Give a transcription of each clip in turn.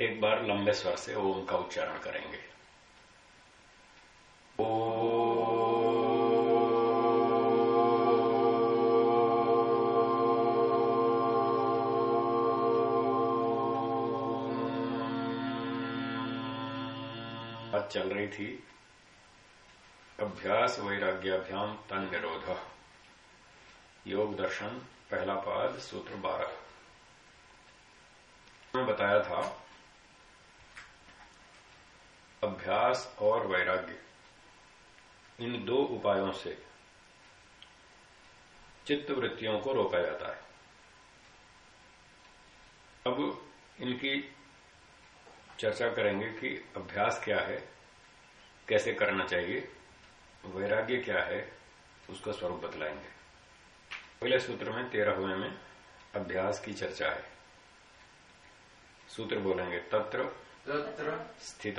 एक बार लंबे स्वर से ओम का उच्चारण करेंगे। बात चल रही थी। अभ्यास वैराग्याभ्याम तन निरोध योग दर्शन, पहला पाद, सूत्र बारह। मैं बताया था अभ्यास और वैराग्य। इन दो उपायों से चित्त वृत्तियों को रोका जाता है। अब इनकी चर्चा करेंगे कि अभ्यास क्या है कैसे करना चाहिए वैराग्य क्या है उसका स्वरूप बतलाएँगे। पहले सूत्र में तेरहवें में अभ्यास की चर्चा है। सूत्र बोलेंगे तत्र तत्र स्थित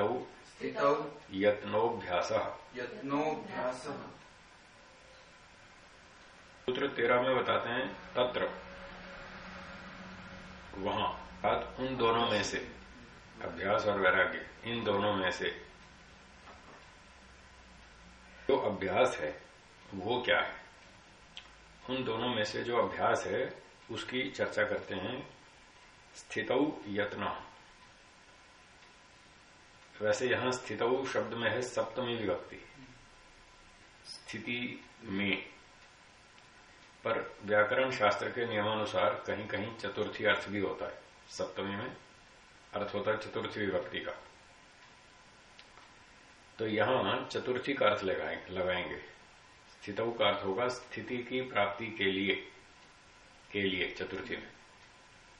स्थितौ यत्नोभ्यास। यत्नोभ्यास। सूत्र तेरह में बताते हैं तत्र वहाँ बात उन दोनों में से अभ्यास और वैराग्य इन दोनों में से। जो अभ्यास है वो क्या है? उन दोनों में से जो अभ्यास है उसकी चर्चा करते हैं स्थित यत्न। वैसे यहाँ स्थित शब्द में है सप्तमी विभक्ति। स्थिति में। पर व्याकरण शास्त्र के नियमानुसार कहीं कहीं चतुर्थी अर्थ भी होता है। सप्तमी में अर्थ होता है चतुर्थी विभक्ति का। तो यहाँ चतुर्थी का अर्थ लगाएँगे। स्थित का अर्थ होगा स्थिति की प्राप्ति के लिए के लिए चतुर्थी में।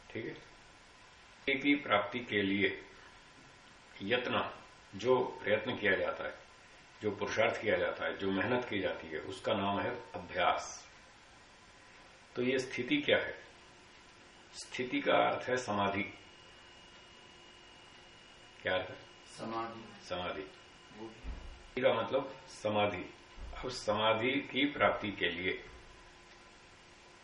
ठीक है? स्थिति की प्राप्ति के लिए यत्न जो प्रयत्न किया जाता है जो पुरुषार्थ किया जाता है जो मेहनत की जाती है उसका नाम है अभ्यास। तो ये स्थिति क्या है? स्थिति का अर्थ है समाधि। क्या अर्थ है? समाधि। समाधि। का मतलब समाधि। अब समाधि की प्राप्ति के लिए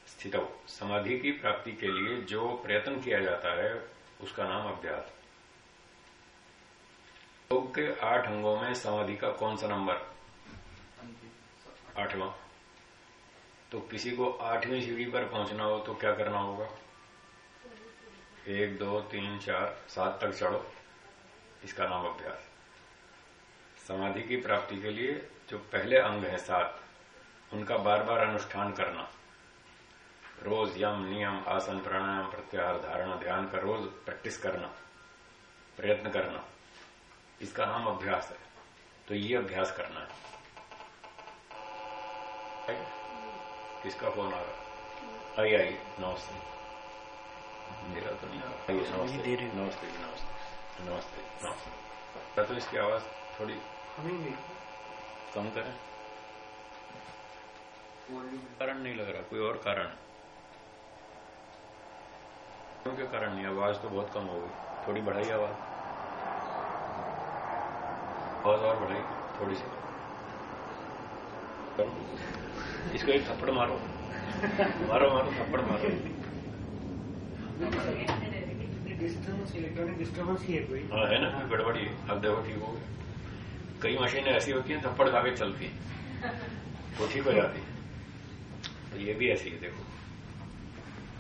स्थित। समाधि की प्राप्ति के लिए जो प्रयत्न किया जाता है उसका नाम अभ्यास। योग के आठ अंगों में समाधि का कौन सा नंबर? आठवां। तो किसी को आठवीं सीढ़ी पर पहुँचना हो तो क्या करना होगा? एक, दो, तीन, चार, सात तक चढ़ो। इसका नाम अभ्यास। समाधि की प्राप्ति के लिए जो पहले अंग है सात, उनका बार बार अनुष्ठान करना। रोज यम, नियम, आसन, प्राणायाम, प्रत्याहार, धारणा, ध्यान का रोज प्रैक्टिस करना, प्रयत्न करना। इसका नाम अभ्यास है। तो ये अभ्यास करना है। किसका फ़ोन आ रहा आई आई नमस्ते। मेरा तो नहीं आ रहा। आइए नमस्ते। नमस्ते नमस्ते। नमस्ते नमस्ते। तो इसकी आवाज़ थोड़ी कम करें। कारण नहीं लग रहा कोई और कारण? क्योंकि कारण नहीं? आवाज़ तो बहुत कम हो गई। थोड़ी बढ़ाई आवाज़। आवाज़ और बढ़ाई थोड़ी सी। करो इसको एक थप्पड़ मारो। मारो मारो थप्पड़ मारो। डिस्टर्बेंस इलेक्ट्रॉनिक डिस्टर्बेंस ही है कोई। हाँ है ना? गड़बड़ी अब देखो ठीक हो कई मशीनें ऐसी होती हैं थप्पड़ खा के चलती हैं। वो ठीक हो जाती है। तो ये भी ऐसी है देखो।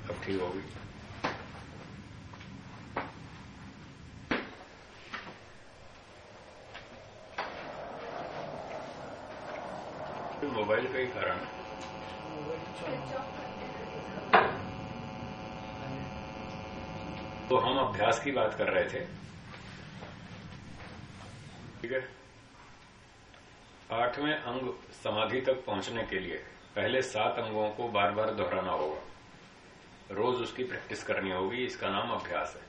अब ठीक होगी मोबाइल का ही कारण। तो हम अभ्यास की बात कर रहे थे। ठीक है? आठवें अंग समाधि तक पहुँचने के लिए पहले सात अंगों को बार बार दोहराना होगा। रोज उसकी प्रैक्टिस करनी होगी, इसका नाम अभ्यास है।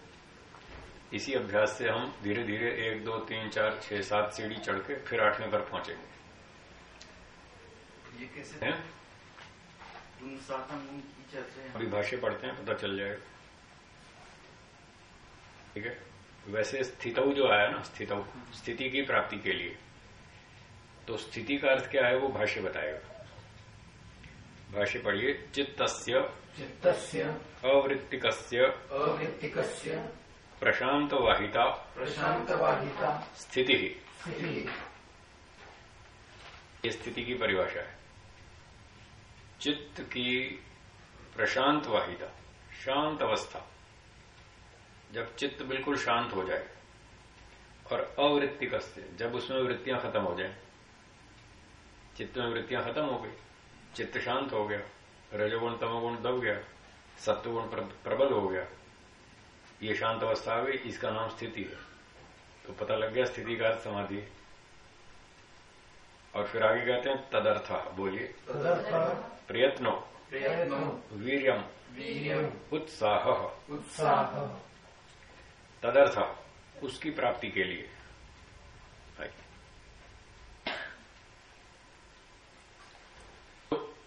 इसी अभ्यास से हम धीरे धीरे एक, दो, तीन, चार, छह, सात सीढ़ी चढ़ के फिर आठवें पर पहुँचेंगे। ये कैसे हैं? की है। अभी भाष्य पढ़ते हैं पता चल जाएगा। ठीक है? वैसे स्थित जो आया ना स्थित स्थिति की प्राप्ति के लिए तो स्थिति का अर्थ क्या है वो भाष्य बताएगा। भाष्य पढ़िए चित्तस्य चित्तस्य अवृत्तिकस्य अवृत्तिकस्य प्रशांत वाहिता प्रशांत वाहिता स्थिति। ही स्थिति। ये स्थिति की परिभाषा है। चित्त की प्रशांत वाहिता शांत अवस्था। जब चित्त बिल्कुल शांत हो जाए और अवृत्तिक जब उसमें वृत्तियाँ खत्म हो जाए, चित्त में वृत्तियाँ खत्म हो गई, चित्त शांत हो गया, रजोगुण, तमोगुण दब गया, सत्वगुण प्रबल हो गया, ये शांत अवस्था आ गई, इसका नाम स्थिति है। तो पता लग गया स्थिति का समाधि है। और फिर आगे कहते हैं तदर्थ बोलिए। प्रयत्नो। प्रयत्नो। वीरियम। वीर्यम। उत्साह। उत्साह। तदर्थ उसकी प्राप्ति के लिए।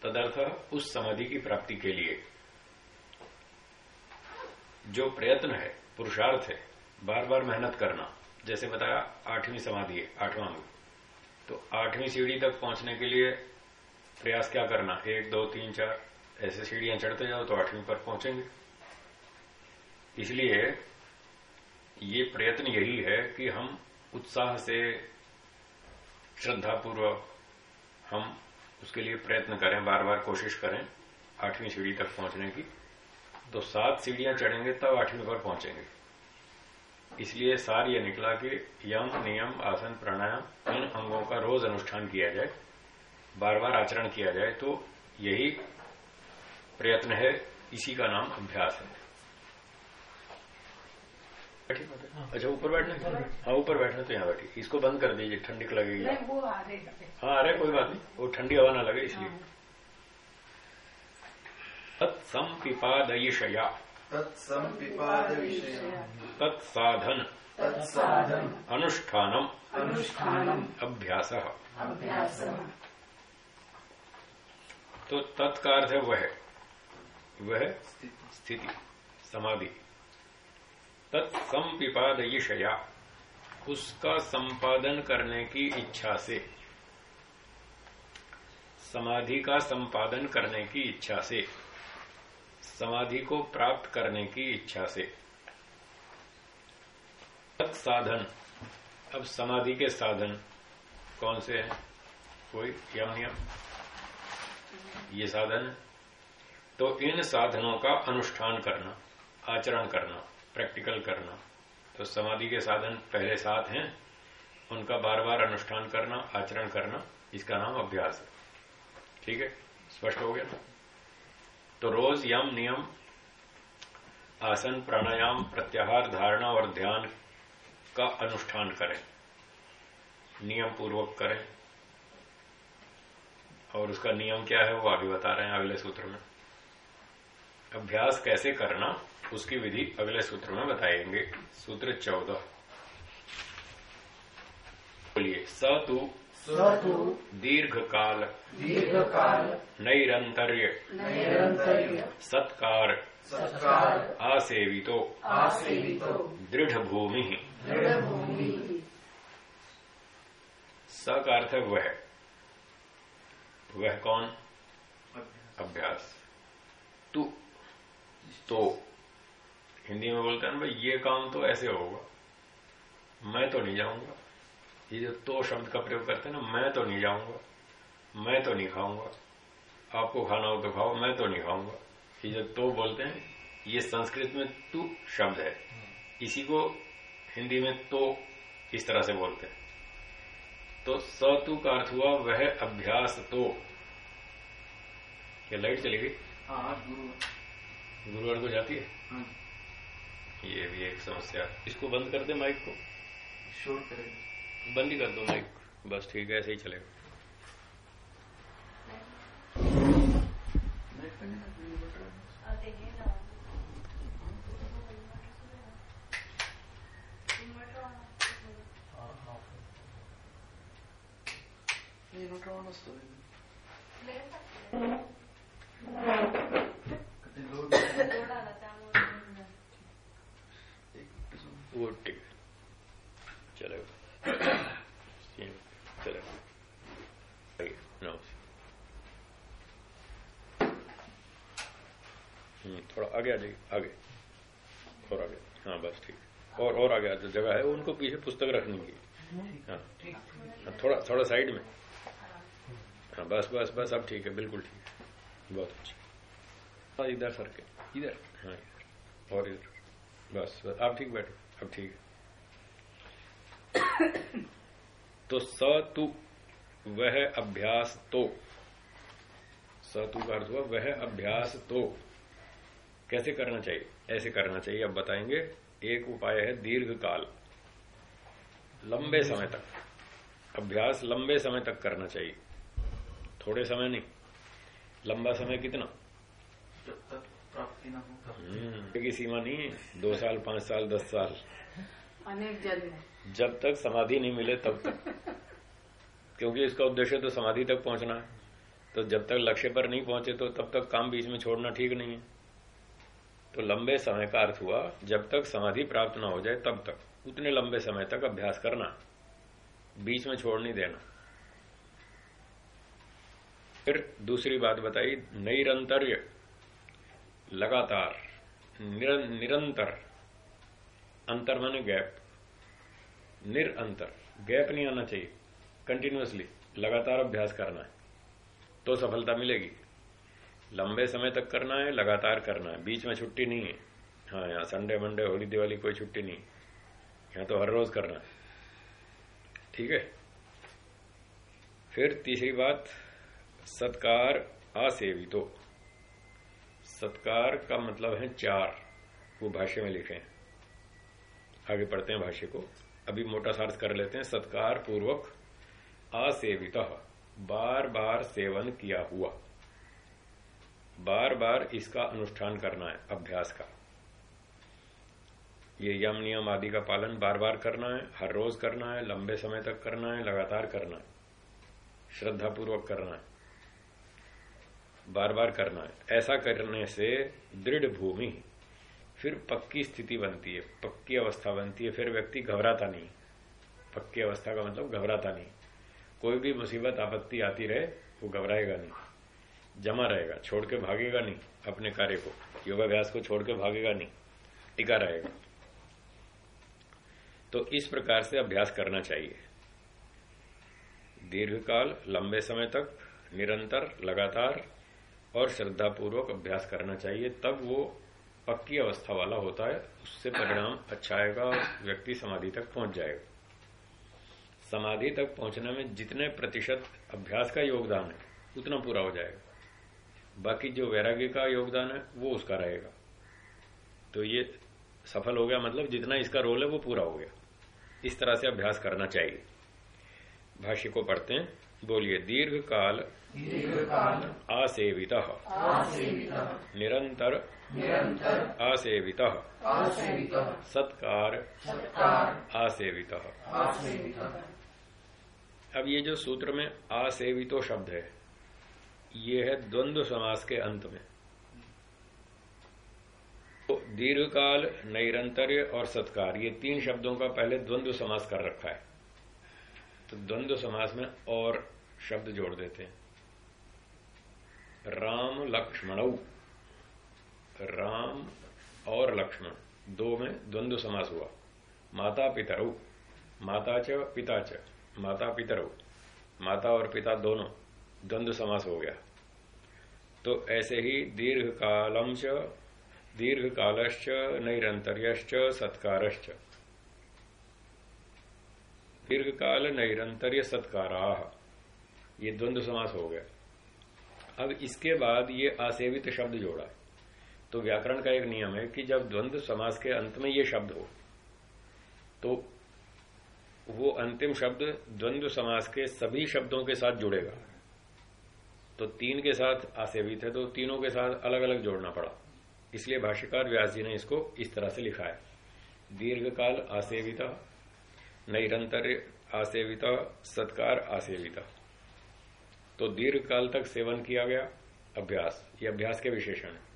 तदर्थ उस समाधि की प्राप्ति के लिए। जो प्रयत्न है पुरुषार्थ है बार बार मेहनत करना जैसे बताया आठवीं समाधि है आठवां अंग तो आठवीं सीढ़ी तक पहुँचने के लिए प्रयास क्या करना? एक, दो, तीन, चार ऐसे सीढ़ियाँ चढ़ते जाओ तो आठवीं पर पहुँचेंगे। इसलिए ये प्रयत्न यही है कि हम उत्साह से, श्रद्धापूर्वक हम उसके लिए प्रयत्न करें बार बार कोशिश करें आठवीं सीढ़ी तक पहुँचने की। तो सात सीढ़ियाँ चढ़ेंगे तब आठवीं पर पहुँचेंगे। इसलिए सार ये निकला कि यम नियम आसन प्राणायाम इन अंगों का रोज अनुष्ठान किया जाए बार बार आचरण किया जाए तो यही प्रयत्न है इसी का नाम अभ्यास है। अच्छा ऊपर बैठने हाँ ऊपर बैठने तो यहाँ बैठी इसको बंद कर दीजिए ठंडी लगेगी। वो आ रहे हाँ। अरे कोई बात नहीं। वो ठंडी हवा ना लगे इसलिए। तत्संपिपाद विषय तत्साधन। तत्साधन। अनुष्ठानम। अनुष्ठानम। अभ्यास। अभ्यास। तो तत्का अर्थ है वह। वह स्थिति। समाधि। तत्संपिपादयिषया उसका संपादन करने की इच्छा से। समाधि का संपादन करने की इच्छा से। समाधि को प्राप्त करने की इच्छा से। तत्साधन अब समाधि के साधन कौन से हैं? कोई? यम नियम ये साधन। तो इन साधनों का अनुष्ठान करना, आचरण करना, प्रैक्टिकल करना। तो समाधि के साधन पहले सात हैं। उनका बार बार अनुष्ठान करना, आचरण करना, इसका नाम अभ्यास। है ठीक है? स्पष्ट हो गया? ना तो रोज यम नियम, आसन प्राणायाम, प्रत्याहार, धारणा और ध्यान का अनुष्ठान करें। नियम पूर्वक करें। और उसका नियम क्या है वो आगे बता रहे हैं अगले सूत्र में। अभ्यास कैसे करना, उसकी विधि अगले सूत्र में बताएँगे। सूत्र चौदह। बोलिए, स तु दीर्घ काल दीर्घ काल नैरंतर्य निरंतर सत्कार। सत्कार। आसेवितो। आसेवितो। दृढ़ भूमि दृढ़ भूमि स का अर्थ है वह? वह कौन? अभ्यास। तू। तो। हिंदी में बोलते हैं ना भाई ये काम तो ऐसे होगा। मैं तो नहीं जाऊँगा। ये जो तो शब्द का प्रयोग करते हैं ना मैं तो नहीं जाऊँगा मैं तो नहीं खाऊँगा आपको खाना हो तो खाओ मैं तो नहीं खाऊँगा। ये जो तो बोलते हैं ये संस्कृत में तू शब्द है। इसी को हिंदी में तो इस तरह से बोलते हैं। तो सतु का अर्थ हुआ वह अभ्यास तो। क्या लाइट चली गई? हाँ गुरु। गुरुवार को जाती है? हाँ। ये भी एक समस्या। इसको बंद कर दे माइक को। शोर करेगा बंद ही कर दो माइक बस ठीक है ऐसे ही चलेगा। वो ठीक चलेगा। थोड़ा आगे आ जाइए आगे। और आगे हाँ बस ठीक और और आगे जो जगह है उनको पीछे पुस्तक रखनी हाँ हाँ, थोड़ा थोड़ा साइड में हाँ बस बस बस अब ठीक है बिल्कुल ठीक है। बहुत अच्छी। हाँ इधर सर के इधर। हाँ इधर और इधर। बस बस आप ठीक बैठो अब ठीक है। तो स तु वह अभ्यास तो। स तु का अर्थ हुआ वह अभ्यास तो। कैसे करना चाहिए? ऐसे करना चाहिए अब बताएँगे। एक उपाय है दीर्घ काल लंबे समय तक। अभ्यास लंबे समय तक करना चाहिए। थोड़े समय नहीं। लंबा समय कितना? प्राप्ति न हो हम्म, की सीमा नहीं है। दो साल पाँच साल दस साल। अनेक जन्म। जब तक समाधि नहीं मिले तब तक। क्योंकि इसका उद्देश्य तो समाधि तक पहुँचना है। तो जब तक लक्ष्य पर नहीं पहुँचे तो तब तक काम बीच में छोड़ना ठीक नहीं है। तो लंबे समय का अर्थ हुआ जब तक समाधि प्राप्त ना हो जाए तब तक। उतने लंबे समय तक अभ्यास करना बीच में छोड़ नहीं देना। फिर दूसरी बात बताई निरंतर्य लगातार निरं, निरंतर अंतर माने गैप। निरंतर, गैप नहीं आना चाहिए। कंटिन्यूसली लगातार अभ्यास करना है। तो सफलता मिलेगी। लंबे समय तक करना है, लगातार करना है। बीच में छुट्टी नहीं है। हाँ यहाँ संडे मंडे होली दिवाली कोई छुट्टी नहीं। यहाँ तो हर रोज करना है। ठीक है? फिर तीसरी बात, सत्कार असेवितो सत्कार का मतलब है चार। वो भाष्य में लिखे हैं। आगे पढ़ते हैं भाष्य को। अभी मोटा सार्थ कर लेते हैं। सत्कार पूर्वक असेवित बार बार सेवन किया हुआ। बार बार इसका अनुष्ठान करना है, अभ्यास का। ये यम नियम आदि का पालन बार बार करना है, हर रोज करना है, लंबे समय तक करना है, लगातार करना है श्रद्धा पूर्वक करना है, बार बार करना है। ऐसा करने से दृढ़ भूमि फिर पक्की स्थिति बनती है, पक्की अवस्था बनती है, फिर व्यक्ति घबराता नहीं। पक्की अवस्था का मतलब घबराता नहीं। कोई भी मुसीबत, आपत्ति आती रहे, वो घबराएगा नहीं। जमा रहेगा, छोड़ के भागेगा नहीं अपने कार्य को। योगाभ्यास को छोड़ के भागेगा नहीं, टिका रहेगा। तो इस प्रकार से अभ्यास करना चाहिए। दीर्घकाल, लंबे समय तक निरंतर, लगातार और श्रद्धापूर्वक अभ्यास करना चाहिए, तब वो पक्की अवस्था वाला होता है उससे परिणाम अच्छा आएगा और व्यक्ति समाधि तक पहुँच जाएगा। समाधि तक पहुँचने में जितने प्रतिशत अभ्यास का योगदान है उतना पूरा हो जाएगा। बाकी जो वैराग्य का योगदान है वो उसका रहेगा। तो ये सफल हो गया मतलब जितना इसका रोल है वो पूरा हो गया। इस तरह से अभ्यास करना चाहिए। भाष्य को पढ़ते हैं बोलिए दीर्घ काल आसेवित। निरंतर निरंतर। आसेवित। आसेवित। सत्कार। आसेवित। अब ये जो सूत्र में आसेवितो शब्द है ये है द्वंद्व समास के अंत में। तो दीर्घकाल नैरंतर्य और सत्कार ये तीन शब्दों का पहले द्वंद्व समास कर रखा है। तो द्वंद्व समास में और शब्द जोड़ देते हैं। राम लक्ष्मण। राम और लक्ष्मण दो में द्वंद्व समास हुआ। माता पितरऊ माता च, पिता च, माता पितरऊ माता और पिता दोनों द्वंद्व समास हो गया। तो ऐसे ही दीर्घ कालम च दीर्घ कालश्च नैरंतर्यश्च, सत्कारश्च। दीर्घ काल नैरंतर्य, सत्कारा, ये द्वंद्व समास हो गया। अब इसके बाद ये आसेवित शब्द जोड़ा। तो व्याकरण का एक नियम है कि जब द्वंद्व समास के अंत में ये शब्द हो तो वो अंतिम शब्द द्वंद्व समास के सभी शब्दों के साथ जुड़ेगा। तो तीन के साथ आसेवित है तो तीनों के साथ अलग अलग जोड़ना पड़ा। इसलिए भाष्यकार व्यास जी ने इसको इस तरह से लिखा है। दीर्घकाल आसेविता, नैरंतर आसेविता, सत्कार आसेविता। तो दीर्घ काल तक सेवन किया गया, अभ्यास। ये अभ्यास के विशेषण है।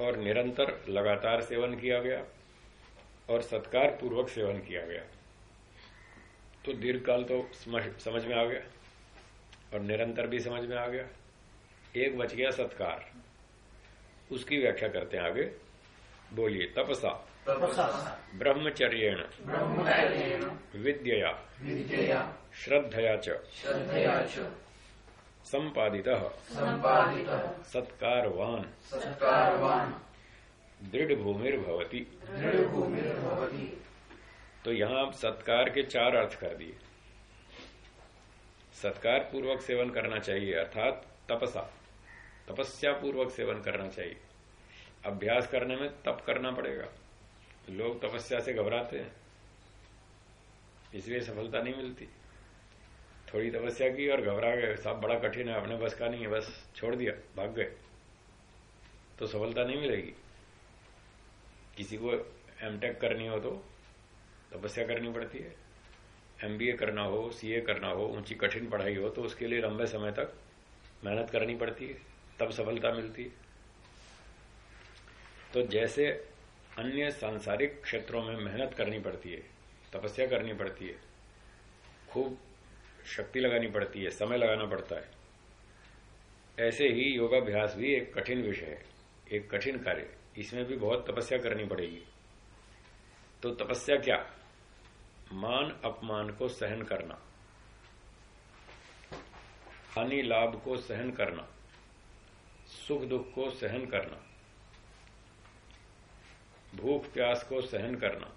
और निरंतर लगातार सेवन किया गया और सत्कार पूर्वक सेवन किया गया। तो दीर्घ काल तो समझ में आ गया और निरंतर भी समझ में आ गया। एक बच गया सत्कार। उसकी व्याख्या करते हैं आगे। बोलिए तपसा। तपसा। ब्रह्मचर्येण। ब्रह्मचर्येण। विद्यया। श्रद्धया च। संपादितः। सत्कारवान। सत्कारवान्। दृढ़ भूमिर्भवती तो यहाँ आप सत्कार के चार अर्थ कर दिए। सत्कार पूर्वक सेवन करना चाहिए अर्थात तपसा। तपस्या पूर्वक सेवन करना चाहिए। अभ्यास करने में तप करना पड़ेगा। लोग तपस्या से घबराते हैं। इसलिए सफलता नहीं मिलती। थोड़ी तपस्या की और घबरा गए। सब बड़ा कठिन है अपने बस का नहीं है बस छोड़ दिया, भाग गए। तो सफलता नहीं मिलेगी। किसी को एमटेक करनी हो तो तपस्या करनी पड़ती है। एमबीए करना हो सीए करना हो, ऊँची कठिन पढ़ाई हो तो उसके लिए लंबे समय तक मेहनत करनी पड़ती है, तब सफलता मिलती है। तो जैसे अन्य सांसारिक क्षेत्रों में मेहनत करनी पड़ती है, तपस्या करनी पड़ती है, खूब शक्ति लगानी पड़ती है, समय लगाना पड़ता है। ऐसे ही योगाभ्यास भी एक कठिन विषय है, एक कठिन कार्य। इसमें भी बहुत तपस्या करनी पड़ेगी। तो तपस्या क्या? मान अपमान को सहन करना। हानि लाभ को सहन करना। सुख दुख को सहन करना। भूख प्यास को सहन करना।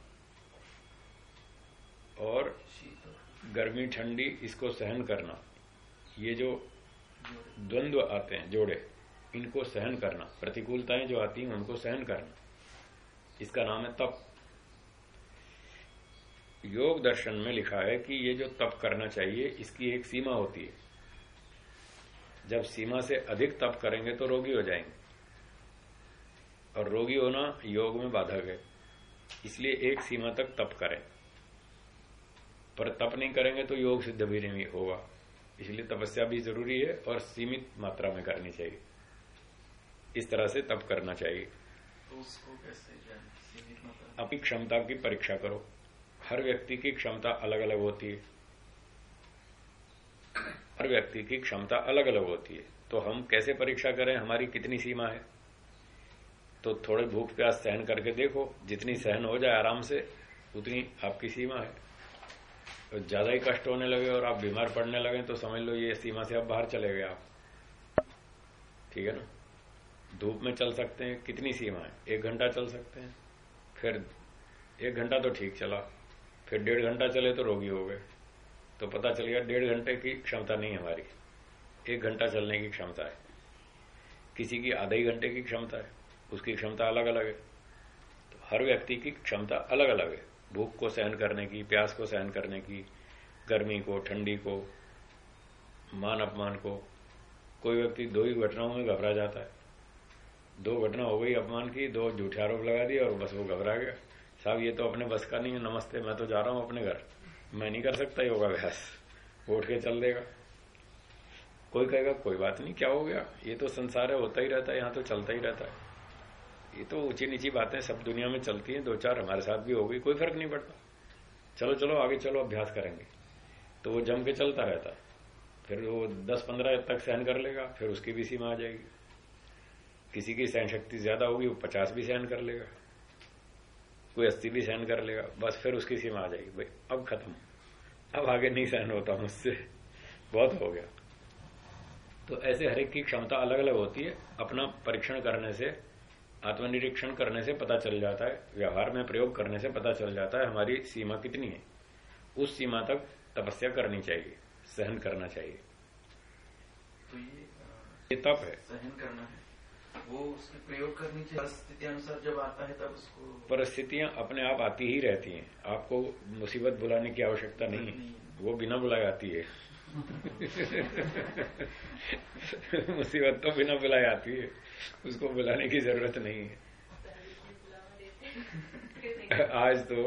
और गर्मी, ठंडी, इसको सहन करना। ये जो द्वंद्व आते हैं, जोड़े, इनको सहन करना। प्रतिकूलताएँ जो आती हैं, उनको सहन करना। इसका नाम है तप। योग दर्शन में लिखा है कि ये जो तप करना चाहिए, इसकी एक सीमा होती है। जब सीमा से अधिक तप करेंगे तो रोगी हो जाएँगे। और रोगी होना योग में बाधक है। इसलिए एक सीमा तक तप करें। पर तप नहीं करेंगे तो योग सिद्ध भी नहीं होगा। इसलिए तपस्या भी ज़रूरी है और सीमित मात्रा में करनी चाहिए। इस तरह से तप करना चाहिए। तो उसको कैसे अपनी क्षमता की परीक्षा करो। हर व्यक्ति की क्षमता अलग अलग होती है। हर व्यक्ति की क्षमता अलग अलग होती है। तो हम कैसे परीक्षा करें? हमारी कितनी सीमा है? तो थोड़े भूख प्यास सहन करके देखो। जितनी सहन हो जाए आराम से उतनी आपकी सीमा है। तो ज़्यादा ही कष्ट होने लगे और आप बीमार पड़ने लगे तो समझ लो ये सीमा से आप बाहर चले गए आप। ठीक है ना? धूप में चल सकते हैं, कितनी सीमा है? एक घंटा चल सकते हैं। फिर एक घंटा तो ठीक चला। फिर डेढ़ घंटा चले तो रोगी हो गए। तो पता चल गया डेढ़ घंटे की क्षमता नहीं हमारी। एक घंटा चलने की क्षमता है। किसी की आधे ही घंटे की क्षमता है। उसकी क्षमता अलग अलग है। तो हर व्यक्ति की क्षमता अलग अलग है। भूख को सहन करने की, प्यास को सहन करने की, गर्मी को, ठंडी को, मान अपमान को। कोई व्यक्ति दो ही घटनाओं में घबरा जाता है। दो घटना हो गई अपमान की, दो झूठे आरोप लगा दिए और बस वो घबरा गया। साहब, ये तो अपने बस का नहीं है, नमस्ते, मैं तो जा रहा हूँ अपने घर। मैं नहीं कर सकता योगाभ्यास। उठ के चल देगा। कोई कहेगा, कोई बात नहीं, क्या हो गया? ये तो संसार है होता ही रहता है, यहाँ तो चलता ही रहता है। ये तो ऊँची नीची बातें सब दुनिया में चलती हैं दो चार हमारे साथ भी हो गई कोई फ़र्क नहीं पड़ता। चलो चलो, आगे चलो, अभ्यास करेंगे। तो वो जम के चलता रहता। है फिर वो दस पंद्रह तक सहन कर लेगा, फिर उसकी भी सीमा आ जाएगी। किसी की सहन शक्ति ज़्यादा होगी, वो पचास भी सहन कर लेगा। कोई अस्सी भी सहन कर लेगा, बस फिर उसकी सीमा आ जाएगी। भाई, अब खत्म। अब आगे नहीं सहन होता मुझसे बहुत हो गया। तो ऐसे हर एक की क्षमता अलग अलग होती है, अपना परीक्षण करने से। आत्मनिरीक्षण करने से पता चल जाता है व्यवहार में प्रयोग करने से पता चल जाता है हमारी सीमा कितनी है। उस सीमा तक तपस्या करनी चाहिए सहन करना चाहिए। तो ये ये तप है। सहन करना है। वो उसके प्रयोग करनी चाहिए। परिस्थिति अनुसार जब आता है तब उसको परिस्थितियाँ अपने आप आती ही रहती हैं। आपको मुसीबत बुलाने की आवश्यकता नहीं है। वो बिना बुलाए आती है। मुसीबत तो बिना बुलाए आती है। उसको बुलाने की ज़रूरत नहीं है। आज तो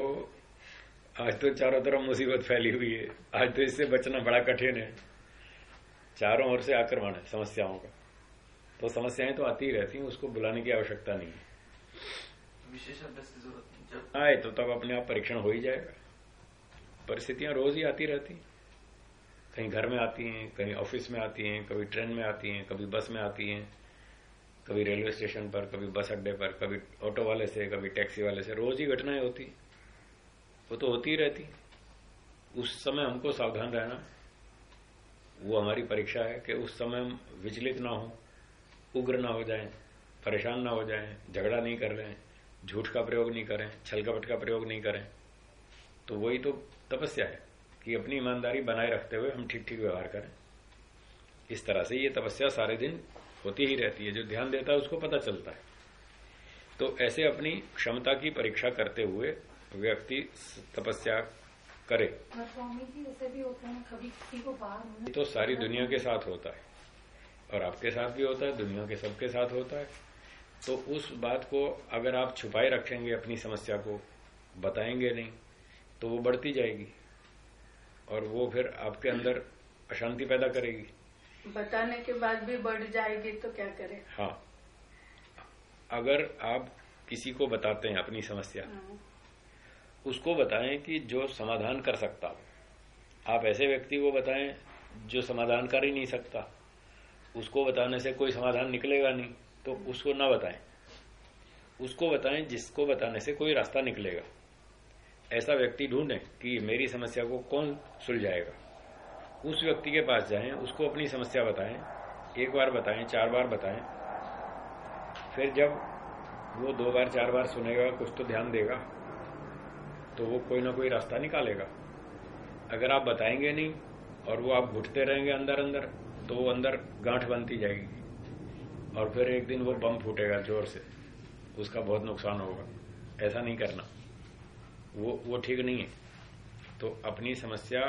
आज तो चारों तरफ़ मुसीबत फैली हुई है। आज तो इससे बचना बड़ा कठिन है। चारों ओर से आक्रमण है समस्याओं का। तो समस्याएँ तो आती ही रहती हैं उसको बुलाने की आवश्यकता नहीं है। विशेष अभ्यास की ज़रूरत नहीं। आए तो तब अपने आप परीक्षण हो ही जाएगा। परिस्थितियाँ रोज ही आती रहती हैं। कहीं घर में आती हैं कहीं ऑफ़िस में आती हैं कभी ट्रेन में आती हैं कभी बस में आती हैं। कभी रेलवे स्टेशन पर, कभी बस अड्डे पर, कभी ऑटो वाले से, कभी टैक्सी वाले से, रोज ही घटनाएँ होती। वो तो होती ही रहती। उस समय हमको सावधान रहना, वो हमारी परीक्षा है कि उस समय हम विचलित ना हो, उग्र ना हो जाए, परेशान ना हो जाए, झगड़ा नहीं कर रहे झूठ का प्रयोग नहीं करें छल कपट का प्रयोग नहीं करें। तो वही तो तपस्या है कि अपनी ईमानदारी बनाए रखते हुए हम ठीक ठीक व्यवहार करें। इस तरह से ये तपस्या सारे दिन होती ही रहती है। जो ध्यान देता है उसको पता चलता है। तो ऐसे अपनी क्षमता की परीक्षा करते हुए व्यक्ति तपस्या करे। स्वामी ऐसे भी होता है कभी किसी को बाहर तो सारी दुनिया के साथ होता है। और आपके साथ भी होता है दुनिया के सबके साथ होता है। तो उस बात को अगर आप छुपाए रखेंगे अपनी समस्या को बताएँगे नहीं तो वो बढ़ती जाएगी। और वो फिर आपके अंदर अशांति पैदा करेगी। बताने के बाद भी बढ़ जाएगी तो क्या करें? हाँ। अगर आप किसी को बताते हैं अपनी समस्या हाँ। उसको बताएँ कि जो समाधान कर सकता हो आप ऐसे व्यक्ति को बताएँ जो समाधान कर ही नहीं सकता। उसको बताने से कोई समाधान निकलेगा नहीं तो उसको ना बताएँ। उसको बताएँ जिसको बताने से कोई रास्ता निकलेगा। ऐसा व्यक्ति ढूंढें कि मेरी समस्या को कौन सुलझाएगा। उस व्यक्ति के पास जाएँ, उसको अपनी समस्या बताएँ, एक बार बताएँ, चार बार बताएँ, फिर जब वो दो बार, चार बार सुनेगा, कुछ तो ध्यान देगा तो वो कोई ना कोई रास्ता निकालेगा। अगर आप बताएँगे नहीं, और वो आप घुटते रहेंगे अंदर अंदर तो वो अंदर गांठ बनती जाएगी, और फिर एक दिन वो बम फूटेगा ज़ोर से, उसका बहुत नुकसान होगा। ऐसा नहीं करना। वो वो ठीक नहीं है। तो अपनी समस्या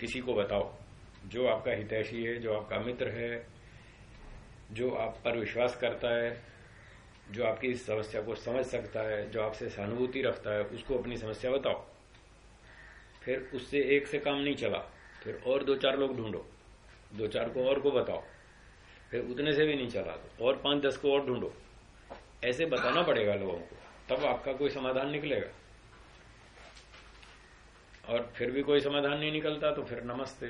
किसी को बताओ। जो आपका हितैषी है, जो आपका मित्र है, जो आप पर विश्वास करता है, जो आपकी इस समस्या को समझ सकता है, जो आपसे सहानुभूति रखता है, उसको अपनी समस्या बताओ। फिर उससे एक से काम नहीं चला, फिर और दो चार लोग ढूंढो। दो चार को और को बताओ, फिर उतने से भी नहीं चला तो और पाँच दस को और ढूंढो। ऐसे बताना पड़ेगा लोगों को, तब आपका कोई समाधान निकलेगा। और फिर भी कोई समाधान नहीं निकलता तो फिर नमस्ते।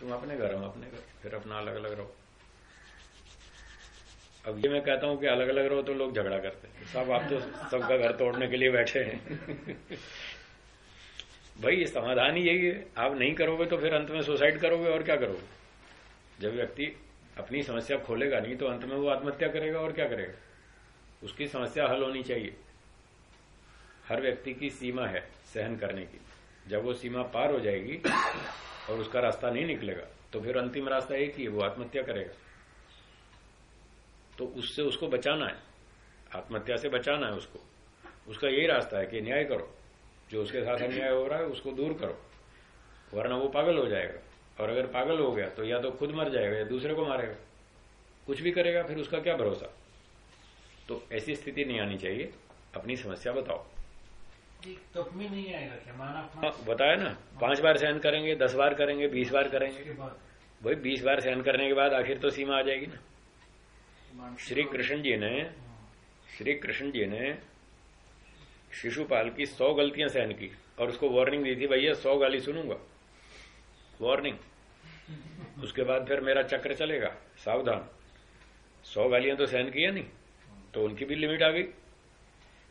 तुम अपने घर हम अपने घर। फिर अपना अलग अलग रहो। अब ये मैं कहता हूँ कि अलग अलग रहो तो लोग झगड़ा करते हैं। सब आप तो सबका घर तोड़ने के लिए बैठे हैं। भाई, ये समाधान ही यही है। आप नहीं करोगे तो फिर अंत में सुसाइड करोगे और क्या करोगे? जब व्यक्ति अपनी समस्या खोलेगा, नहीं तो अंत में वो आत्महत्या करेगा और क्या करेगा? उसकी समस्या हल होनी चाहिए। हर व्यक्ति की सीमा है सहन करने की। जब वो सीमा पार हो जाएगी और उसका रास्ता नहीं निकलेगा तो फिर अंतिम रास्ता एक ही है, वो आत्महत्या करेगा। तो उससे उसको बचाना है। आत्महत्या से बचाना है उसको। उसका यही रास्ता है कि न्याय करो। जो उसके साथ अन्याय हो रहा है, उसको दूर करो। वरना वो पागल हो जाएगा। और अगर पागल हो गया तो या तो खुद मर जाएगा या दूसरे को मारेगा। कुछ भी करेगा, फिर उसका क्या भरोसा? तो ऐसी स्थिति नहीं आनी चाहिए। अपनी समस्या बताओ। नहीं आएगा क्या? माना हाँ, बताया ना पाँच बार सहन करेंगे दस बार करेंगे बीस बार करेंगे। भाई बीस बार सहन करने के बाद आखिर तो सीमा आ जाएगी ना। श्री कृष्ण जी ने श्री कृष्ण जी ने शिशुपाल की सौ गलतियाँ सहन की और उसको वार्निंग दी थी भैया सौ गाली सुनूँगा। वार्निंग। उसके बाद फिर मेरा चक्र चलेगा सावधान। सौ गालियाँ तो सहन किया नहीं? तो उनकी भी लिमिट आ गई।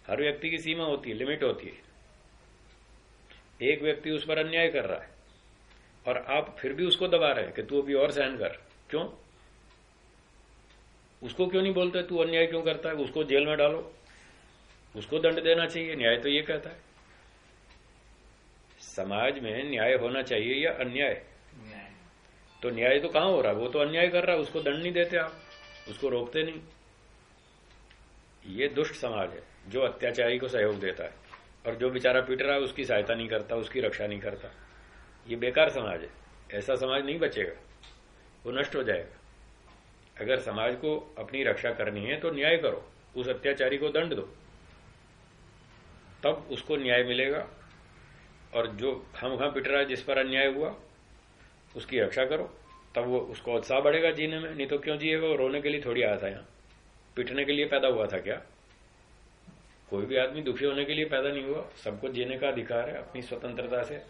हर व्यक्ति की सीमा होती है लिमिट होती है। एक व्यक्ति उस पर अन्याय कर रहा है और आप फिर भी उसको दबा रहे हैं कि तू अभी और सहन कर। क्यों? उसको क्यों नहीं बोलते तू अन्याय क्यों करता है? उसको जेल में डालो। उसको दंड देना चाहिए न्याय तो ये कहता है। समाज में न्याय होना चाहिए या अन्याय? तो न्याय तो कहाँ हो रहा है? वो तो अन्याय कर रहा है उसको दंड नहीं देते आप। उसको रोकते नहीं। ये दुष्ट समाज है जो अत्याचारी को सहयोग देता है। और जो बेचारा पीट रहा है, उसकी सहायता नहीं करता, उसकी रक्षा नहीं करता। ये बेकार समाज है। ऐसा समाज नहीं बचेगा। वो नष्ट हो जाएगा। अगर समाज को अपनी रक्षा करनी है तो न्याय करो। उस अत्याचारी को दंड दो। तब उसको न्याय मिलेगा। और जो हम वहाँ पिट रहा है, जिस पर अन्याय हुआ, उसकी रक्षा करो। तब वो, उसको उत्साह बढ़ेगा जीने में। नहीं तो क्यों जिएगा? वो रोने के लिए थोड़ी आया था यहाँ। पिटने के लिए पैदा हुआ था क्या? कोई भी आदमी दुखी होने के लिए पैदा नहीं हुआ। सबको जीने का अधिकार है, अपनी स्वतंत्रता से,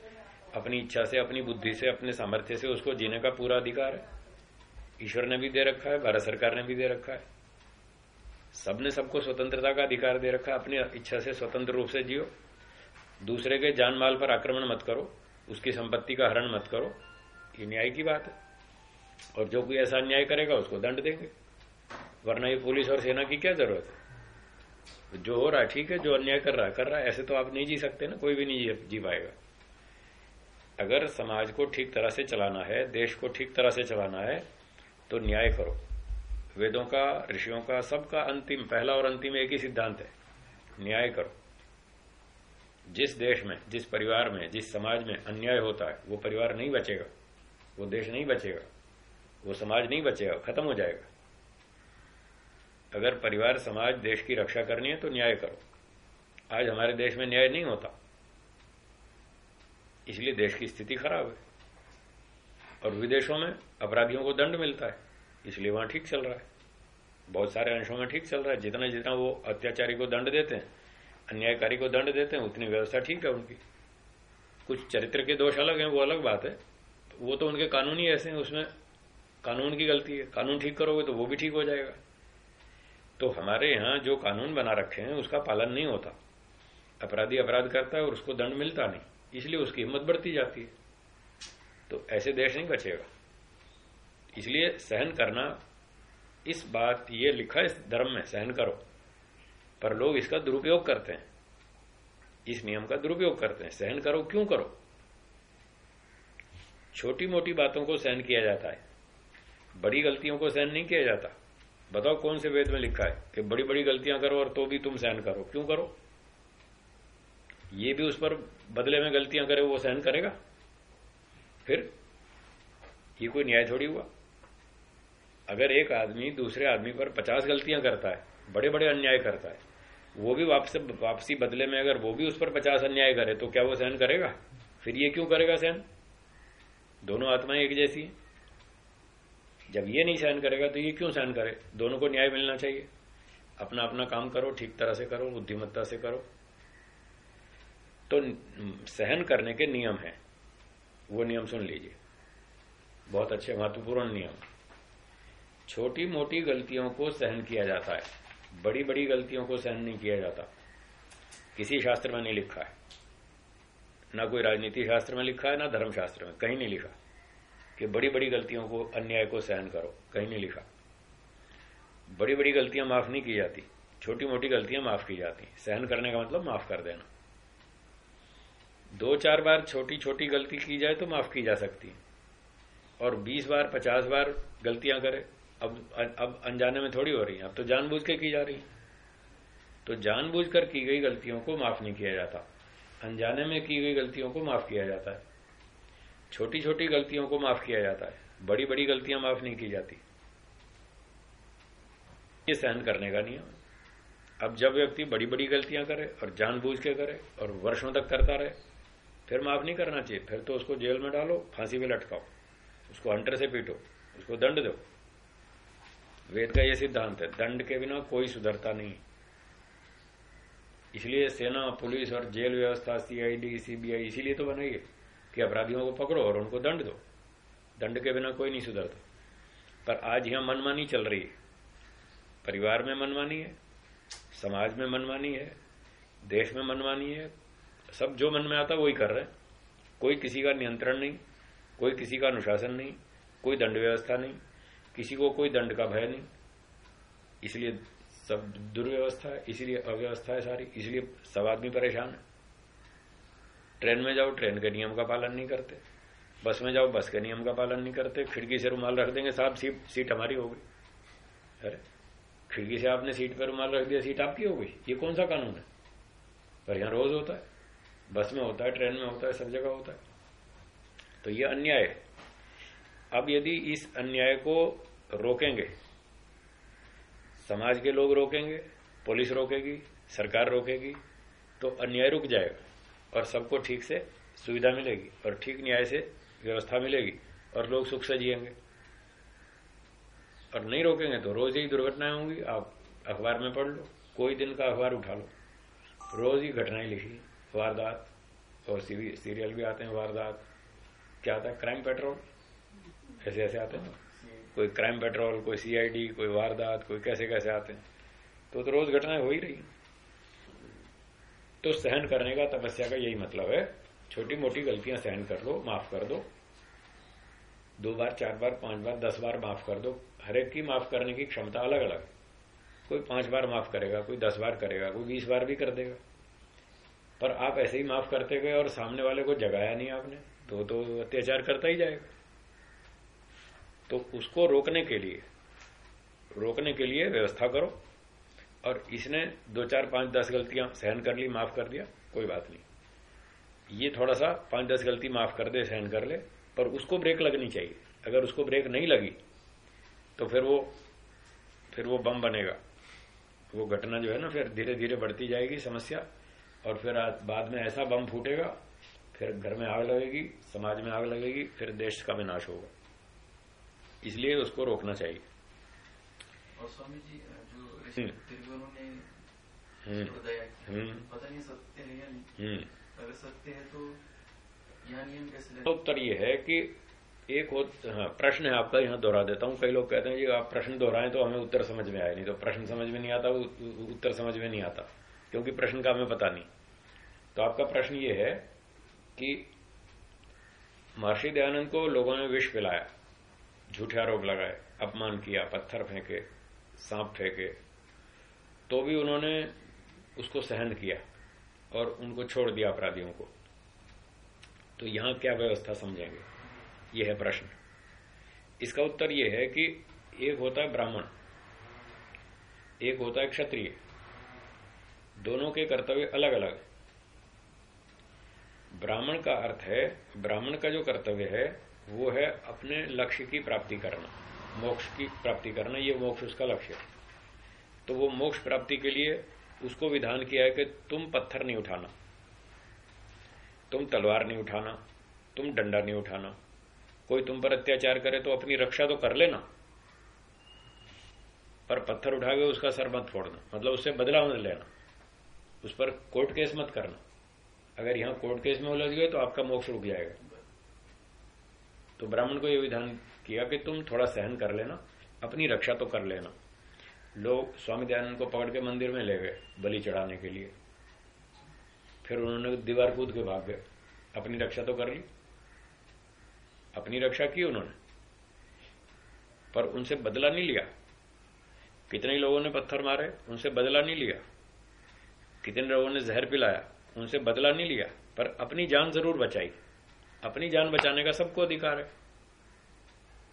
अपनी इच्छा से, अपनी बुद्धि से, अपने सामर्थ्य से उसको जीने का पूरा अधिकार है। ईश्वर ने भी दे रखा है, भारत सरकार ने भी दे रखा है। सबने सबको स्वतंत्रता का अधिकार दे रखा है, अपनी इच्छा से स्वतंत्र रूप से जियो। दूसरे के जान माल पर आक्रमण मत करो, उसकी संपत्ति का हरण मत करो। ये न्याय की बात है। और जो कोई ऐसा अन्याय करेगा, उसको दंड देंगे। वरना ये पुलिस और सेना की क्या ज़रूरत है? जो हो रहा है, ठीक है, जो अन्याय कर रहा है, कर रहा है, ऐसे तो आप नहीं जी सकते ना, कोई भी नहीं जी पाएगा। अगर समाज को ठीक तरह से चलाना है, देश को ठीक तरह से चलाना है तो न्याय करो। वेदों का, ऋषियों का, सबका अंतिम, पहला और अंतिम एक ही सिद्धांत है। न्याय करो। जिस देश में, जिस परिवार में, जिस समाज में अन्याय होता है, वो परिवार नहीं बचेगा। वो देश नहीं बचेगा। वो समाज नहीं बचेगा, खत्म हो जाएगा। अगर परिवार, समाज, देश की रक्षा करनी है तो न्याय करो। आज हमारे देश में न्याय नहीं होता। इसलिए देश की स्थिति खराब है। और विदेशों में अपराधियों को दंड मिलता है। इसलिए वहाँ ठीक चल रहा है। बहुत सारे अंशों में ठीक चल रहा है। जितना जितना वो अत्याचारी को दंड देते हैं, अन्यायकारी को दंड देते हैं, उतनी व्यवस्था ठीक है उनकी। कुछ चरित्र के दोष अलग हैं, वो अलग बात है। वो तो उनके कानूनी ऐसे हैं, उसमें कानून की गलती है। कानून ठीक करोगे तो वो भी ठीक हो जाएगा। तो हमारे यहाँ जो कानून बना रखे हैं, उसका पालन नहीं होता। अपराधी अपराध करता है और उसको दंड मिलता नहीं। इसलिए उसकी हिम्मत बढ़ती जाती है। तो ऐसे देश नहीं बचेगा। इसलिए सहन करना, इस बात ये लिखा इस धर्म में, सहन करो। पर लोग इसका दुरुपयोग करते हैं। इस नियम का दुरुपयोग करते हैं। सहन करो, क्यों करो? छोटी मोटी बातों को सहन किया जाता है। बड़ी गलतियों को सहन नहीं किया जाता। बताओ कौन से वेद में लिखा है कि बड़ी बड़ी गलतियाँ करो और तो भी तुम सहन करो। क्यों करो? ये भी उस पर बदले में गलतियाँ करे, वो सहन करेगा? फिर ये कोई न्याय थोड़ी हुआ? अगर एक आदमी दूसरे आदमी पर पचास गलतियाँ करता है बड़े बड़े अन्याय करता है, वो भी वापस, वापसी बदले में अगर वो भी उस पर पचास अन्याय करे तो क्या वो सहन करेगा? फिर ये क्यों करेगा सहन? दोनों आत्माएँ एक जैसी हैं। जब ये नहीं सहन करेगा तो ये क्यों सहन करे? दोनों को न्याय मिलना चाहिए। अपना अपना काम करो, ठीक तरह से करो, बुद्धिमत्ता से करो। तो सहन करने के नियम है। वो नियम सुन लीजिए। बहुत अच्छे, महत्वपूर्ण नियम। छोटी मोटी गलतियों को सहन किया जाता है। बड़ी बड़ी गलतियों को सहन नहीं किया जाता। किसी शास्त्र में नहीं लिखा है। ना कोई राजनीति शास्त्र में लिखा है, ना धर्म शास्त्र में। कहीं नहीं लिखा। कि बड़ी बड़ी गलतियों को, अन्याय को सहन करो। कहीं नहीं लिखा। बड़ी बड़ी गलतियाँ माफ़ नहीं की जाती। छोटी मोटी गलतियाँ माफ़ की जाती। सहन करने का मतलब माफ़ कर देना। दो चार बार छोटी छोटी गलती की जाए तो माफ़ की जा सकती है। और बीस बार, पचास बार गलतियाँ करे। अब अब अनजाने में थोड़ी हो रही है। अब तो जानबूझ के की जा रही है। तो जानबूझकर की गई गलतियों को माफ़ नहीं किया जाता। अनजाने में की गई गलतियों को माफ़ किया जाता है। छोटी छोटी गलतियों को माफ़ किया जाता है। बड़ी बड़ी गलतियाँ माफ़ नहीं की जाती। ये सहन करने का नियम अब जब व्यक्ति बड़ी बड़ी गलतियाँ करे और जानबूझ के करे और वर्षों तक करता रहे, फिर माफ़ नहीं करना चाहिए। फिर तो उसको जेल में डालो, फांसी में लटकाओ। उसको हंटर से पीटो, उसको दंड दो। वेद का यह सिद्धांत है, दंड के बिना कोई सुधरता नहीं। इसलिए सेना, पुलिस और जेल व्यवस्था सीआईडी सीबीआई इसीलिए तो बनाई है कि अपराधियों को पकड़ो और उनको दंड दो। दंड के बिना कोई नहीं सुधरता। पर आज यहाँ मनमानी चल रही है। परिवार में मनमानी है, समाज में मनमानी है, देश में मनमानी है, सब जो मन में आता वही कर रहे हैं। कोई किसी का नियंत्रण नहीं, कोई किसी का अनुशासन नहीं, कोई दंड व्यवस्था नहीं, किसी को कोई दंड का भय नहीं। इसलिए सब दुर्व्यवस्था है, इसीलिए अव्यवस्था है सारी, इसलिए सब आदमी परेशान है। ट्रेन में जाओ, ट्रेन के नियम का पालन नहीं करते। बस में जाओ, बस के नियम का पालन नहीं करते। खिड़की से रुमाल रख देंगे, साहब, सीट सीट हमारी हो गई। अरे, खिड़की से आपने सीट पर रुमाल रख दिया, सीट आपकी हो गई। ये कौन सा कानून है? पर यहाँ रोज होता है। बस में होता है, ट्रेन में होता है, सब जगह होता है। तो ये अन्याय है। अब यदि इस अन्याय को रोकेंगे, समाज के लोग रोकेंगे, पुलिस रोकेगी, सरकार रोकेगी तो अन्याय रुक जाएगा। और सबको ठीक से सुविधा मिलेगी और ठीक न्याय से व्यवस्था मिलेगी और लोग सुख से जिएँगे। और नहीं रोकेंगे तो रोज ही दुर्घटनाएँ होंगी आप अखबार में पढ़ लो कोई दिन का अखबार उठा लो। रोज ही घटनाएँ लिखी वारदात और सीरियल भी आते हैं वारदात क्या आता है क्राइम पेट्रोल? ऐसे ऐसे आते हैं कोई क्राइम पेट्रोल कोई सीआईडी कोई वारदात कोई कैसे कैसे आते हैं? तो, तो रोज घटनाएँ हो ही रही तो सहन करने का तपस्या का यही मतलब है। छोटी मोटी गलतियाँ सहन कर लो, माफ़ कर दो। दो बार, चार बार, पाँच बार, दस बार माफ़ कर दो। हर एक की माफ़ करने की क्षमता अलग अलग कोई पाँच बार माफ़ करेगा, कोई दस बार करेगा, कोई बीस बार भी कर देगा। पर आप ऐसे ही माफ़ करते गए और सामने वाले को जगाया नहीं आपने तो तो अत्याचार करता ही जाएगा। तो उसको रोकने के लिए, रोकने के लिए व्यवस्था करो। और इसने दो चार पाँच दस गलतियाँ सहन कर ली, माफ़ कर दिया, कोई बात नहीं। ये थोड़ा सा पाँच दस गलती माफ़ कर दे, सहन कर ले, पर उसको ब्रेक लगनी चाहिए। अगर उसको ब्रेक नहीं लगी तो फिर वो फिर वो बम बनेगा। वो घटना जो है ना, फिर धीरे धीरे बढ़ती जाएगी समस्या, और फिर बाद में ऐसा बम फूटेगा, फिर घर में आग लगेगी, समाज में आग लगेगी, फिर देश का विनाश होगा। इसलिए उसको रोकना चाहिए। और स्वामी जी उत्तर ये है कि एक हो हाँ, प्रश्न है आपका यहाँ दोहरा देता हूँ कई लोग कहते हैं जी आप प्रश्न दोहराएँ तो हमें उत्तर समझ में आए नहीं तो प्रश्न समझ में नहीं आता उत्तर समझ में नहीं आता क्योंकि प्रश्न का हमें पता नहीं तो आपका प्रश्न ये है कि महर्षि दयानंद को लोगों ने विष पिलाया झूठे आरोप लगाए अपमान किया पत्थर फेंके सांप फेंके तो भी उन्होंने उसको सहन किया और उनको छोड़ दिया अपराधियों को। तो यहाँ क्या व्यवस्था समझेंगे? यह है प्रश्न। इसका उत्तर यह है कि एक होता है ब्राह्मण, एक होता है क्षत्रिय। दोनों के कर्तव्य अलग अलग ब्राह्मण का अर्थ है, ब्राह्मण का जो कर्तव्य है, वो है अपने लक्ष्य की प्राप्ति करना। मोक्ष की प्राप्ति करना, ये मोक्ष उसका लक्ष्य है। तो वो मोक्ष प्राप्ति के लिए उसको विधान किया है कि तुम पत्थर नहीं उठाना, तुम तलवार नहीं उठाना, तुम डंडा नहीं उठाना। कोई तुम पर अत्याचार करे तो अपनी रक्षा तो कर लेना, पर पत्थर उठा के उसका सर मत फोड़ना मतलब उससे बदला मत लेना, उस पर कोर्ट केस मत करना। अगर यहाँ कोर्ट केस में उलझ गए तो आपका मोक्ष रुक जाएगा। तो ब्राह्मण को यह विधान किया कि तुम थोड़ा सहन कर लेना, अपनी रक्षा तो कर लेना। लोग स्वामी दयानंद को पकड़ के मंदिर में ले गए, बलि चढ़ाने के लिए। फिर उन्होंने दीवार कूद के भाग गए। अपनी रक्षा तो कर ली। अपनी रक्षा की उन्होंने। पर उनसे बदला नहीं लिया। कितने लोगों ने पत्थर मारे, उनसे बदला नहीं लिया। कितने लोगों ने जहर पिलाया, उनसे बदला नहीं लिया। पर अपनी जान ज़रूर बचाई। अपनी जान बचाने का सबको अधिकार है।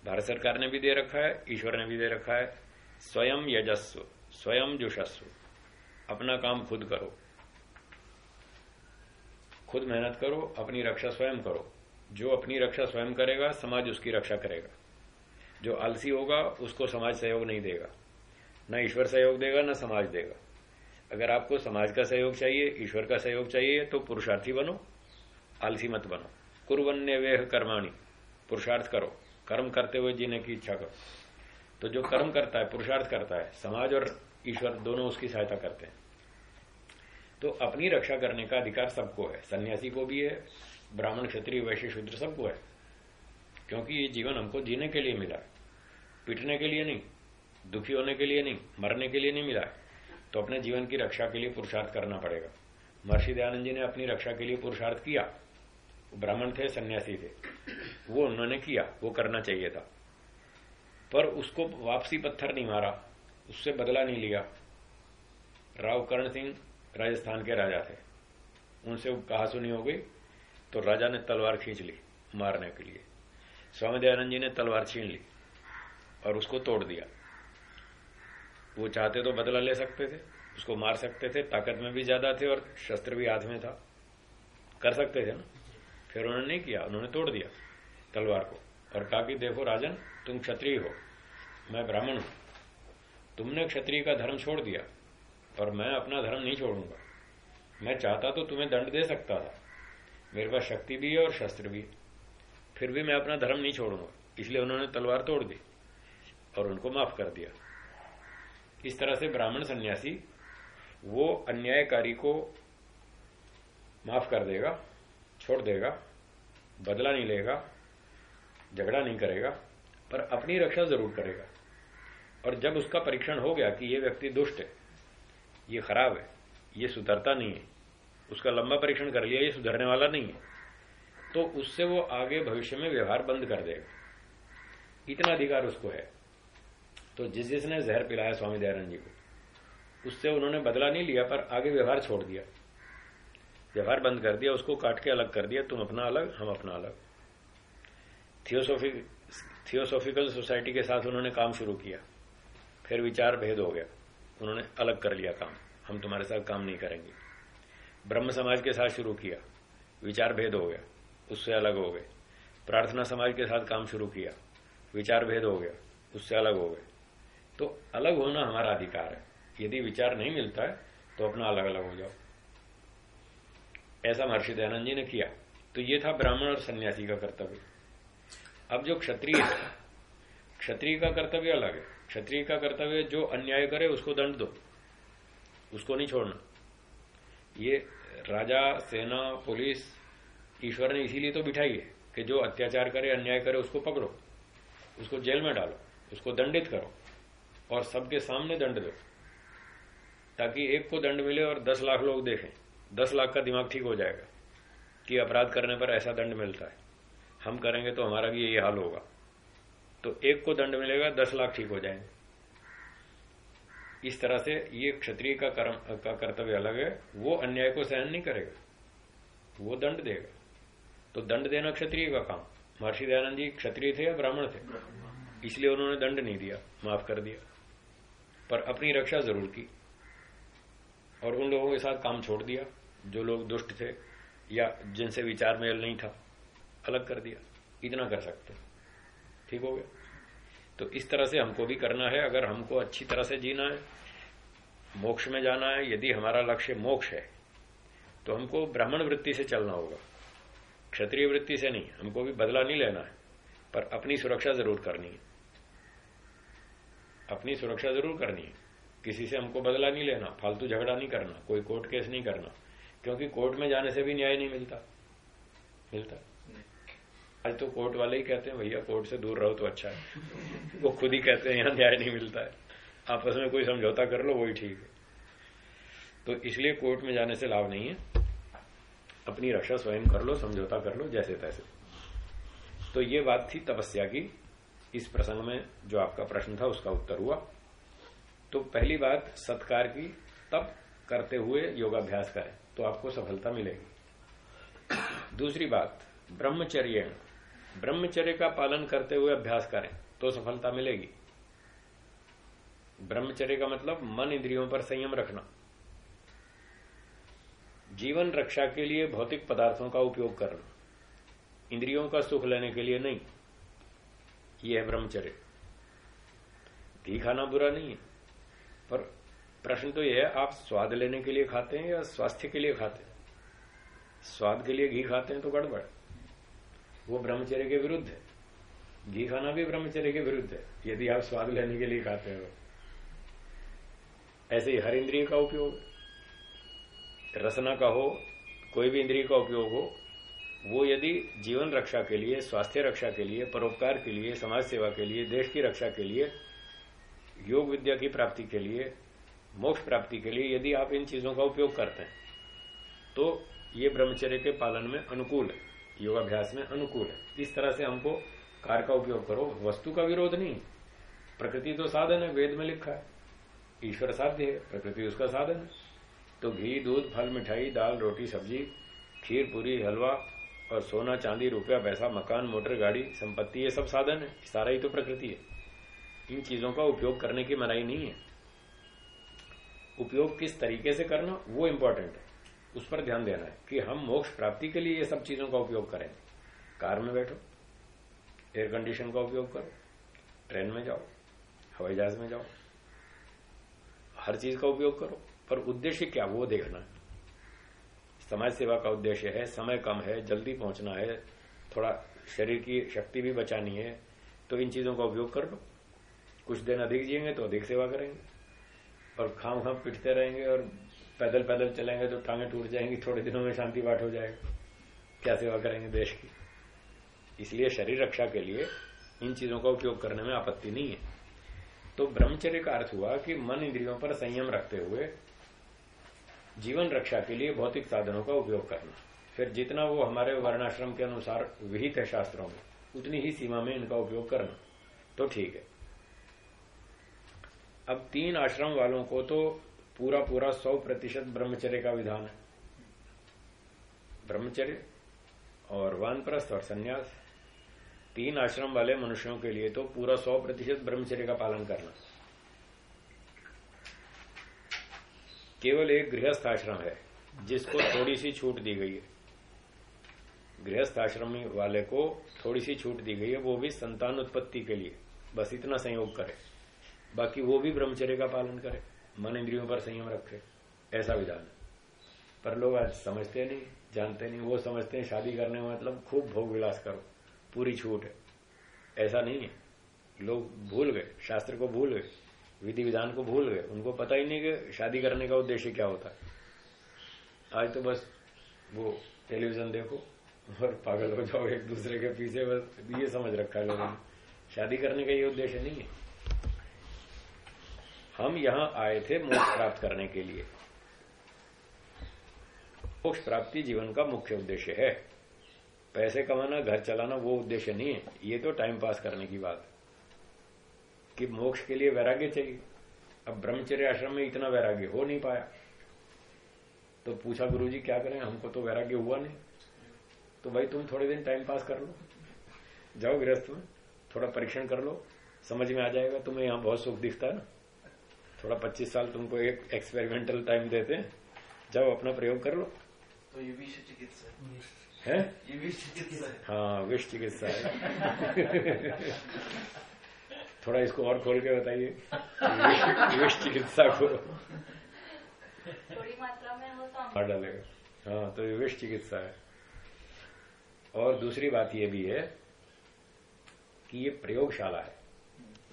भारत सरकार ने भी दे रखा है, ईश्वर ने भी दे रखा है। स्वयं यजस्व, स्वयं जुषस्व। अपना काम खुद करो। खुद मेहनत करो, अपनी रक्षा स्वयं करो। जो अपनी रक्षा स्वयं करेगा, समाज उसकी रक्षा करेगा। जो आलसी होगा, उसको समाज सहयोग नहीं देगा। न ईश्वर सहयोग देगा, न समाज देगा। अगर आपको समाज का सहयोग चाहिए, ईश्वर का सहयोग चाहिए तो पुरुषार्थी बनो, आलसी मत बनो। कुरवन्य वेह कर्माणी, पुरुषार्थ करो। कर्म करते हुए जीने की इच्छा करो। तो जो कर्म करता है, पुरुषार्थ करता है, समाज और ईश्वर दोनों उसकी सहायता करते हैं। तो अपनी रक्षा करने का अधिकार सबको है। सन्यासी को भी है, ब्राह्मण, क्षत्रिय, वैश्य, शूद्र सबको है। क्योंकि ये जीवन हमको जीने के लिए मिला पिटने के लिए नहीं, दुखी होने के लिए नहीं, मरने के लिए नहीं मिला तो अपने जीवन की रक्षा के लिए पुरुषार्थ करना पड़ेगा। महर्षि दयानंद जी ने अपनी रक्षा के लिए पुरुषार्थ किया। ब्राह्मण थे, सन्यासी थे। वो उन्होंने किया, वो करना चाहिए था। पर उसको वापसी पत्थर नहीं मारा, उससे बदला नहीं लिया। राव कर्ण सिंह राजस्थान के राजा थे। उनसे कहा सुनी हो गई तो राजा ने तलवार खींच ली मारने के लिए। स्वामी दयानंद जी ने तलवार छीन ली और उसको तोड़ दिया। वो चाहते तो बदला ले सकते थे, उसको मार सकते थे, ताकत में भी ज़्यादा थे और शस्त्र भी हाथ में था। कर सकते थे ना? फिर उन्होंने नहीं किया, उन्होंने तोड़ दिया तलवार को। और कहा कि देखो राजन, तुम क्षत्रिय हो। मैं ब्राह्मण हूँ। तुमने क्षत्रिय का धर्म छोड़ दिया, और मैं अपना धर्म नहीं छोड़ूँगा। मैं चाहता तो तुम्हें दंड दे सकता था। मेरे पास शक्ति भी है और शस्त्र भी फिर भी मैं अपना धर्म नहीं छोड़ूँगा, इसलिए उन्होंने तलवार तोड़ दी और उनको माफ़ कर दिया। इस तरह से ब्राह्मण सन्यासी, वो अन्यायकारी को माफ़ कर देगा, छोड़ देगा, बदला नहीं लेगा, झगड़ा नहीं करेगा, पर अपनी रक्षा ज़रूर करेगा। और जब उसका परीक्षण हो गया कि ये व्यक्ति दुष्ट है, ये खराब है, ये सुधरता नहीं है, उसका लंबा परीक्षण कर लिया, ये सुधरने वाला नहीं है तो उससे वो आगे भविष्य में व्यवहार बंद कर देगा। इतना अधिकार उसको है। तो जिस जिसने जहर पिलाया स्वामी दयानंद जी को, उससे उन्होंने बदला नहीं लिया, पर आगे व्यवहार छोड़ दिया। व्यवहार बंद कर दिया, उसको काट के अलग कर दिया, तुम अपना अलग, हम अपना अलग। थियोसोफिक थियोसोफिकल सोसाइटी के साथ उन्होंने काम शुरू किया। फिर विचार भेद हो गया। उन्होंने अलग कर लिया काम। हम तुम्हारे साथ काम नहीं करेंगे। ब्रह्म समाज के साथ शुरू किया। विचार भेद हो गया। उससे अलग हो गए। प्रार्थना समाज के साथ काम शुरू किया। विचार भेद हो गया। उससे अलग हो गए। तो अलग होना हमारा अधिकार है। यदि विचार नहीं मिलता है तो अपना अलग अलग हो जाओ। ऐसा महर्षि दयानंद जी ने किया। तो ये था ब्राह्मण और सन्यासी का कर्तव्य। अब जो क्षत्रिय क्षत्रिय का कर्तव्य अलग है। क्षत्रिय का कर्तव्य जो अन्याय करे, उसको दंड दो। उसको नहीं छोड़ना। ये राजा, सेना, पुलिस, ईश्वर ने इसीलिए तो बिठाई है कि जो अत्याचार करे, अन्याय करे, उसको पकड़ो। उसको जेल में डालो, उसको दंडित करो और सबके सामने दंड दो, ताकि एक को दंड मिले और दस लाख लोग देखें। दस लाख का दिमाग ठीक हो जाएगा कि अपराध करने पर ऐसा दंड मिलता है। हम करेंगे तो हमारा भी यही हाल होगा। तो एक को दंड मिलेगा, दस लाख ठीक हो जाएँगे। इस तरह से ये क्षत्रिय का कर्म, का कर्तव्य अलग है, वो अन्याय को सहन नहीं करेगा, वो दंड देगा। तो दंड देना क्षत्रिय का काम। महर्षि दयानंद जी क्षत्रिय थे या ब्राह्मण थे? इसलिए उन्होंने दंड नहीं दिया, माफ़ कर दिया, पर अपनी रक्षा ज़रूर की। और उन लोगों के साथ काम छोड़ दिया, जो लोग दुष्ट थे या जिनसे विचार मेल नहीं था, अलग कर दिया। इतना कर सकते ठीक हो गया। तो इस तरह से हमको भी करना है, अगर हमको अच्छी तरह से जीना है, मोक्ष में जाना है, यदि हमारा लक्ष्य मोक्ष है तो हमको ब्राह्मण वृत्ति से चलना होगा। क्षत्रिय वृत्ति से नहीं, हमको भी बदला नहीं लेना है, पर अपनी सुरक्षा ज़रूर करनी है। अपनी सुरक्षा ज़रूर करनी है। किसी से हमको बदला नहीं लेना, फालतू झगड़ा नहीं करना, कोई कोर्ट केस नहीं करना, क्योंकि कोर्ट में जाने से भी न्याय नहीं मिलता। मिलता? आज तो कोर्ट वाले ही कहते हैं, भैया, कोर्ट से दूर रहो तो अच्छा है। वो खुद ही कहते हैं, यहाँ न्याय नहीं मिलता है। आपस में कोई समझौता कर लो, वही ठीक है। तो इसलिए कोर्ट में जाने से लाभ नहीं है। अपनी रक्षा स्वयं कर लो, समझौता कर लो, जैसे तैसे। तो ये बात थी तपस्या की। इस प्रसंग में जो आपका प्रश्न था, उसका उत्तर हुआ। तो पहली बात, सत्कार की, तब करते हुए योगाभ्यास करें तो आपको सफलता मिलेगी। दूसरी बात ब्रह्मचर्य ब्रह्मचर्य का पालन करते हुए अभ्यास करें तो सफलता मिलेगी। ब्रह्मचर्य का मतलब मन इंद्रियों पर संयम रखना। जीवन रक्षा के लिए भौतिक पदार्थों का उपयोग करना। इंद्रियों का सुख लेने के लिए नहीं। यह है ब्रह्मचर्य। घी खाना बुरा नहीं है, पर प्रश्न तो यह है, आप स्वाद लेने के लिए खाते हैं या स्वास्थ्य के लिए खाते हैं? स्वाद के लिए घी खाते हैं तो गड़बड़। वो ब्रह्मचर्य के विरुद्ध है। घी खाना भी ब्रह्मचर्य के विरुद्ध है, यदि आप स्वाद लेने के लिए खाते हो। ऐसे ही हर इंद्रिय का उपयोग रसना का हो, कोई भी इंद्रिय का उपयोग हो, वो यदि जीवन रक्षा के लिए, स्वास्थ्य रक्षा के लिए, परोपकार के लिए, समाज सेवा के लिए, देश की रक्षा के लिए, योग विद्या की प्राप्ति के लिए, मोक्ष प्राप्ति के लिए यदि आप इन चीज़ों का उपयोग करते हैं तो ये ब्रह्मचर्य के पालन में अनुकूल है। योगाभ्यास में अनुकूल है। इस तरह से हमको कार का उपयोग करो। वस्तु का विरोध नहीं। प्रकृति तो साधन है, वेद में लिखा है। ईश्वर साध्य है, प्रकृति उसका साधन है। तो घी, दूध, फल, मिठाई, दाल, रोटी, सब्ज़ी, खीर, पूरी, हलवा और सोना, चांदी, रुपया, पैसा, मकान, मोटर, गाड़ी, संपत्ति, ये सब साधन है। सारा ही तो प्रकृति है। इन चीज़ों का उपयोग करने की मनाई नहीं है। उपयोग किस तरीके से करना, वो इम्पोर्टेंट है। उस पर ध्यान देना है कि हम मोक्ष प्राप्ति के लिए ये सब चीज़ों का उपयोग करें। कार में बैठो एयर कंडीशन का उपयोग करो ट्रेन में जाओ, हवाई जहाज़ में जाओ, हर चीज़ का उपयोग करो, पर उद्देश्य क्या वो देखना। है समाज सेवा का उद्देश्य है, समय कम है, जल्दी पहुँचना है, थोड़ा शरीर की शक्ति भी बचानी है तो इन चीज़ों का उपयोग कर लो। कुछ दिन अधिक जिएँगे तो अधिक सेवा करेंगे, और खाम खाम पिटते रहेंगे और पैदल पैदल चलेंगे तो टांगे टूट जाएँगी, थोड़े दिनों में शांति पाठ हो जाएगा। क्या सेवा करेंगे देश की? इसलिए शरीर रक्षा के लिए इन चीज़ों का उपयोग करने में आपत्ति नहीं है। तो ब्रह्मचर्य का अर्थ हुआ कि मन इंद्रियों पर संयम रखते हुए जीवन रक्षा के लिए भौतिक साधनों का उपयोग करना। फिर जितना वो हमारे वर्णाश्रम के अनुसार विहित है शास्त्रों में, उतनी ही सीमा में इनका उपयोग करना। तो ठीक है। अब तीन आश्रम वालों को तो पूरा पूरा सौ प्रतिशत ब्रह्मचर्य का विधान है। ब्रह्मचर्य और वानप्रस्थ और संन्यास, तीन आश्रम वाले मनुष्यों के लिए तो पूरा सौ प्रतिशत ब्रह्मचर्य का पालन करना। केवल एक गृहस्थ आश्रम है, जिसको थोड़ी सी छूट दी गई है। गृहस्थ आश्रम वाले को थोड़ी सी छूट दी गई है, वो भी संतान उत्पत्ति के लिए। बस इतना संयोग करे। बाकी वो भी ब्रह्मचर्य का पालन करे। मन इंद्रियों पर संयम रखे, ऐसा विधान पर लोग आज समझते नहीं, जानते नहीं, वो समझते हैं, शादी करने में मतलब खूब भोग विलास करो, पूरी छूट है। ऐसा नहीं है। लोग भूल गए, शास्त्र को भूल गए, विधि विधान को भूल गए, उनको पता ही नहीं कि शादी करने का उद्देश्य क्या होता है। आज तो बस वो टेलीविज़न देखो और पागल हो जाओ एक दूसरे के पीछे, बस ये समझ रखा है लोगों ने। शादी करने का ये उद्देश्य नहीं है। हम यहाँ आए थे मोक्ष प्राप्त करने के लिए। मोक्ष प्राप्ति जीवन का मुख्य उद्देश्य है। पैसे कमाना, घर चलाना, वो उद्देश्य नहीं है। ये तो टाइम पास करने की बात कि मोक्ष के लिए वैराग्य चाहिए। अब ब्रह्मचर्य आश्रम में इतना वैराग्य हो नहीं पाया। तो पूछा गुरु जी क्या करें? हमको तो वैराग्य हुआ नहीं। तो भाई, तुम थोड़े दिन टाइम पास कर लो। जाओ गृहस्थ में, थोड़ा परीक्षण कर लो। समझ में आ जाएगा, तुम्हें यहाँ बहुत सुख दिखता है ना। थोड़ा 25 साल तुमको एक एक्सपेरिमेंटल टाइम देते हैं। जाओ अपना प्रयोग कर लो। तो ये विष चिकित्सा है। ये विष चिकित्सा है। हाँ विष चिकित्सा है। थोड़ा इसको और खोल के बताइए। विष- चिकित्सा को। थोड़ी मात्रा में हो तो मार डालेगा। हाँ तो ये विष चिकित्सा है। और दूसरी बात ये भी है कि ये प्रयोगशाला है।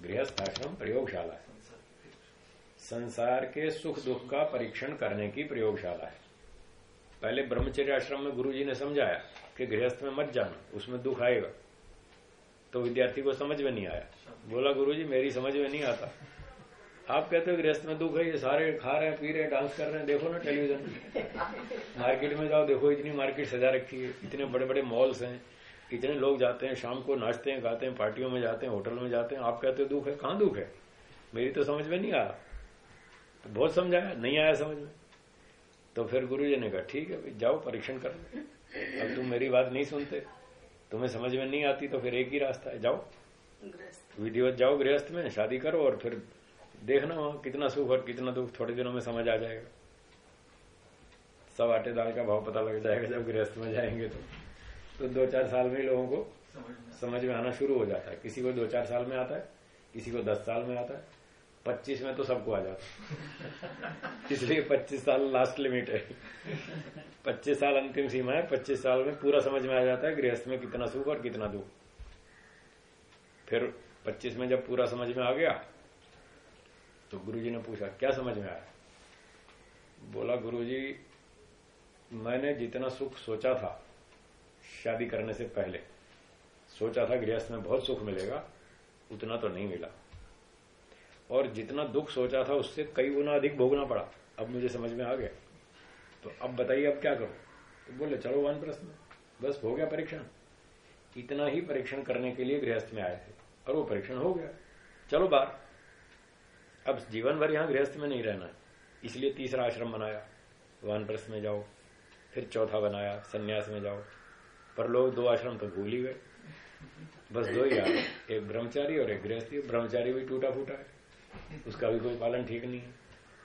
गृहस्थ आश्रम प्रयोगशाला है। संसार के सुख दुख का परीक्षण करने की प्रयोगशाला है। पहले ब्रह्मचर्य आश्रम में गुरुजी ने समझाया कि गृहस्थ में मत जाना, उसमें दुख आएगा। तो विद्यार्थी को समझ में नहीं आया। बोला, गुरुजी, मेरी समझ में नहीं आता। आप कहते हो गृहस्थ में दुख है, ये सारे खा रहे हैं, पी रहे हैं, डांस कर रहे हैं, देखो ना टेलीविज़न। मार्केट में जाओ, देखो इतनी मार्केट सजा रखी है, इतने बड़े बड़े मॉल्स हैं। इतने लोग जाते हैं, शाम को नाचते हैं गाते हैं, पार्टियों में जाते हैं, होटल में जाते हैं। आप कहते हो दुख है, कहाँ दुख है? मेरी तो समझ में नहीं आ रहा। बहुत समझाया नहीं आया समझ में। तो फिर गुरु जी ने कहा ठीक है भाई जाओ परीक्षण कर लो। अब तुम मेरी बात नहीं सुनते तुम्हें समझ में नहीं आती तो फिर एक ही रास्ता है जाओ। विधिवत जाओ गृहस्थ में शादी करो और फिर देखना वहाँ कितना सुख और कितना दुख थोड़े दिनों में समझ आ जाएगा। सब आटे दाल का भाव पता लग जाएगा जब गृहस्थ में जाएँगे तो। तो दो चार साल में ही लोगों को समझ में आना शुरू हो जाता है। किसी को दो चार साल में आता है किसी को दस साल में आता है। पच्चीस में तो सबको आ जाता इसलिए पच्चीस साल लास्ट लिमिट है। पच्चीस साल अंतिम सीमा है, पच्चीस साल में पूरा समझ में आ जाता है गृहस्थ में कितना सुख और कितना दुख। फिर पच्चीस में जब पूरा समझ में आ गया तो गुरुजी ने पूछा, क्या समझ में आया? बोला, गुरुजी, मैंने जितना सुख सोचा था शादी करने से पहले, सोचा था गृहस्थ में बहुत सुख मिलेगा, उतना तो नहीं मिला। और जितना दुख सोचा था उससे कई गुना अधिक भोगना पड़ा। अब मुझे समझ में आ गया। तो अब बताइए, अब क्या करो? तो बोले, चलो, वन प्रश्न। बस हो गया परीक्षण। इतना ही परीक्षण करने के लिए गृहस्थ में आए थे और वो परीक्षण हो गया। चलो बाहर अब जीवन भर यहाँ गृहस्थ में नहीं रहना है। इसलिए तीसरा आश्रम बनाया। वन वानप्रस्थ में जाओ, फिर चौथा बनाया, सन्यास में जाओ। पर लोग दो आश्रम तो भूल ही गए। बस दो ही आ एक ब्रह्मचारी और एक गृहस्थी। ब्रह्मचारी भी टूटा फूटा है। उसका भी कोई पालन ठीक नहीं है।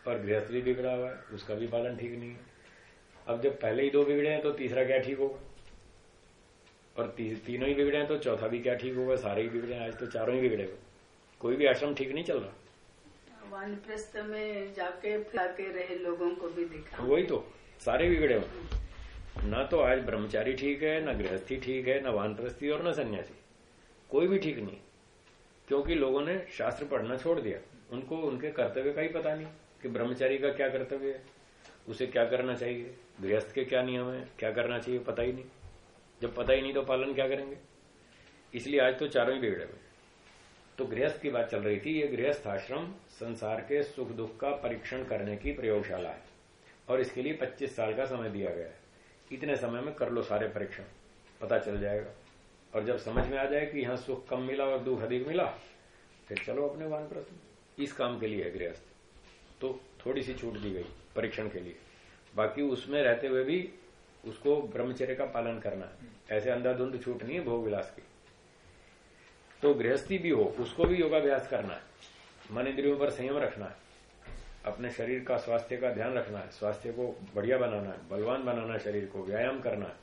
और गृहस्थ भी बिगड़ा हुआ है उसका भी पालन ठीक नहीं है। अब जब पहले ही दो बिगड़े हैं तो तीसरा क्या ठीक होगा? और ती, तीनों ही बिगड़े हैं तो चौथा भी क्या ठीक होगा? सारे ही बिगड़े हैं आज तो चारों ही बिगड़े हुए। कोई भी आश्रम ठीक नहीं चल रहा। वानप्रस्थ में जाके जाके रहे लोगों को भी दिखा। वही तो सारे बिगड़े हुए। ना तो आज ब्रह्मचारी ठीक है ना गृहस्थी ठीक है ना वानप्रस्थी और ना सन्यासी। कोई भी ठीक नहीं। क्योंकि लोगों ने शास्त्र पढ़ना छोड़ दिया। उनको, उनके कर्तव्य का ही पता नहीं कि ब्रह्मचारी का क्या कर्तव्य है। उसे क्या करना चाहिए? गृहस्थ के क्या नियम है? क्या करना चाहिए? पता ही नहीं। जब पता ही नहीं तो पालन क्या करेंगे? इसलिए आज तो चारों ही बिगड़े हुए तो गृहस्थ की बात चल रही थी, ये गृहस्थ आश्रम संसार के सुख दुख का परीक्षण करने की प्रयोगशाला है। और इसके लिए 25 साल का समय दिया गया है। इतने समय में कर लो सारे परीक्षण, पता चल जाएगा। और जब समझ में आ जाए कि यहाँ सुख कम मिला और दुख अधिक मिला, फिर चलो अपने वान प्रश्न। इस काम के लिए है गृहस्थ तो थोड़ी सी छूट दी गई परीक्षण के लिए। बाकी उसमें रहते हुए भी उसको ब्रह्मचर्य का पालन करना है। ऐसे अंधाधुंध छूट नहीं है भोग विलास की। तो गृहस्थी भी हो, उसको भी योगाभ्यास करना है। मन इंद्रियों पर संयम रखना है। अपने शरीर का स्वास्थ्य का ध्यान रखना है। स्वास्थ्य को बढ़िया बनाना है, बलवान बनाना है शरीर को, व्यायाम करना है।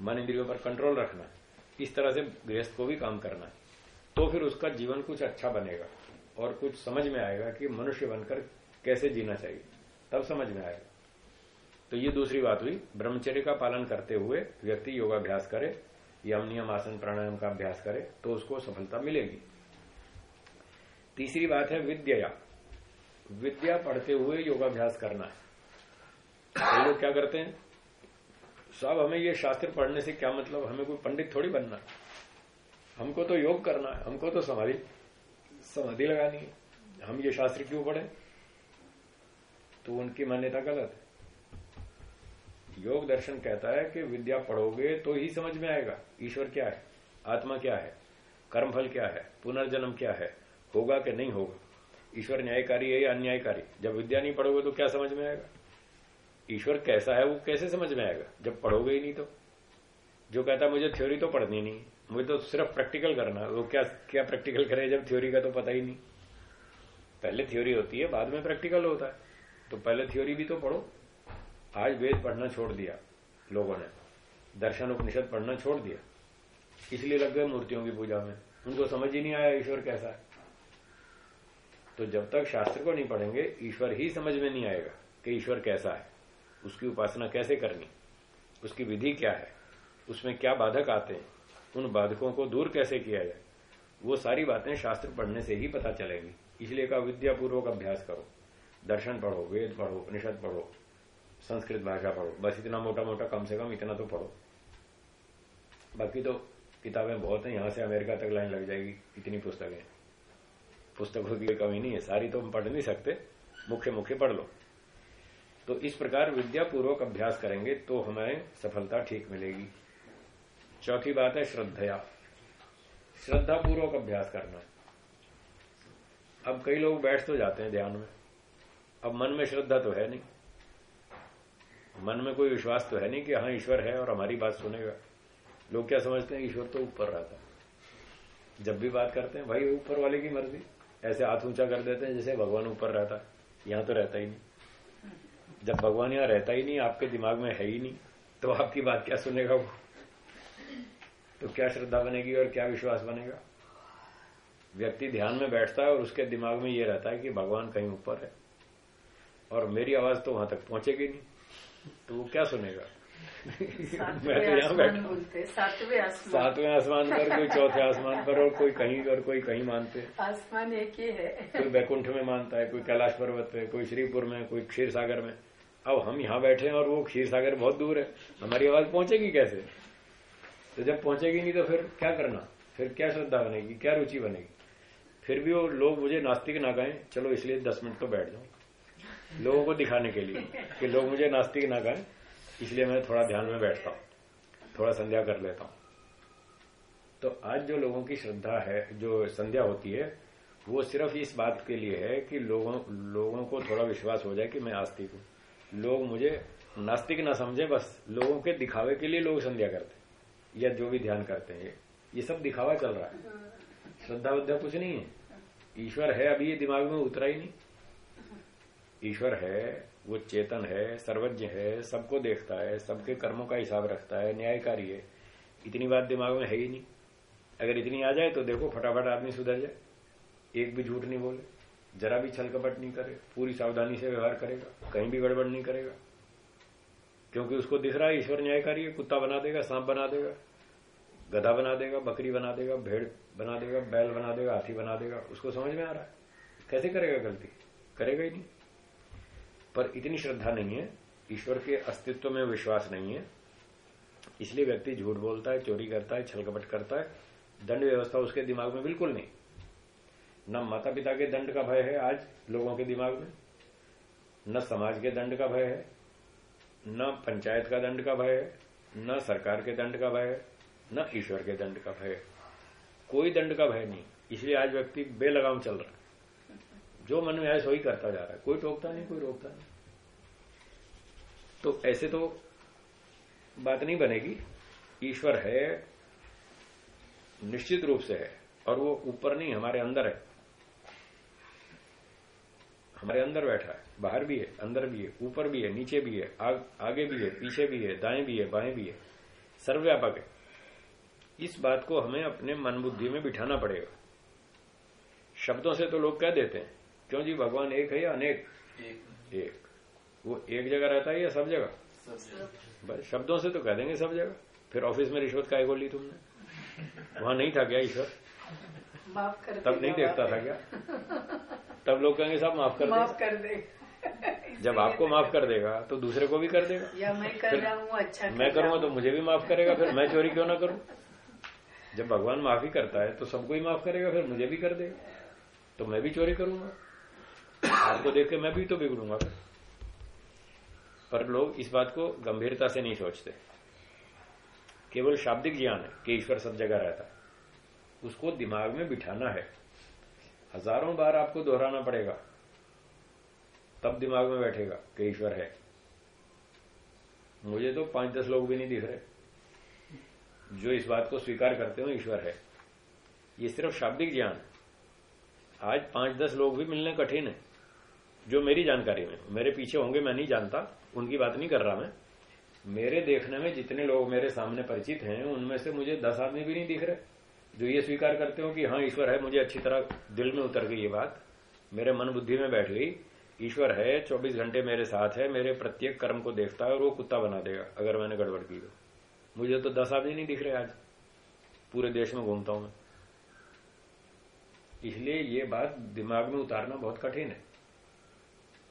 मन इंद्रियों पर कंट्रोल रखना है। इस तरह से गृहस्थ को भी काम करना है। तो फिर उसका जीवन कुछ अच्छा बनेगा। और कुछ समझ में आएगा कि मनुष्य बनकर कैसे जीना चाहिए। तब समझ में आएगा। तो ये दूसरी बात हुई। ब्रह्मचर्य का पालन करते हुए व्यक्ति योगाभ्यास करे, यम नियम, आसन प्राणायाम का अभ्यास करे तो उसको सफलता मिलेगी। तीसरी बात है विद्या। विद्या पढ़ते हुए योगाभ्यास करना है। तो लोग क्या करते हैं? साहब हमें ये शास्त्र पढ़ने से क्या मतलब? हमें कोई पंडित थोड़ी बनना। हमको तो योग करना है, हमको तो समाधि। समाधि लगानी है। हम ये शास्त्र क्यों पढ़े? तो उनकी मान्यता गलत है। योग दर्शन कहता है कि विद्या पढ़ोगे तो ही समझ में आएगा, ईश्वर क्या है, आत्मा क्या है, कर्मफल क्या है, पुनर्जन्म क्या है, होगा कि नहीं होगा। ईश्वर न्यायकारी है या अन्यायकारी? जब विद्या नहीं पढ़ोगे तो क्या समझ में आएगा? ईश्वर कैसा है वो कैसे समझ में आएगा? जब पढ़ोगे ही नहीं तो। जो कहता मुझे थ्योरी तो पढ़नी नहीं मुझे तो सिर्फ़ प्रैक्टिकल करना। वो क्या क्या प्रैक्टिकल करे जब थ्योरी का तो पता ही नहीं। पहले थ्योरी होती है, बाद में प्रैक्टिकल होता है। तो पहले थ्योरी भी तो पढ़ो। आज वेद पढ़ना छोड़ दिया लोगों ने। दर्शन उपनिषद पढ़ना छोड़ दिया। इसलिए लग गए मूर्तियों की पूजा में। उनको समझ ही नहीं आया ईश्वर कैसा है। तो जब तक शास्त्र को नहीं पढ़ेंगे, ईश्वर ही समझ में नहीं आएगा कि ईश्वर कैसा है। उसकी उपासना कैसे करनी? उसकी विधि क्या है? उसमें क्या बाधक आते हैं? उन बाधकों को दूर कैसे किया जाए? वो सारी बातें शास्त्र पढ़ने से ही पता चलेंगी। इसलिए का विद्यापूर्वक अभ्यास करो। दर्शन पढ़ो, वेद पढ़ो, उपनिषद पढ़ो, संस्कृत भाषा पढ़ो। बस इतना मोटा मोटा कम से कम इतना तो पढ़ो। बाकी तो किताबें बहुत हैं, यहाँ से अमेरिका तक लाइन लग जाएगी, इतनी पुस्तकें। पुस्तकों की कमी नहीं है, सारी तो हम पढ़ नहीं सकते, मुख्य मुख्य पढ़ लो। तो इस प्रकार विद्यापूर्वक अभ्यास करेंगे तो हमें सफलता ठीक मिलेगी। चौथी बात है श्रद्धया। श्रद्धा पूर्वक अभ्यास करना। अब कई लोग बैठ तो जाते हैं ध्यान में। अब मन में श्रद्धा तो है नहीं। मन में कोई विश्वास तो है नहीं कि हाँ ईश्वर है और हमारी बात सुनेगा। लोग क्या समझते हैं, ईश्वर तो ऊपर रहता है। जब भी बात करते हैं, भाई, ऊपर वाले की मर्ज़ी। ऐसे हाथ ऊँचा कर देते हैं जैसे भगवान ऊपर रहता है। यहाँ तो रहता ही नहीं। जब भगवान यहाँ रहता ही नहीं, आपके दिमाग में है ही नहीं तो आपकी बात क्या सुनेगा वो? तो क्या श्रद्धा बनेगी और क्या विश्वास बनेगा? व्यक्ति ध्यान में बैठता है और उसके दिमाग में ये रहता है कि भगवान कहीं ऊपर है। और मेरी आवाज़ तो वहाँ तक पहुंचेगी नहीं। तो वो क्या सुनेगा? मैं तो यहाँ बैठा सातवें आसमान। सातवें आसमान पर कोई चौथे आसमान पर और कोई कहीं और कोई कहीं मानते आसमान एक ही है। कोई बैकुंठ में मानता है कोई कैलाश पर्वत पे कोई श्रीपुर में कोई क्षीर सागर में। अब हम यहाँ बैठे हैं और वो क्षीर सागर बहुत दूर है। हमारी आवाज़ पहुंचेगी कैसे? तो जब पहुंचेगी नहीं तो फिर क्या करना? फिर क्या श्रद्धा बनेगी? क्या रुचि बनेगी? फिर भी वो लोग मुझे नास्तिक ना कहें, चलो इसलिए दस मिनट तो बैठ जाऊँ लोगों को दिखाने के लिए कि लोग मुझे नास्तिक ना कहें, इसलिए मैं थोड़ा ध्यान में बैठता हूँ, थोड़ा संध्या कर लेता हूँ। तो आज जो लोगों की श्रद्धा है, जो संध्या होती है, वो सिर्फ़ इस बात के लिए है कि लोगों लोगों को थोड़ा विश्वास हो जाए कि मैं आस्तिक हूँ। लोग मुझे नास्तिक ना समझे, बस लोगों के दिखावे के लिए लोग संध्या करते या जो भी ध्यान करते हैं, ये सब दिखावा चल रहा है। श्रद्धा वद्धा कुछ नहीं है। ईश्वर है, अभी ये दिमाग में उतरा ही नहीं। ईश्वर है, वो चेतन है, सर्वज्ञ है, सबको देखता है, सबके कर्मों का हिसाब रखता है, न्यायकारी है। इतनी बात दिमाग में है ही नहीं। अगर इतनी आ जाए तो देखो, फटाफट आदमी सुधर जाए। एक भी झूठ नहीं बोले, जरा भी छल कपट नहीं करे, पूरी सावधानी से व्यवहार करेगा, कहीं भी गड़बड़ नहीं करेगा। क्योंकि उसको दिख रहा है, ईश्वर न्यायकारी है कुत्ता बना देगा, सांप बना देगा, गधा बना देगा, बकरी बना देगा, भेड़ बना देगा, बैल बना देगा, हाथी बना देगा, उसको समझ में आ रहा है? कैसे करेगा गलती? करेगा ही नहीं। पर इतनी श्रद्धा नहीं है, ईश्वर के अस्तित्व में विश्वास नहीं है, इसलिए व्यक्ति झूठ बोलता है, चोरी करता है, छलकपट करता है, दंड व्यवस्था उसके दिमाग में बिल्कुल नहीं। न माता पिता के दंड का भय है आज लोगों के दिमाग में, न समाज के दंड का भय है। न पंचायत का दंड का भय न सरकार के दंड का भय न ईश्वर के दंड का भय कोई दंड का भय नहीं, इसलिए आज व्यक्ति बेलगाम चल रहा है। जो मन में आए सो ही करता जा रहा है। कोई टोकता नहीं, कोई रोकता नहीं। तो ऐसे तो बात नहीं बनेगी। ईश्वर है, निश्चित रूप से है, और वो ऊपर नहीं, हमारे अंदर है। हमारे अंदर बैठा है बाहर भी है अंदर भी है ऊपर भी है नीचे भी है आग, आगे भी है पीछे भी है दाएँ भी है बाएँ भी है। सर्वव्यापक है। इस बात को हमें अपने मन बुद्धि में बिठाना पड़ेगा। शब्दों से तो लोग कह देते हैं क्यों जी भगवान एक है या अनेक? एक। एक। वो एक जगह रहता है या सब जगह? बस शब्दों से तो कह देंगे सब जगह। फिर ऑफ़िस में रिश्वत काय ली तुमने। वहाँ नहीं था क्या ईश्वर? तब नहीं देखता था क्या? तब लोग कहेंगे साहब माफ़ कर माफ़ कर दे। जब आपको माफ़ कर देगा तो दूसरे को भी कर देगा। या मैं कर रहा हूँ अच्छा मैं करूँगा तो मुझे भी माफ़ करेगा फिर मैं चोरी क्यों ना करूँ? जब भगवान माफ़ी करता है तो सबको ही माफ़ करेगा फिर मुझे भी कर देगा तो मैं भी चोरी करूँगा। आपको देख के मैं भी तो बिगड़ूँगा फिर। पर लोग इस बात को गंभीरता से नहीं सोचते। केवल शाब्दिक ज्ञान है कि ईश्वर सब जगह रहता है। उसको दिमाग में बिठाना है। हज़ारों बार आपको दोहराना पड़ेगा। तब दिमाग में बैठेगा कि ईश्वर है। मुझे तो पाँच दस लोग भी नहीं दिख रहे। जो इस बात को स्वीकार करते हो, ईश्वर है। ये सिर्फ़ शाब्दिक ज्ञान। आज पाँच दस लोग भी मिलने कठिन है। जो मेरी जानकारी में मेरे पीछे होंगे, मैं नहीं जानता। उनकी बात नहीं कर रहा मैं। मेरे देखने में जितने लोग मेरे सामने परिचित हैं, उनमें से मुझे दस आदमी भी नहीं दिख रहे। जो ये स्वीकार करते हो कि हाँ ईश्वर है, मुझे अच्छी तरह दिल में उतर गई ये बात। मेरे मन बुद्धि में बैठ गई, ईश्वर है 24 घंटे मेरे साथ है, मेरे प्रत्येक कर्म को देखता है और वो कुत्ता बना देगा, अगर मैंने गड़बड़ की तो। मुझे तो दस आदमी नहीं दिख रहे आज। पूरे देश में घूमता हूँ मैं। इसलिए ये बात दिमाग में उतारना बहुत कठिन है।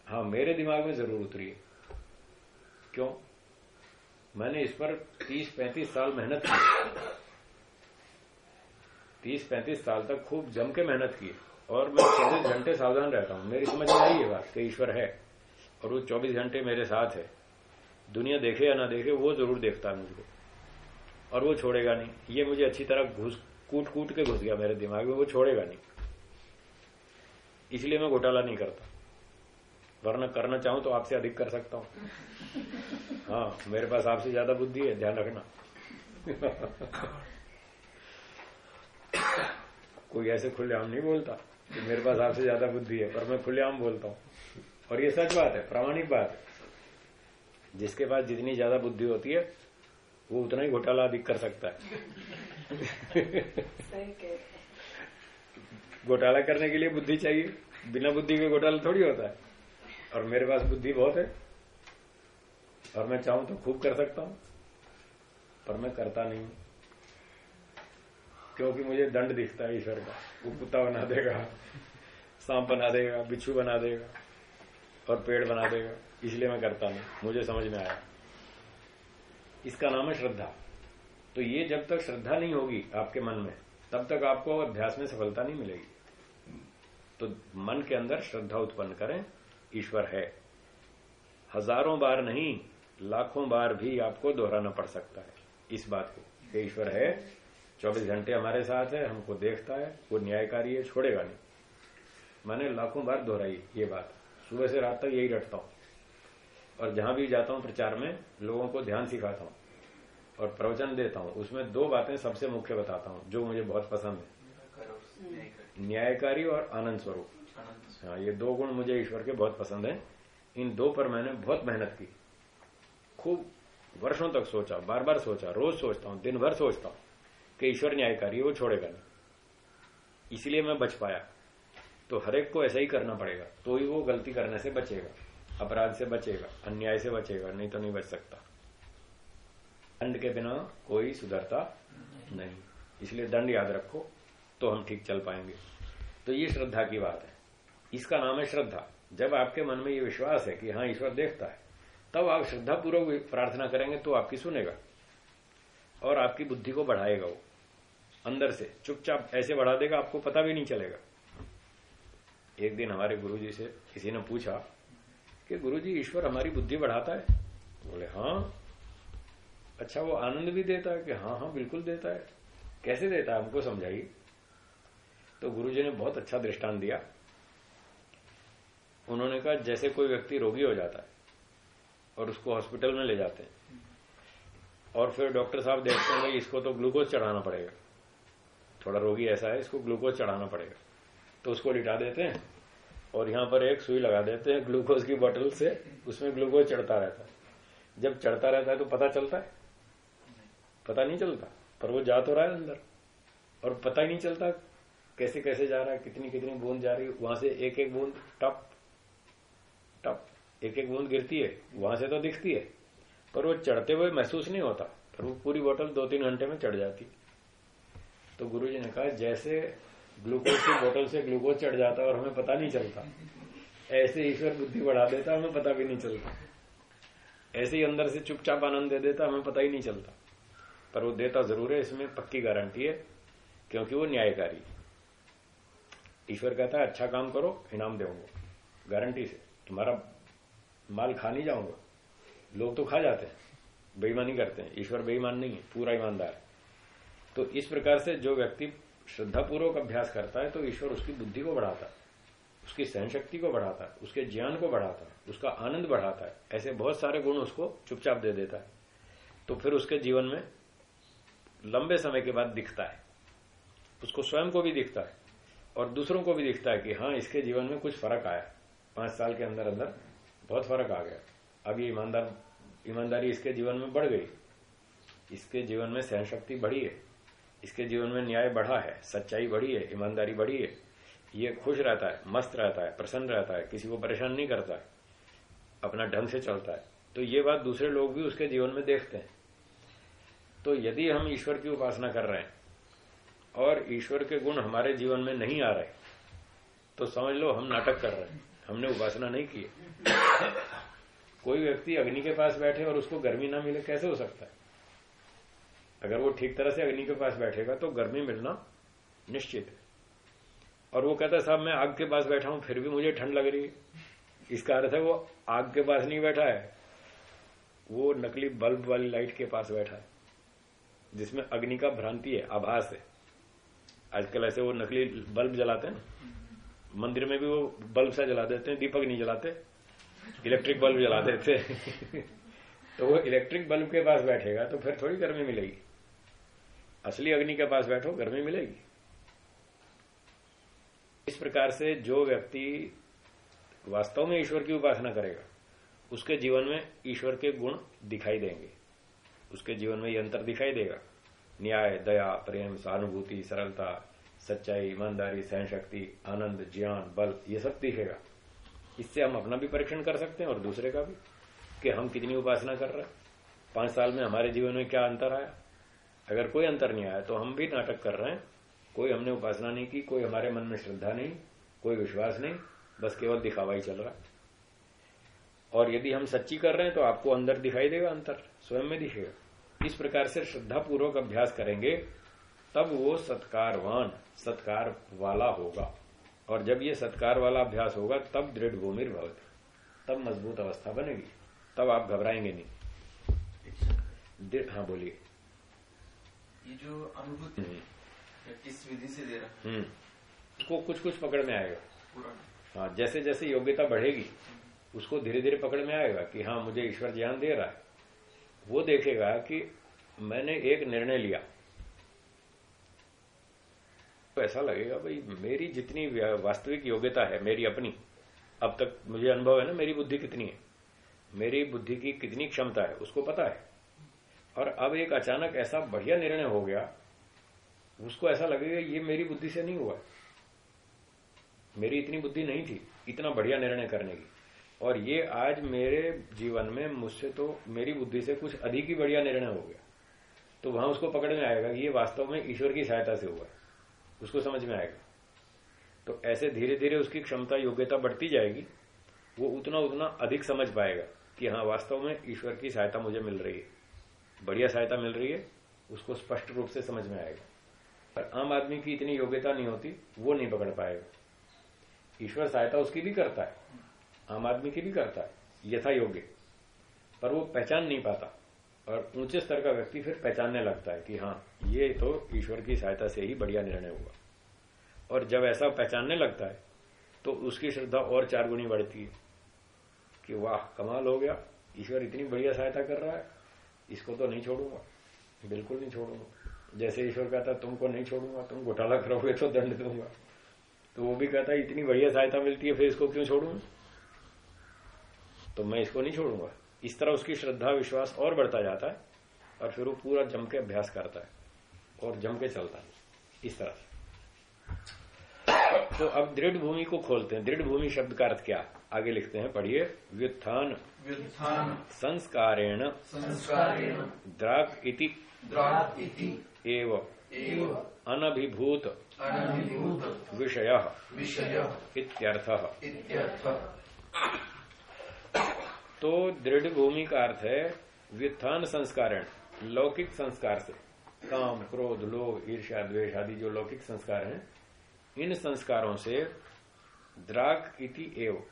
हाँ मेरे दिमाग में ज़रूर उतरी है। क्यों? मैंने इस पर 30-35 साल मेहनत की। 30-35 साल तक खूब जम के मेहनत की और मैं 24 घंटे सावधान रहता हूँ। मेरी समझ में आई ये बात कि ईश्वर है और वो 24 घंटे मेरे साथ है। दुनिया देखे या ना देखे वो ज़रूर देखता है मुझको और वो छोड़ेगा नहीं। ये मुझे अच्छी तरह घुस कूट कूट के घुस गया मेरे दिमाग में वो छोड़ेगा नहीं। इसलिए मैं घोटाला नहीं करता। वरना करना चाहूँ तो आपसे अधिक कर सकता हूँ। हाँ मेरे पास आपसे ज़्यादा बुद्धि है ध्यान रखना। कोई ऐसे खुलेआम नहीं बोलता कि मेरे पास आपसे ज़्यादा बुद्धि है पर मैं खुलेआम बोलता हूँ। और ये सच बात है प्रामाणिक बात है। जिसके पास जितनी ज़्यादा बुद्धि होती है वो उतना ही घोटाला अधिक कर सकता है। घोटाला करने के लिए बुद्धि चाहिए। बिना बुद्धि के घोटाला थोड़ी होता है। और मेरे पास बुद्धि बहुत है और मैं चाहूँ तो खूब कर सकता हूँ पर मैं करता नहीं हूँ। क्योंकि मुझे दंड दिखता है ईश्वर का। वो कुत्ता बना देगा, सांप बना देगा, बिच्छू बना देगा और पेड़ बना देगा। इसलिए मैं करता नहीं। मुझे समझ में आया। इसका नाम है श्रद्धा। तो ये जब तक श्रद्धा नहीं होगी आपके मन में, तब तक आपको अभ्यास में सफलता नहीं मिलेगी। तो मन के अंदर श्रद्धा उत्पन्न करें, ईश्वर है। हज़ारों बार नहीं, लाखों बार भी आपको दोहराना पड़ सकता है। इस बात को ईश्वर है 24 घंटे हमारे साथ है, हमको देखता है, वो न्यायकारी है, छोड़ेगा नहीं। मैंने लाखों बार दोहराई ये बात। सुबह से रात तक यही रटता हूँ। और जहाँ भी जाता हूँ प्रचार में, लोगों को ध्यान सिखाता हूँ और प्रवचन देता हूँ। उसमें दो बातें सबसे मुख्य बताता हूँ, जो मुझे बहुत पसंद है। न्यायकारी और आनंद स्वरूप। हाँ ये दो गुण मुझे ईश्वर के बहुत पसंद है। इन दो पर मैंने बहुत मेहनत की। खूब वर्षों तक सोचा, बार बार सोचा, रोज सोचता हूँ, दिन भर सोचता हूँ। कि ईश्वर न्यायकारी वो छोड़ेगा नहीं। इसलिए मैं बच पाया। तो हरेक को ऐसा ही करना पड़ेगा। तो ही वो गलती करने से बचेगा, अपराध से बचेगा, अन्याय से बचेगा, नहीं तो नहीं बच सकता। दंड के बिना कोई सुधरता नहीं। इसलिए दंड याद रखो तो हम ठीक चल पाएँगे। तो ये श्रद्धा की बात है। इसका नाम है श्रद्धा। जब आपके मन में ये विश्वास है कि हाँ ईश्वर देखता है, तब आप श्रद्धा पूर्वक प्रार्थना करेंगे तो आपकी सुनेगा और आपकी बुद्धि को बढ़ाएगा वो। अंदर से, चुपचाप ऐसे बढ़ा देगा, आपको पता भी नहीं चलेगा। एक दिन हमारे गुरुजी से किसी ने पूछा कि गुरुजी, ईश्वर हमारी बुद्धि बढ़ाता है? बोले हाँ। अच्छा वो आनंद भी देता है कि हाँ हाँ बिल्कुल देता है। कैसे देता है, हमको समझाइए। तो गुरुजी ने बहुत अच्छा दृष्टांत दिया। उन्होंने कहा, जैसे कोई व्यक्ति रोगी हो जाता है और उसको हॉस्पिटल में ले जाते हैं, और फिर डॉक्टर साहब देखते हैं कि इसको तो ग्लूकोज चढ़ाना पड़ेगा। थोड़ा रोगी ऐसा है, इसको ग्लूकोज चढ़ाना पड़ेगा। तो उसको लिटा देते हैं और यहाँ पर एक सुई लगा देते हैं ग्लूकोज की बोतल से, उसमें ग्लूकोज चढ़ता रहता है। जब चढ़ता रहता है तो पता चलता है? पता नहीं चलता, पर वो जा तो रहा है अंदर। और पता ही नहीं चलता कैसे कैसे जा रहा है, कितनी कितनी बूंद जा रही है। वहाँ से एक एक बूंद, टप टप, एक एक बूंद गिरती है, वहाँ से तो दिखती है। पर वो चढ़ते हुए महसूस नहीं होता, पर वो पूरी बोतल दो तीन घंटे में चढ़ जाती तो गुरु जी ने कहा, जैसे ग्लूकोज की बोतल से ग्लूकोज चढ़ जाता और हमें पता नहीं चलता। ऐसे ईश्वर बुद्धि बढ़ा देता, हमें पता भी नहीं चलता। ऐसे ही अंदर से चुपचाप आनंद दे देता, हमें पता ही नहीं चलता। पर वो देता ज़रूर है, इसमें पक्की गारंटी है, क्योंकि वो न्यायकारी ईश्वर कहता है अच्छा काम करो, इनाम दूँगा गारंटी से। तुम्हारा माल खा नहीं जाऊँगा। लोग तो खा जाते हैं। बेईमानी करते हैं। ईश्वर बेईमान नहीं है, पूरा ईमानदार है। तो इस प्रकार से जो व्यक्ति श्रद्धापूर्वक अभ्यास करता है तो ईश्वर उसकी बुद्धि को बढ़ाता है, उसकी सहन शक्ति को बढ़ाता है, उसके ज्ञान को बढ़ाता है, उसका आनंद बढ़ाता है। ऐसे बहुत सारे गुण उसको चुपचाप दे देता है। तो फिर उसके जीवन में लंबे समय के बाद दिखता है। उसको स्वयं को भी दिखता है और दूसरों को भी दिखता है कि हाँ इसके जीवन में कुछ फ़र्क आया। पाँच साल के अंदर अंदर बहुत फ़र्क आ गया। अब ये ईमानदार, ईमानदारी इसके जीवन में बढ़ गई। इसके जीवन में सहन शक्ति बढ़ी है। इसके जीवन में न्याय बढ़ा है, सच्चाई बढ़ी है, ईमानदारी बढ़ी है। ये खुश रहता है, मस्त रहता है, प्रसन्न रहता है, किसी को परेशान नहीं करता है अपना ढंग से चलता है। तो ये बात दूसरे लोग भी उसके जीवन में देखते हैं। तो यदि हम ईश्वर की उपासना कर रहे हैं और ईश्वर के गुण हमारे जीवन में नहीं आ रहे तो समझ लो हम नाटक कर रहे हैं। हमने उपासना नहीं की कोई व्यक्ति अग्नि के पास बैठे और उसको गर्मी ना मिले, कैसे हो सकता है? अगर वो ठीक तरह से अग्नि के पास बैठेगा तो गर्मी मिलना निश्चित है। और वो कहता है, साहब, मैं आग के पास बैठा हूँ, फिर भी मुझे ठंड लग रही है। इसका अर्थ है, वो आग के पास नहीं बैठा है, वो नकली बल्ब वाली लाइट के पास बैठा है, जिसमें अग्नि का भ्रांति है, आभास है। आजकल ऐसे वो नकली बल्ब जलाते हैं मंदिर में भी वो बल्ब सा जला देते हैं, दीपक नहीं जलाते, इलेक्ट्रिक बल्ब जला देते तो वो इलेक्ट्रिक बल्ब के पास बैठेगा तो फिर थोड़ी गर्मी मिलेगी। असली अग्नि के पास बैठो गर्मी मिलेगी। इस प्रकार से जो व्यक्ति वास्तव में ईश्वर की उपासना करेगा, उसके जीवन में ईश्वर के गुण दिखाई देंगे। उसके जीवन में ये अंतर दिखाई देगा। न्याय, दया, प्रेम, सहानुभूति, सरलता, सच्चाई, ईमानदारी सहन शक्ति आनंद, ज्ञान, बल, ये सब दिखेगा। इससे हम अपना भी परीक्षण कर सकते हैं और दूसरे का भी, कि हम कितनी उपासना कर रहे हैं। पाँच साल में हमारे जीवन में क्या अंतर आया? अगर कोई अंतर नहीं आया तो हम भी नाटक कर रहे हैं। कोई हमने उपासना नहीं की कोई हमारे मन में श्रद्धा नहीं कोई विश्वास नहीं बस केवल दिखावा ही चल रहा है। और यदि हम सच्ची कर रहे हैं तो आपको अंदर दिखाई देगा अंतर स्वयं में दिखेगा। इस प्रकार से श्रद्धा पूर्वक अभ्यास करेंगे तब वो सत्कारवान सत्कार वाला होगा। और जब ये सत्कार वाला अभ्यास होगा तब दृढ़ भूमि भवत। तब मज़बूत अवस्था बनेगी। तब आप घबराएँगे नहीं। हाँ बोलिए। ये जो अनुभूति किस विधि से दे रहा हम्म। उसको कुछ कुछ पकड़ में आएगा। हाँ जैसे जैसे योग्यता बढ़ेगी उसको धीरे धीरे पकड़ में आएगा कि हाँ मुझे ईश्वर ज्ञान दे रहा है। वो देखेगा कि मैंने एक निर्णय लिया। तो ऐसा लगेगा भाई मेरी जितनी वास्तविक योग्यता है मेरी अपनी अब तक मुझे अनुभव है ना मेरी बुद्धि कितनी है? मेरी बुद्धि की कितनी क्षमता है उसको पता है। और अब एक अचानक ऐसा बढ़िया निर्णय हो गया, उसको ऐसा लगेगा, ये मेरी बुद्धि से नहीं हुआ मेरी इतनी बुद्धि नहीं थी, इतना बढ़िया निर्णय करने की। और ये आज मेरे जीवन में मुझसे तो मेरी बुद्धि से कुछ अधिक ही बढ़िया निर्णय हो गया। तो वहाँ उसको पकड़ में आएगा कि ये वास्तव में ईश्वर की सहायता से हुआ उसको समझ में आएगा। तो ऐसे धीरे धीरे उसकी क्षमता, योग्यता बढ़ती जाएगी, वो उतना उतना अधिक समझ पाएगा कि हाँ वास्तव में ईश्वर की सहायता मुझे मिल रही है। बढ़िया सहायता मिल रही है, उसको स्पष्ट रूप से समझ में आएगा। पर आम आदमी की इतनी योग्यता नहीं होती, वो नहीं पकड़ पाएगा। ईश्वर सहायता उसकी भी करता है, आम आदमी की भी करता है, यथा योग्य। पर वो पहचान नहीं पाता, और ऊँचे स्तर का व्यक्ति फिर पहचानने लगता है कि हाँ ये तो ईश्वर की सहायता से ही बढ़िया निर्णय हुआ। और जब ऐसा पहचानने लगता है तो उसकी श्रद्धा और चार गुनी बढ़ती है कि वाह, कमाल हो गया, ईश्वर इतनी बढ़िया सहायता कर रहा है। इसको तो नहीं छोड़ूँगा। बिल्कुल नहीं छोड़ूँगा। जैसे ईश्वर कहता तुमको नहीं छोड़ूँगा, तुम घोटाला करोगे तो दंड दूँगा। तो वो भी कहता है, इतनी बढ़िया सहायता मिलती है, फिर इसको क्यों छोड़ू? तो मैं इसको नहीं छोड़ूँगा। इस तरह उसकी श्रद्धा, विश्वास और बढ़ता जाता है और फिर वो पूरा जम के अभ्यास करता है और जम के चलता है, इस तरह से। तो अब दृढ़ भूमि को खोलते हैं। दृढ़ भूमि शब्द का अर्थ क्या? आगे लिखते हैं पढ़िए। व्युत्थान। व्युत्थान। संस्कारेण। संस्कारेण। द्राग इति। द्राग इति। एव। एव। अनभिभूत। अनभिभूत। विषय। विषय। इत्यर्थः। इत्यर्थः। तो दृढ़ भूमि का अर्थ है व्युत्थान संस्कारण। लौकिक संस्कार से। काम क्रोध लोभ ईर्ष्या द्वेष आदि जो लौकिक संस्कार हैं इन संस्कारों से द्राक इति एव।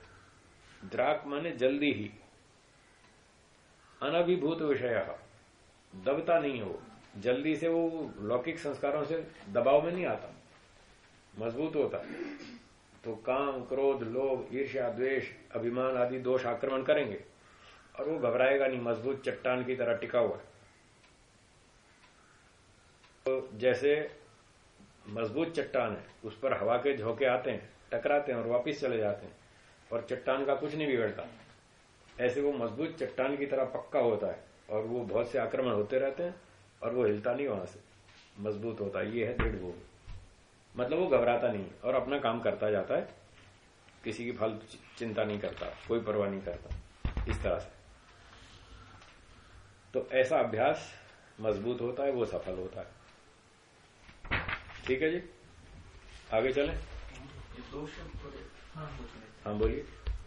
द्राक माने जल्दी ही। अनभिभूत विषय। दबता नहीं हो। जल्दी से वो लौकिक संस्कारों से दबाव में नहीं आता। मज़बूत होता। तो काम, क्रोध, लोभ, ईर्ष्या, द्वेष, अभिमान आदि दोष आक्रमण करेंगे। और वो घबराएगा नहीं। मज़बूत चट्टान की तरह टिका हुआ तो जैसे मज़बूत चट्टान है, उस पर हवा के झोंके आते हैं, टकराते हैं और वापस चले जाते हैं। और चट्टान का कुछ नहीं बिगड़ता। ऐसे वो मज़बूत चट्टान की तरह पक्का होता है और वो बहुत से आक्रमण होते रहते हैं और वो हिलता नहीं वहाँ से। मज़बूत होता है। ये है दृढ़ भूमि मतलब वो घबराता नहीं और अपना काम करता जाता है। किसी की फल चिंता नहीं करता, कोई परवाह नहीं करता, इस तरह से। तो ऐसा अभ्यास मज़बूत होता है, वो सफल होता है। ठीक है जी? आगे चले। दो शब्द। हाँ बोलिए।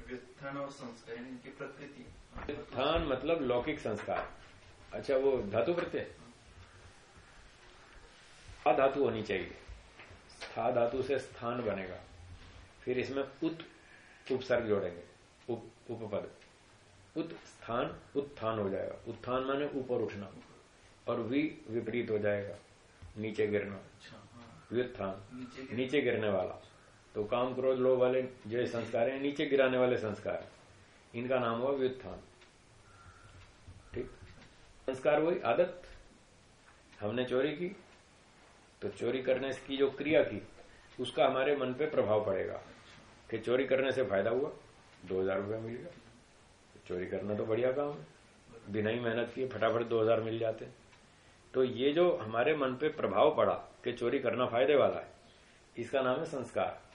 व्युत्थान और संस्कार इनकी प्रकृति। उत्थान मतलब लौकिक संस्कार। अच्छा वो धातु प्रत्यय? स्था धातु होनी चाहिए। स्था धातु से स्थान बनेगा। फिर इसमें उत उपसर्ग जोड़ेंगे। उप उपपद। उत स्थान उत्थान हो जाएगा। उत्थान माने ऊपर उठना। और वी विपरीत हो जाएगा। नीचे गिरना। अच्छा हाँ। व्युत्थान। नीचे गिरने वाला। तो काम क्रोध लोभ वाले जो संस्कार है, नीचे गिराने वाले संस्कार इनका नाम हुआ व्युत्थान। ठीक? संस्कार हुई आदत। हमने चोरी की। तो चोरी करने की जो क्रिया की, उसका हमारे मन पे प्रभाव पड़ेगा कि चोरी करने से फ़ायदा हुआ। दो हज़ार रुपया मिल गया। चोरी करना तो बढ़िया काम है। बिना ही मेहनत किए फटाफट दो हज़ार मिल जाते। तो ये जो हमारे मन पे प्रभाव पड़ा कि चोरी करना फ़ायदे वाला है, इसका नाम है संस्कार।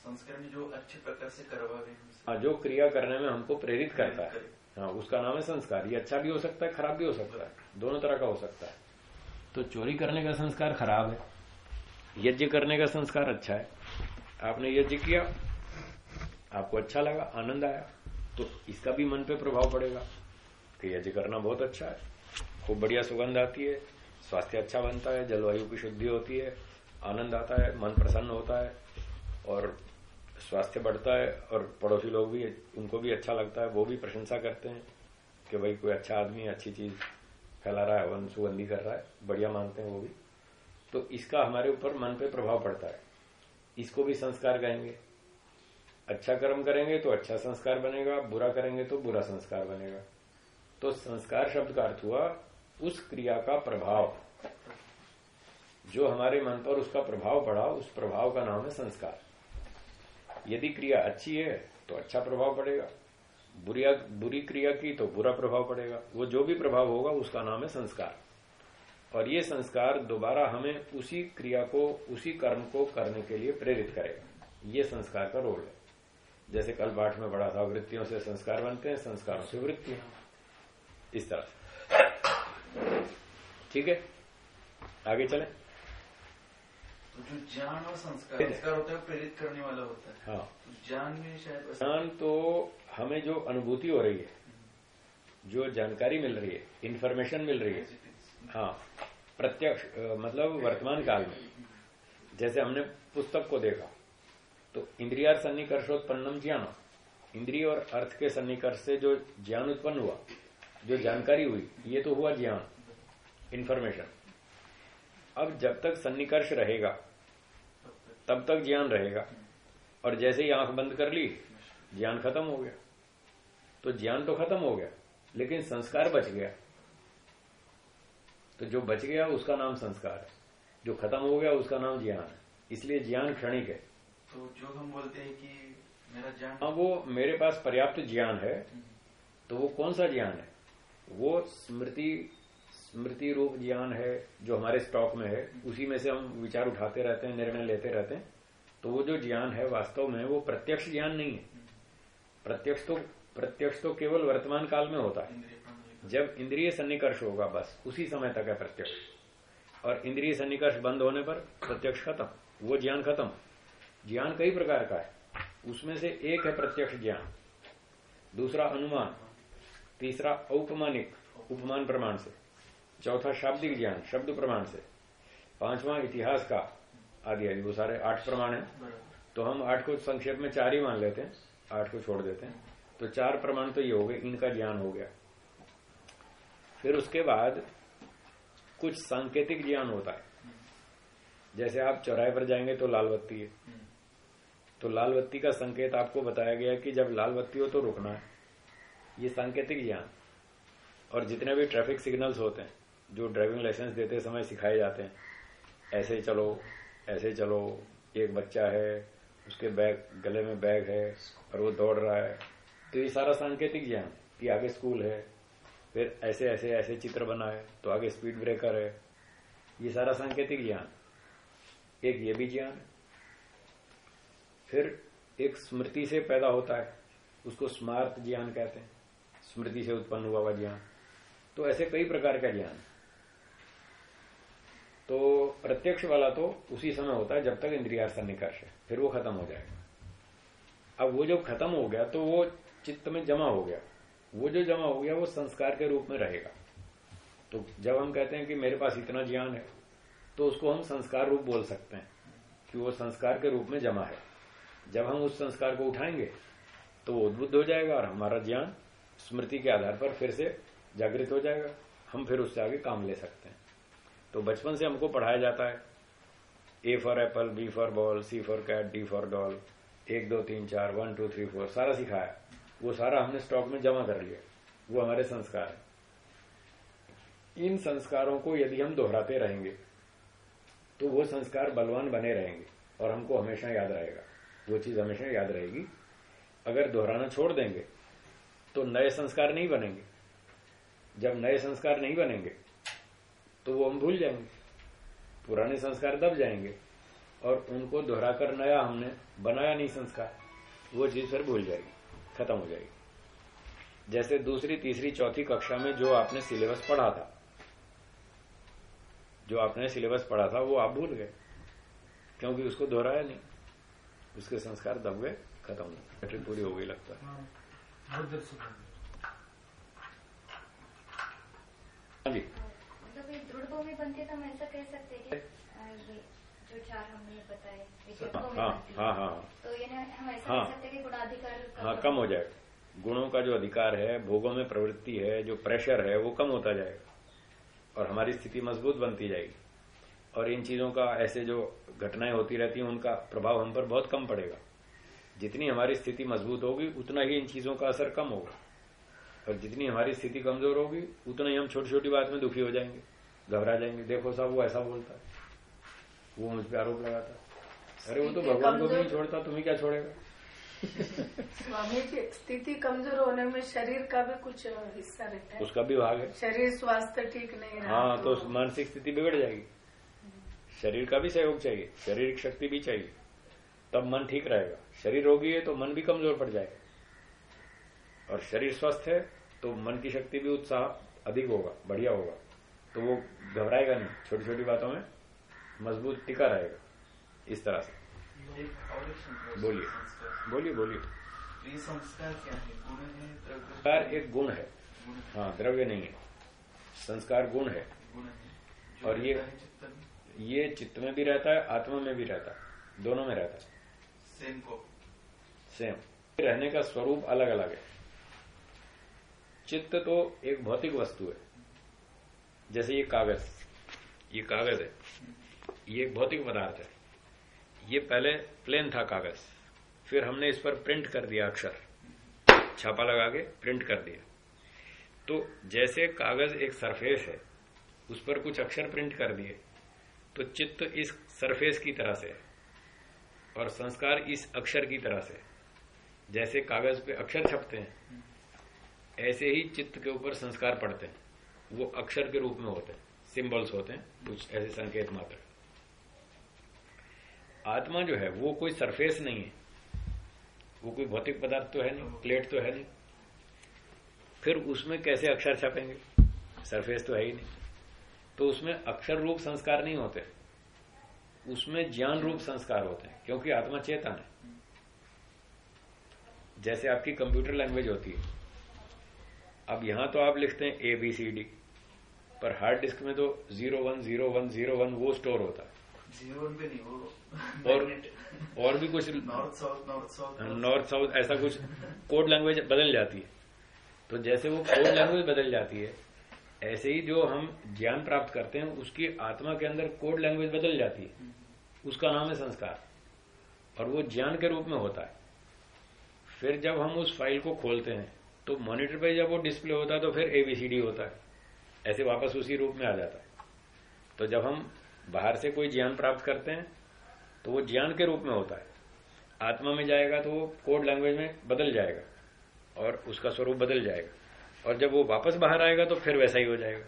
संस्कार जो अच्छे प्रकार से करवा रहे हैं हाँ जो क्रिया करने में हमको प्रेरित करता है। हाँ उसका नाम है संस्कार। ये अच्छा भी हो सकता है खराब भी हो सकता है। दोनों तरह का हो सकता है। तो चोरी करने का संस्कार खराब है? यज्ञ करने का संस्कार अच्छा है। आपने यज्ञ किया आपको अच्छा लगा आनंद आया तो इसका भी मन पे प्रभाव पड़ेगा कि यज्ञ करना बहुत अच्छा है। खूब बढ़िया सुगंध आती है स्वास्थ्य अच्छा बनता है जलवायु की शुद्धि होती है आनंद आता है मन प्रसन्न होता है और स्वास्थ्य बढ़ता है और पड़ोसी लोग भी, उनको भी अच्छा लगता है, वो भी प्रशंसा करते हैं कि भाई कोई अच्छा आदमी, अच्छी चीज़ फैला रहा है, वन सुगंधी कर रहा है, बढ़िया मानते हैं वो भी। तो इसका हमारे ऊपर मन पे प्रभाव पड़ता है। इसको भी संस्कार कहेंगे अच्छा कर्म करेंगे तो अच्छा संस्कार बनेगा, बुरा करेंगे तो बुरा संस्कार बनेगा। तो संस्कार शब्द का अर्थ हुआ, उस क्रिया का प्रभाव। जो हमारे मन पर उसका प्रभाव पड़ा, उस प्रभाव का नाम है संस्कार। यदि क्रिया अच्छी है तो अच्छा प्रभाव पड़ेगा। बुरिया बुरी क्रिया की तो बुरा प्रभाव पड़ेगा। वो जो भी प्रभाव होगा, उसका नाम है संस्कार। और ये संस्कार दोबारा हमें उसी क्रिया को, उसी कर्म को करने के लिए प्रेरित करेगा। ये संस्कार का रोल है। जैसे कल पाठ में बड़ा था, वृत्तियों से संस्कार बनते हैं, संस्कारों से वृत्तियाँ इस तरह ठीक है? आगे चलें। जो ज्ञान और संस्कार संस्कार होता है प्रेरित करने वाला होता है। हाँ। तो ज्ञान में शायद ज्ञान तो हमें जो अनुभूति हो रही है जो जानकारी मिल रही है इन्फॉर्मेशन मिल रही है। हाँ प्रत्यक्ष मतलब वर्तमान काल में। जैसे हमने पुस्तक को देखा तो इंद्रियार सन्निकर्षोत्पन्नम ज्ञान। इंद्रिय और अर्थ के सन्निकर्ष से जो ज्ञान उत्पन्न हुआ जो जानकारी हुई ये तो हुआ ज्ञान इन्फॉर्मेशन अब जब तक सन्निकर्ष रहेगा तब तक ज्ञान रहेगा। और जैसे ही आँख बंद कर ली ज्ञान खत्म हो गया। तो ज्ञान तो खत्म हो गया लेकिन संस्कार बच गया। तो जो बच गया उसका नाम संस्कार है। जो खत्म हो गया उसका नाम ज्ञान है। इसलिए ज्ञान क्षणिक है। तो जो हम बोलते हैं कि मेरा ज्ञान हाँ वो मेरे पास पर्याप्त ज्ञान है तो वो कौन सा ज्ञान है? वो स्मृति स्मृति रूप ज्ञान है, जो हमारे स्टॉक में है, उसी में से हम विचार उठाते रहते हैं, निर्णय लेते रहते हैं। तो वो जो ज्ञान है वास्तव में, वो प्रत्यक्ष ज्ञान नहीं है। प्रत्यक्ष तो प्रत्यक्ष तो केवल वर्तमान काल में होता है। जब इंद्रिय सन्निकर्ष होगा बस, उसी समय तक है प्रत्यक्ष। और इंद्रिय सन्निकर्ष बंद होने पर प्रत्यक्ष खत्म, वो ज्ञान खत्म। ज्ञान कई प्रकार का है। उसमें से एक है प्रत्यक्ष ज्ञान, दूसरा अनुमान, तीसरा औपमानिक, उपमान प्रमाण से। चौथा शाब्दिक ज्ञान शब्द प्रमाण से। पांचवा इतिहास का। आदि आदि वो सारे आठ प्रमाण है। तो हम आठ को संक्षेप में चार ही मान लेते हैं। आठ को छोड़ देते हैं। तो चार प्रमाण तो ये हो गए इनका ज्ञान हो गया। फिर उसके बाद कुछ सांकेतिक ज्ञान होता है। जैसे आप चौराहे पर जाएँगे तो लाल बत्ती है। तो लाल बत्ती का संकेत आपको बताया गया कि जब लाल बत्ती हो तो रुकना है। ये सांकेतिक ज्ञान। और जितने भी ट्रैफ़िक सिग्नल्स होते हैं जो ड्राइविंग लाइसेंस देते समय सिखाए जाते हैं। ऐसे चलो ऐसे चलो, एक बच्चा है, उसके बैग, गले में बैग है, और वो दौड़ रहा है। तो ये सारा सांकेतिक ज्ञान कि आगे स्कूल है, फिर ऐसे ऐसे ऐसे चित्र बना है तो आगे स्पीड ब्रेकर है। ये सारा सांकेतिक ज्ञान। एक ये भी ज्ञान। फिर एक स्मृति से पैदा होता है, उसको स्मार्त ज्ञान कहते हैं। स्मृति से उत्पन्न हुआ हुआ ज्ञान। तो ऐसे कई प्रकार का ज्ञान। तो प्रत्यक्ष वाला तो उसी समय होता है जब तक इंद्रिया सन्निकर्ष है, फिर वो खत्म हो जाएगा। अब वो जब खत्म हो गया तो वो चित्त में जमा हो गया। वो जो जमा हो गया वो संस्कार के रूप में रहेगा। तो जब हम कहते हैं कि मेरे पास इतना ज्ञान है तो उसको हम संस्कार रूप बोल सकते हैं कि वो संस्कार के रूप में जमा है। जब हम उस संस्कार को उठाएँगे तो वो उद्बुद्ध हो जाएगा और हमारा ज्ञान स्मृति के आधार पर फिर से जागृत हो जाएगा। हम फिर उससे आगे काम ले सकते हैं। तो बचपन से हमको पढ़ाया जाता है। A for apple B for ball C for cat D for doll एक, दो, तीन, चार वन टू थ्री फोर सारा सिखाया वो सारा हमने स्टॉक में जमा कर लिया। वो हमारे संस्कार है। इन संस्कारों को यदि हम दोहराते रहेंगे तो वो संस्कार बलवान बने रहेंगे और हमको हमेशा याद रहेगा। वो चीज़ हमेशा याद रहेगी। अगर दोहराना छोड़ देंगे तो नए संस्कार नहीं बनेंगे। जब नए संस्कार नहीं बनेंगे तो वो हम भूल जाएँगे। पुराने संस्कार दब जाएँगे। और उनको दोहराकर नया हमने बनाया नहीं संस्कार। वो चीज़ फिर भूल जाएगी खत्म हो जाएगी। जैसे दूसरी तीसरी चौथी कक्षा में जो आपने सिलेबस पढ़ा था जो आपने सिलेबस पढ़ा था वो आप भूल गए। क्योंकि उसको दोहराया नहीं। उसके संस्कार दब गए खत्म हो गए। बैटरी पूरी हो गई लगता है। हाँ जी मतलब ये दृढ़ भूमि बनती तो हम ऐसा कह सकते हैं ये जो चार हमने बताए हाँ हाँ हाँ हाँ। तो हम ऐसा हाँ। कह सकते हैं गुणाधिकार हाँ कम हो जाएगा गुणों का जो अधिकार है भोगों में प्रवृत्ति है जो प्रेशर है वो कम होता जाएगा। और हमारी स्थिति मज़बूत बनती जाएगी। और इन चीज़ों का ऐसे जो घटनाएँ होती रहती हैं उनका प्रभाव हम पर बहुत कम पड़ेगा। जितनी हमारी स्थिति मज़बूत होगी उतना ही इन चीज़ों का असर कम होगा। और जितनी हमारी स्थिति कमज़ोर होगी उतना ही हम छोटी छोटी बात में दुखी हो जाएँगे। घबरा जाएँगे। देखो साहब वो ऐसा बोलता है। वो मुझ पर आरोप लगाता है। अरे वो तो भगवान को भी नहीं छोड़ता तुम्हें क्या छोड़ेगा? स्वामी जी स्थिति कमज़ोर होने में शरीर का भी कुछ हिस्सा रहता है। उसका भी भाग है। शरीर स्वास्थ्य ठीक नहीं रहा हाँ तो मानसिक स्थिति बिगड़ जाएगी। शरीर का भी सहयोग चाहिए शारीरिक शक्ति भी चाहिए। तब मन ठीक रहेगा। शरीर रोगी है तो मन भी कमज़ोर पड़ जाएगा। और शरीर स्वस्थ है तो मन की शक्ति भी उत्साह अधिक होगा बढ़िया होगा। तो वो घबराएगा नहीं छोटी छोटी बातों में मज़बूत टिका रहेगा इस तरह से। बोलिए। बोलिए बोलिए। ये संस्कार क्या है? गुण है संस्कार एक गुण है। हाँ। द्रव्य नहीं है। संस्कार गुण है। और ये- ये चित्त में भी रहता है आत्मा में भी रहता है दोनों में रहता है। सेम को। सेम। रहने का स्वरूप अलग अलग है। चित्त तो एक भौतिक वस्तु है। जैसे ये कागज़ ये कागज़ है। ये भौतिक पदार्थ है। ये पहले प्लेन था कागज़। फिर हमने इस पर प्रिंट कर दिया अक्षर। छापा लगा के प्रिंट कर दिया। तो जैसे कागज़ एक सरफेस है, उस पर कुछ अक्षर प्रिंट कर दिए तो चित्त इस सरफेस की तरह से है और संस्कार इस अक्षर की तरह से। जैसे कागज़ पे अक्षर छपते हैं, ऐसे ही चित्त के ऊपर संस्कार पड़ते हैं। वो अक्षर के रूप में होते हैं सिंबल्स होते हैं, कुछ ऐसे संकेत मात्र। आत्मा जो है, वो कोई सरफेस नहीं है। वो कोई भौतिक पदार्थ तो है नहीं प्लेट तो है नहीं। फिर उसमें कैसे अक्षर छपेंगे? सरफेस तो है ही नहीं। तो उसमें अक्षर रूप संस्कार नहीं होते। उसमें ज्ञान रूप संस्कार होते हैं, क्योंकि आत्मा चेतन है। जैसे आपकी कंप्यूटर लैंग्वेज होती है। अब यहाँ तो आप लिखते हैं ए बी सी डी पर हार्ड डिस्क में तो zero one zero one zero one वो स्टोर होता है। ज़ीरो वन पे नहीं वो और और भी कुछ north south north south north south ऐसा कुछ कोड लैंग्वेज बदल जाती है। तो जैसे वो कोड लैंग्वेज बदल जाती है ऐसे ही जो हम ज्ञान प्राप्त करते हैं उसकी आत्मा के अंदर कोड लैंग्वेज बदल जाती है। उसका नाम है संस्कार। और वो ज्ञान के रूप में होता है। फिर जब हम उस फ़ाइल को खोलते हैं तो मॉनिटर पे जब वो डिस्प्ले होता है तो फिर एबीसीडी होता है। ऐसे वापस उसी रूप में आ जाता है। तो जब हम बाहर से कोई ज्ञान प्राप्त करते हैं तो वो ज्ञान के रूप में होता है। आत्मा में जाएगा तो वो कोड लैंग्वेज में बदल जाएगा और उसका स्वरूप बदल जाएगा। और जब वो वापस बाहर आएगा तो फिर वैसा ही हो जाएगा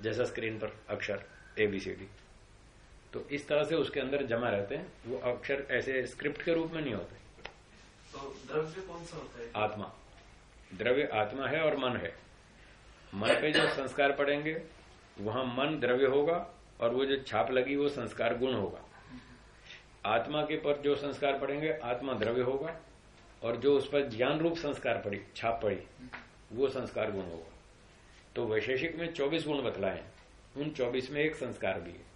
जैसा स्क्रीन पर अक्षर एबीसीडी तो इस तरह से उसके अंदर जमा रहते हैं। वो अक्षर ऐसे स्क्रिप्ट के रूप में नहीं होते। तो द्रव्य कौन सा होता है? आत्मा। द्रव्य आत्मा है और मन है। मन पे जो संस्कार पड़ेंगे, वहाँ मन द्रव्य होगा और वो जो छाप लगी, वो संस्कार गुण होगा। आत्मा के पर जो संस्कार पड़ेंगे, आत्मा द्रव्य होगा और जो उस पर ज्ञान रूप संस्कार पड़ी, छाप पड़ी, वो संस्कार गुण होगा। तो वैशेषिक में 24 गुण बतलाए उन 24 में एक संस्कार भी है।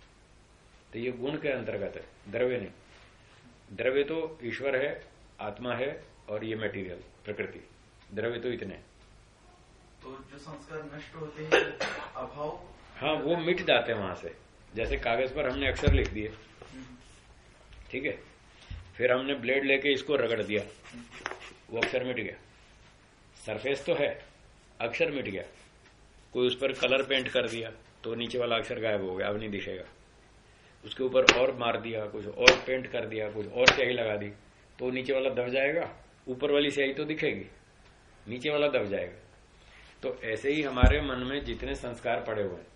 तो ये गुण के अंतर्गत है, द्रव्य नहीं। द्रव्य तो ईश्वर है, आत्मा है और ये मटेरियल प्रकृति। द्रव्य तो इतने तो जो संस्कार नष्ट होते हैं अभाव। हाँ वो मिट जाते हैं वहाँ से। जैसे कागज़ पर हमने अक्षर लिख दिए। ठीक है? फिर हमने ब्लेड लेके इसको रगड़ दिया। वो अक्षर मिट गया। सरफेस तो है अक्षर मिट गया। कोई उस पर कलर पेंट कर दिया तो नीचे वाला अक्षर गायब हो गया अब नहीं दिखेगा। उसके ऊपर और मार दिया कुछ और पेंट कर दिया कुछ और स्याही लगा दी तो नीचे वाला दब जाएगा ऊपर वाली स्याही तो दिखेगी। नीचे वाला दब जाएगा। तो ऐसे ही हमारे मन में जितने संस्कार पड़े हुए हैं,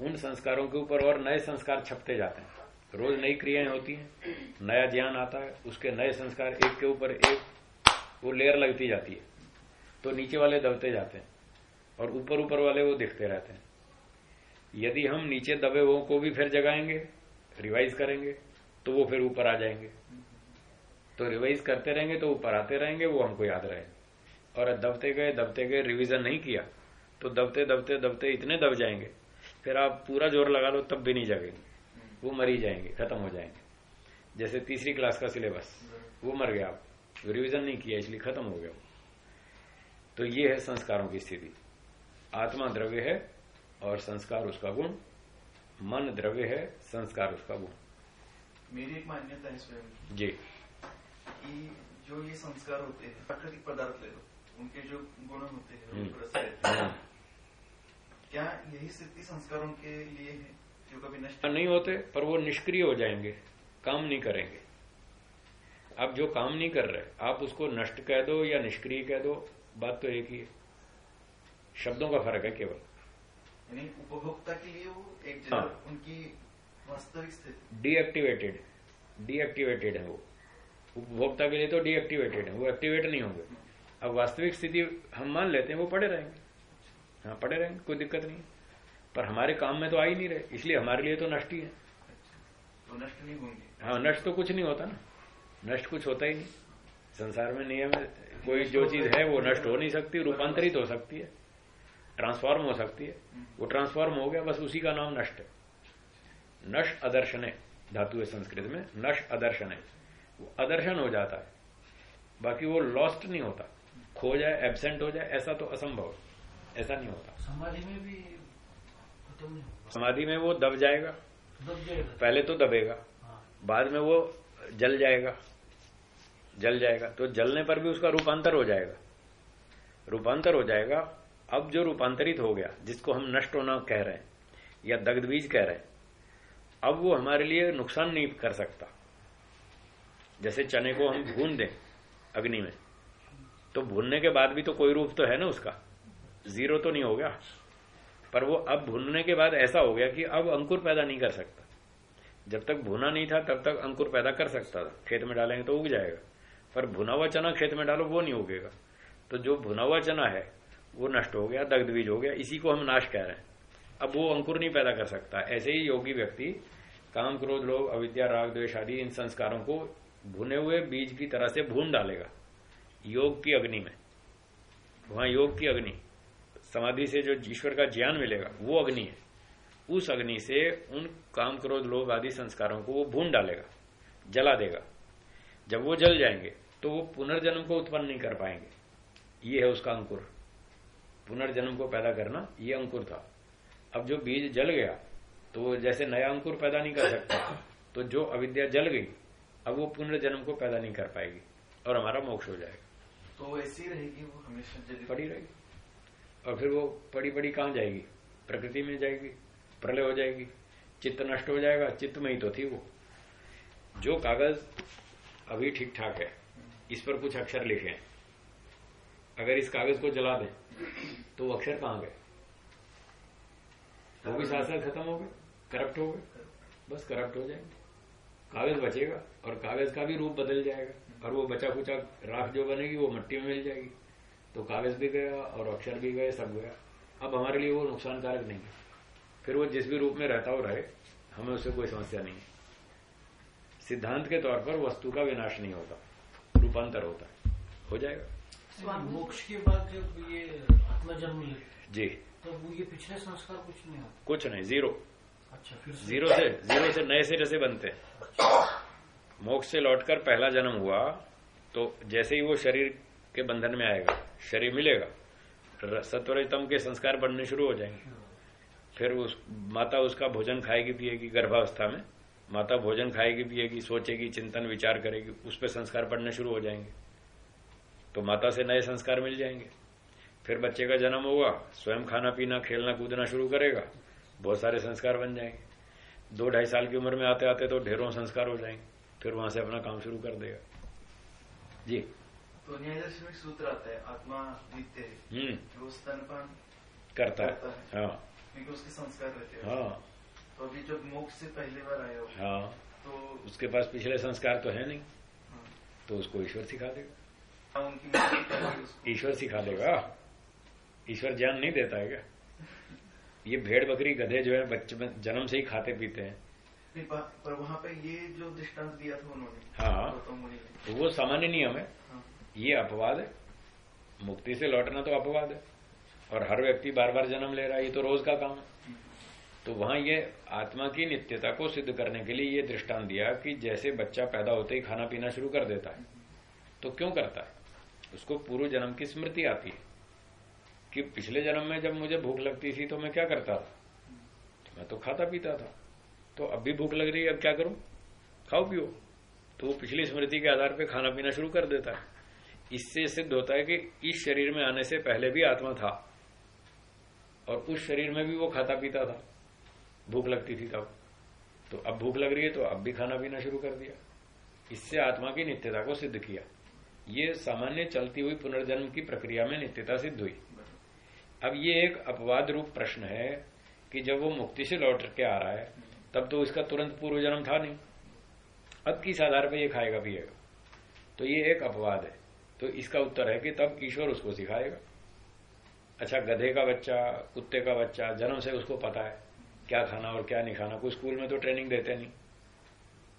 उन संस्कारों के ऊपर और नए संस्कार छपते जाते हैं। रोज नई क्रियाएँ होती हैं, नया ज्ञान आता है, उसके नए संस्कार एक के ऊपर एक, वो लेयर लगती जाती है। तो नीचे वाले दबते जाते हैं और ऊपर ऊपर वाले वो दिखते रहते हैं। यदि हम नीचे दबे हुओं को भी फिर जगाएँगे, रिवाइज करेंगे तो वो फिर ऊपर आ जाएँगे। तो रिवाइज करते रहेंगे तो ऊपर आते रहेंगे, वो हमको याद रहेंगे। और दबते गए दबते गए रिवीजन नहीं किया। तो दबते दबते दबते इतने दब जाएँगे फिर आप पूरा ज़ोर लगा लो तब भी नहीं जगेंगे। वो मरी जाएँगे खत्म हो जाएँगे। जैसे तीसरी क्लास का सिलेबस वो मर गया आप। रिविजन नहीं किया इसलिए खत्म हो गया वो। तो ये है संस्कारों की स्थिति। आत्मा द्रव्य है और संस्कार उसका गुण। मन द्रव्य है संस्कार उसका गुण। मेरी एक मान्यता है स्वयं जी। कि जो ये संस्कार होते हैं प्राकृतिक पदार्थ ले लो। उनके जो गुण होते हैं हम्म। हैं। हाँ। क्या यही स्थिति संस्कारों के लिए है जो कभी नष्ट नहीं होते पर वो निष्क्रिय हो जाएँगे काम नहीं करेंगे आप जो काम नहीं कर रहे आप उसको नष्ट कह दो या निष्क्रिय कह दो बात तो एक ही है शब्दों का फ़र्क है केवल यानी उपभोक्ता के लिए वो एक हाँ। जगह उनकी वास्तविक स्थिति डीएक्टिवेटेड डीएक्टिवेटेड है वो उपभोक्ता के लिए तो डीएक्टिवेटेड है वो एक्टिवेट नहीं होंगे अब वास्तविक स्थिति हम मान लेते हैं वो पड़े रहेंगे। हाँ पड़े रहेंगे कोई दिक्कत नहीं। पर हमारे काम में तो आ ही नहीं रहे इसलिए हमारे लिए तो नष्ट ही है। तो नष्ट नहीं होंगे। हाँ नष्ट तो कुछ नहीं होता ना। नष्ट कुछ होता ही नहीं। संसार में नियम कोई जो चीज़ है वो नष्ट हो नहीं सकती रूपांतरित हो सकती है। ट्रांसफॉर्म हो सकती है। वो ट्रांसफॉर्म हो गया बस उसी का नाम नष्ट है। नश अदर्शन है धातु है संस्कृत में नश अदर्शन। है वो अदर्शन हो जाता है। बाकी वो लॉस्ट नहीं होता। खो जाए एबसेंट हो जाए ऐसा तो असंभव ऐसा नहीं होता। समाधि में भी समाधि में वो दब जाएगा। दब जाएगा। पहले तो दबेगा। हाँ। बाद में वो जल जाएगा। जल जाएगा। तो जलने पर भी उसका रूपांतर हो जाएगा। रूपांतर हो जाएगा। अब जो रूपांतरित हो गया जिसको हम नष्ट होना कह रहे हैं या दग्ध बीज कह रहे हैं अब वो हमारे लिए नुकसान नहीं कर सकता। जैसे चने को हम भून दें अग्नि में। तो भूनने के बाद भी तो कोई रूप तो है ना उसका। ज़ीरो तो नहीं हो गया। पर वो अब भूनने के बाद ऐसा हो गया कि अब अंकुर पैदा नहीं कर सकता। जब तक भुना नहीं था, तब तक अंकुर पैदा कर सकता था। खेत में डालेंगे तो उग जाएगा। पर भुना हुआ चना खेत में डालो, वो नहीं उगेगा। तो जो भुना हुआ चना है, वो नष्ट हो गया, दग्ध बीज हो गया, इसी को हम नाश कह रहे हैं। अब वो अंकुर नहीं पैदा कर सकता। ऐसे ही योगी व्यक्ति, काम क्रोध, लोभ, अविद्या, राग, द्वेष आदि इन संस्कारों को भुने हुए बीज की तरह से भून डालेगा। योग की अग्नि में। वहाँ योग की अग्नि, समाधि से जो ईश्वर का ज्ञान मिलेगा, वो अग्नि है। उस अग्नि से उन काम क्रोध लोभ आदि संस्कारों को वो भून डालेगा, जला देगा। जब वो जल जाएँगे तो वो पुनर्जन्म को उत्पन्न नहीं कर पाएँगे। ये है उसका अंकुर। पुनर्जन्म को पैदा करना, ये अंकुर था। अब जो बीज जल गया तो जैसे नया अंकुर पैदा नहीं कर सकता तो जो अविद्या जल गई, अब वो पुनर्जन्म को पैदा नहीं कर पाएगी, और हमारा मोक्ष हो जाएगा। तो ऐसी रहेगी वो हमेशा जली पड़ी रहेगी। और फिर वो पड़ी पड़ी कहाँ जाएगी? प्रकृति में जाएगी प्रलय हो जाएगी चित्त नष्ट हो जाएगा चित्त में ही तो थी वो। जो कागज़ अभी ठीक ठाक है इस पर कुछ अक्षर लिखे। हैं अगर इस कागज़ को जला दें तो वो अक्षर कहाँ गए? वो भी साथ साथ खत्म हो गए करप्ट हो गए। बस करप्ट हो जाएँगे। कागज़ बचेगा और कागज़ का भी रूप बदल जाएगा। और वो बचा कुचा राख जो बनेगी वो मिट्टी में मिल जाएगी। तो कागज़ भी गया और अक्षर भी गए सब गया। अब हमारे लिए वो नुकसानकारक नहीं है। फिर वो जिस भी रूप में रहता हो रहे हमें उससे कोई समस्या नहीं है। सिद्धांत के तौर पर वस्तु का विनाश नहीं होता रूपांतर होता है। हो जाएगा। मोक्ष के बाद जब ये आत्मा जन्म ले जी। तो वो ये पिछले संस्कार कुछ नहीं होता? कुछ नहीं ज़ीरो। अच्छा फिर ज़ीरो से ज़ीरो से नए सिरे से बनते हैं। मोक्ष से लौटकर पहला जन्म हुआ तो जैसे ही वो शरीर के बंधन में आएगा, शरीर मिलेगा सत्वरतम के संस्कार बनने शुरू हो जाएँगे। फिर उस, माता उसका भोजन खाएगी, पिएगी गर्भावस्था में। माता भोजन खाएगी, पिएगी, सोचेगी, चिंतन, विचार करेगी, उस पर संस्कार पड़ने शुरू हो जाएँगे। तो माता से नए संस्कार मिल जाएँगे। फिर बच्चे का जन्म होगा स्वयं खाना, पीना, खेलना, कूदना शुरू करेगा, बहुत सारे संस्कार बन जाएँगे। दो ढाई साल की उम्र में आते आते तो ढेरों संस्कार हो जाएँगे। फिर वहाँ से अपना काम शुरू कर देगा। जी। तो में सूत्र आता है आत्मा है हम्म। स्तनपान करता है। करता हाँ। क्योंकि उसके संस्कार रहते हैं। हाँ। तो अभी जब मोक्ष से पहले बार आया हो हाँ। तो उसके पास पिछले संस्कार तो है नहीं। हाँ, तो उसको ईश्वर सिखा देगा। हाँ, ईश्वर सिखा देगा। ईश्वर ज्ञान नहीं देता है क्या? ये भेड़ बकरी गधे जो है बच्चे में जन्म से ही खाते पीते हैं। पर वहाँ पे ये जो दृष्टांत दिया था उन्होंने हाँ। तो वो सामान्य नियम है। हाँ, ये अपवाद है। मुक्ति से लौटना तो अपवाद है। और हर व्यक्ति बार बार जन्म ले रहा है ये तो रोज का काम है। तो वहाँ ये आत्मा की नित्यता को सिद्ध करने के लिए ये दृष्टांत दिया कि जैसे बच्चा पैदा होते ही खाना पीना शुरू कर देता है तो क्यों करता है? उसको पूर्व जन्म की स्मृति आती है कि पिछले जन्म में जब मुझे भूख लगती थी तो मैं क्या करता था? तो मैं तो खाता पीता था। तो अब भी भूख लग रही है, अब क्या करूँ? खाओ, पियो। तो वो पिछली स्मृति के आधार पर खाना पीना शुरू कर देता है। इससे सिद्ध होता है कि इस शरीर में आने से पहले भी आत्मा था और उस शरीर में भी वो खाता पीता था। भूख लगती थी तब। तो अब भूख लग रही है तो अब भी खाना पीना शुरू कर दिया। इससे आत्मा की नित्यता को सिद्ध किया। ये सामान्य चलती हुई पुनर्जन्म की प्रक्रिया में नित्यता सिद्ध हुई। अब ये एक अपवाद रूप प्रश्न है कि जब वो मुक्ति से लौट के आ रहा है तब तो इसका तुरंत पूर्व जन्म था नहीं। अब किस आधार पर यह खाएगा, पिएगा? तो ये एक अपवाद है। तो इसका उत्तर है कि तब ईश्वर उसको सिखाएगा। अच्छा गधे का बच्चा, कुत्ते का बच्चा जन्म से उसको पता है क्या खाना और क्या नहीं खाना। कोई स्कूल में तो ट्रेनिंग देते नहीं।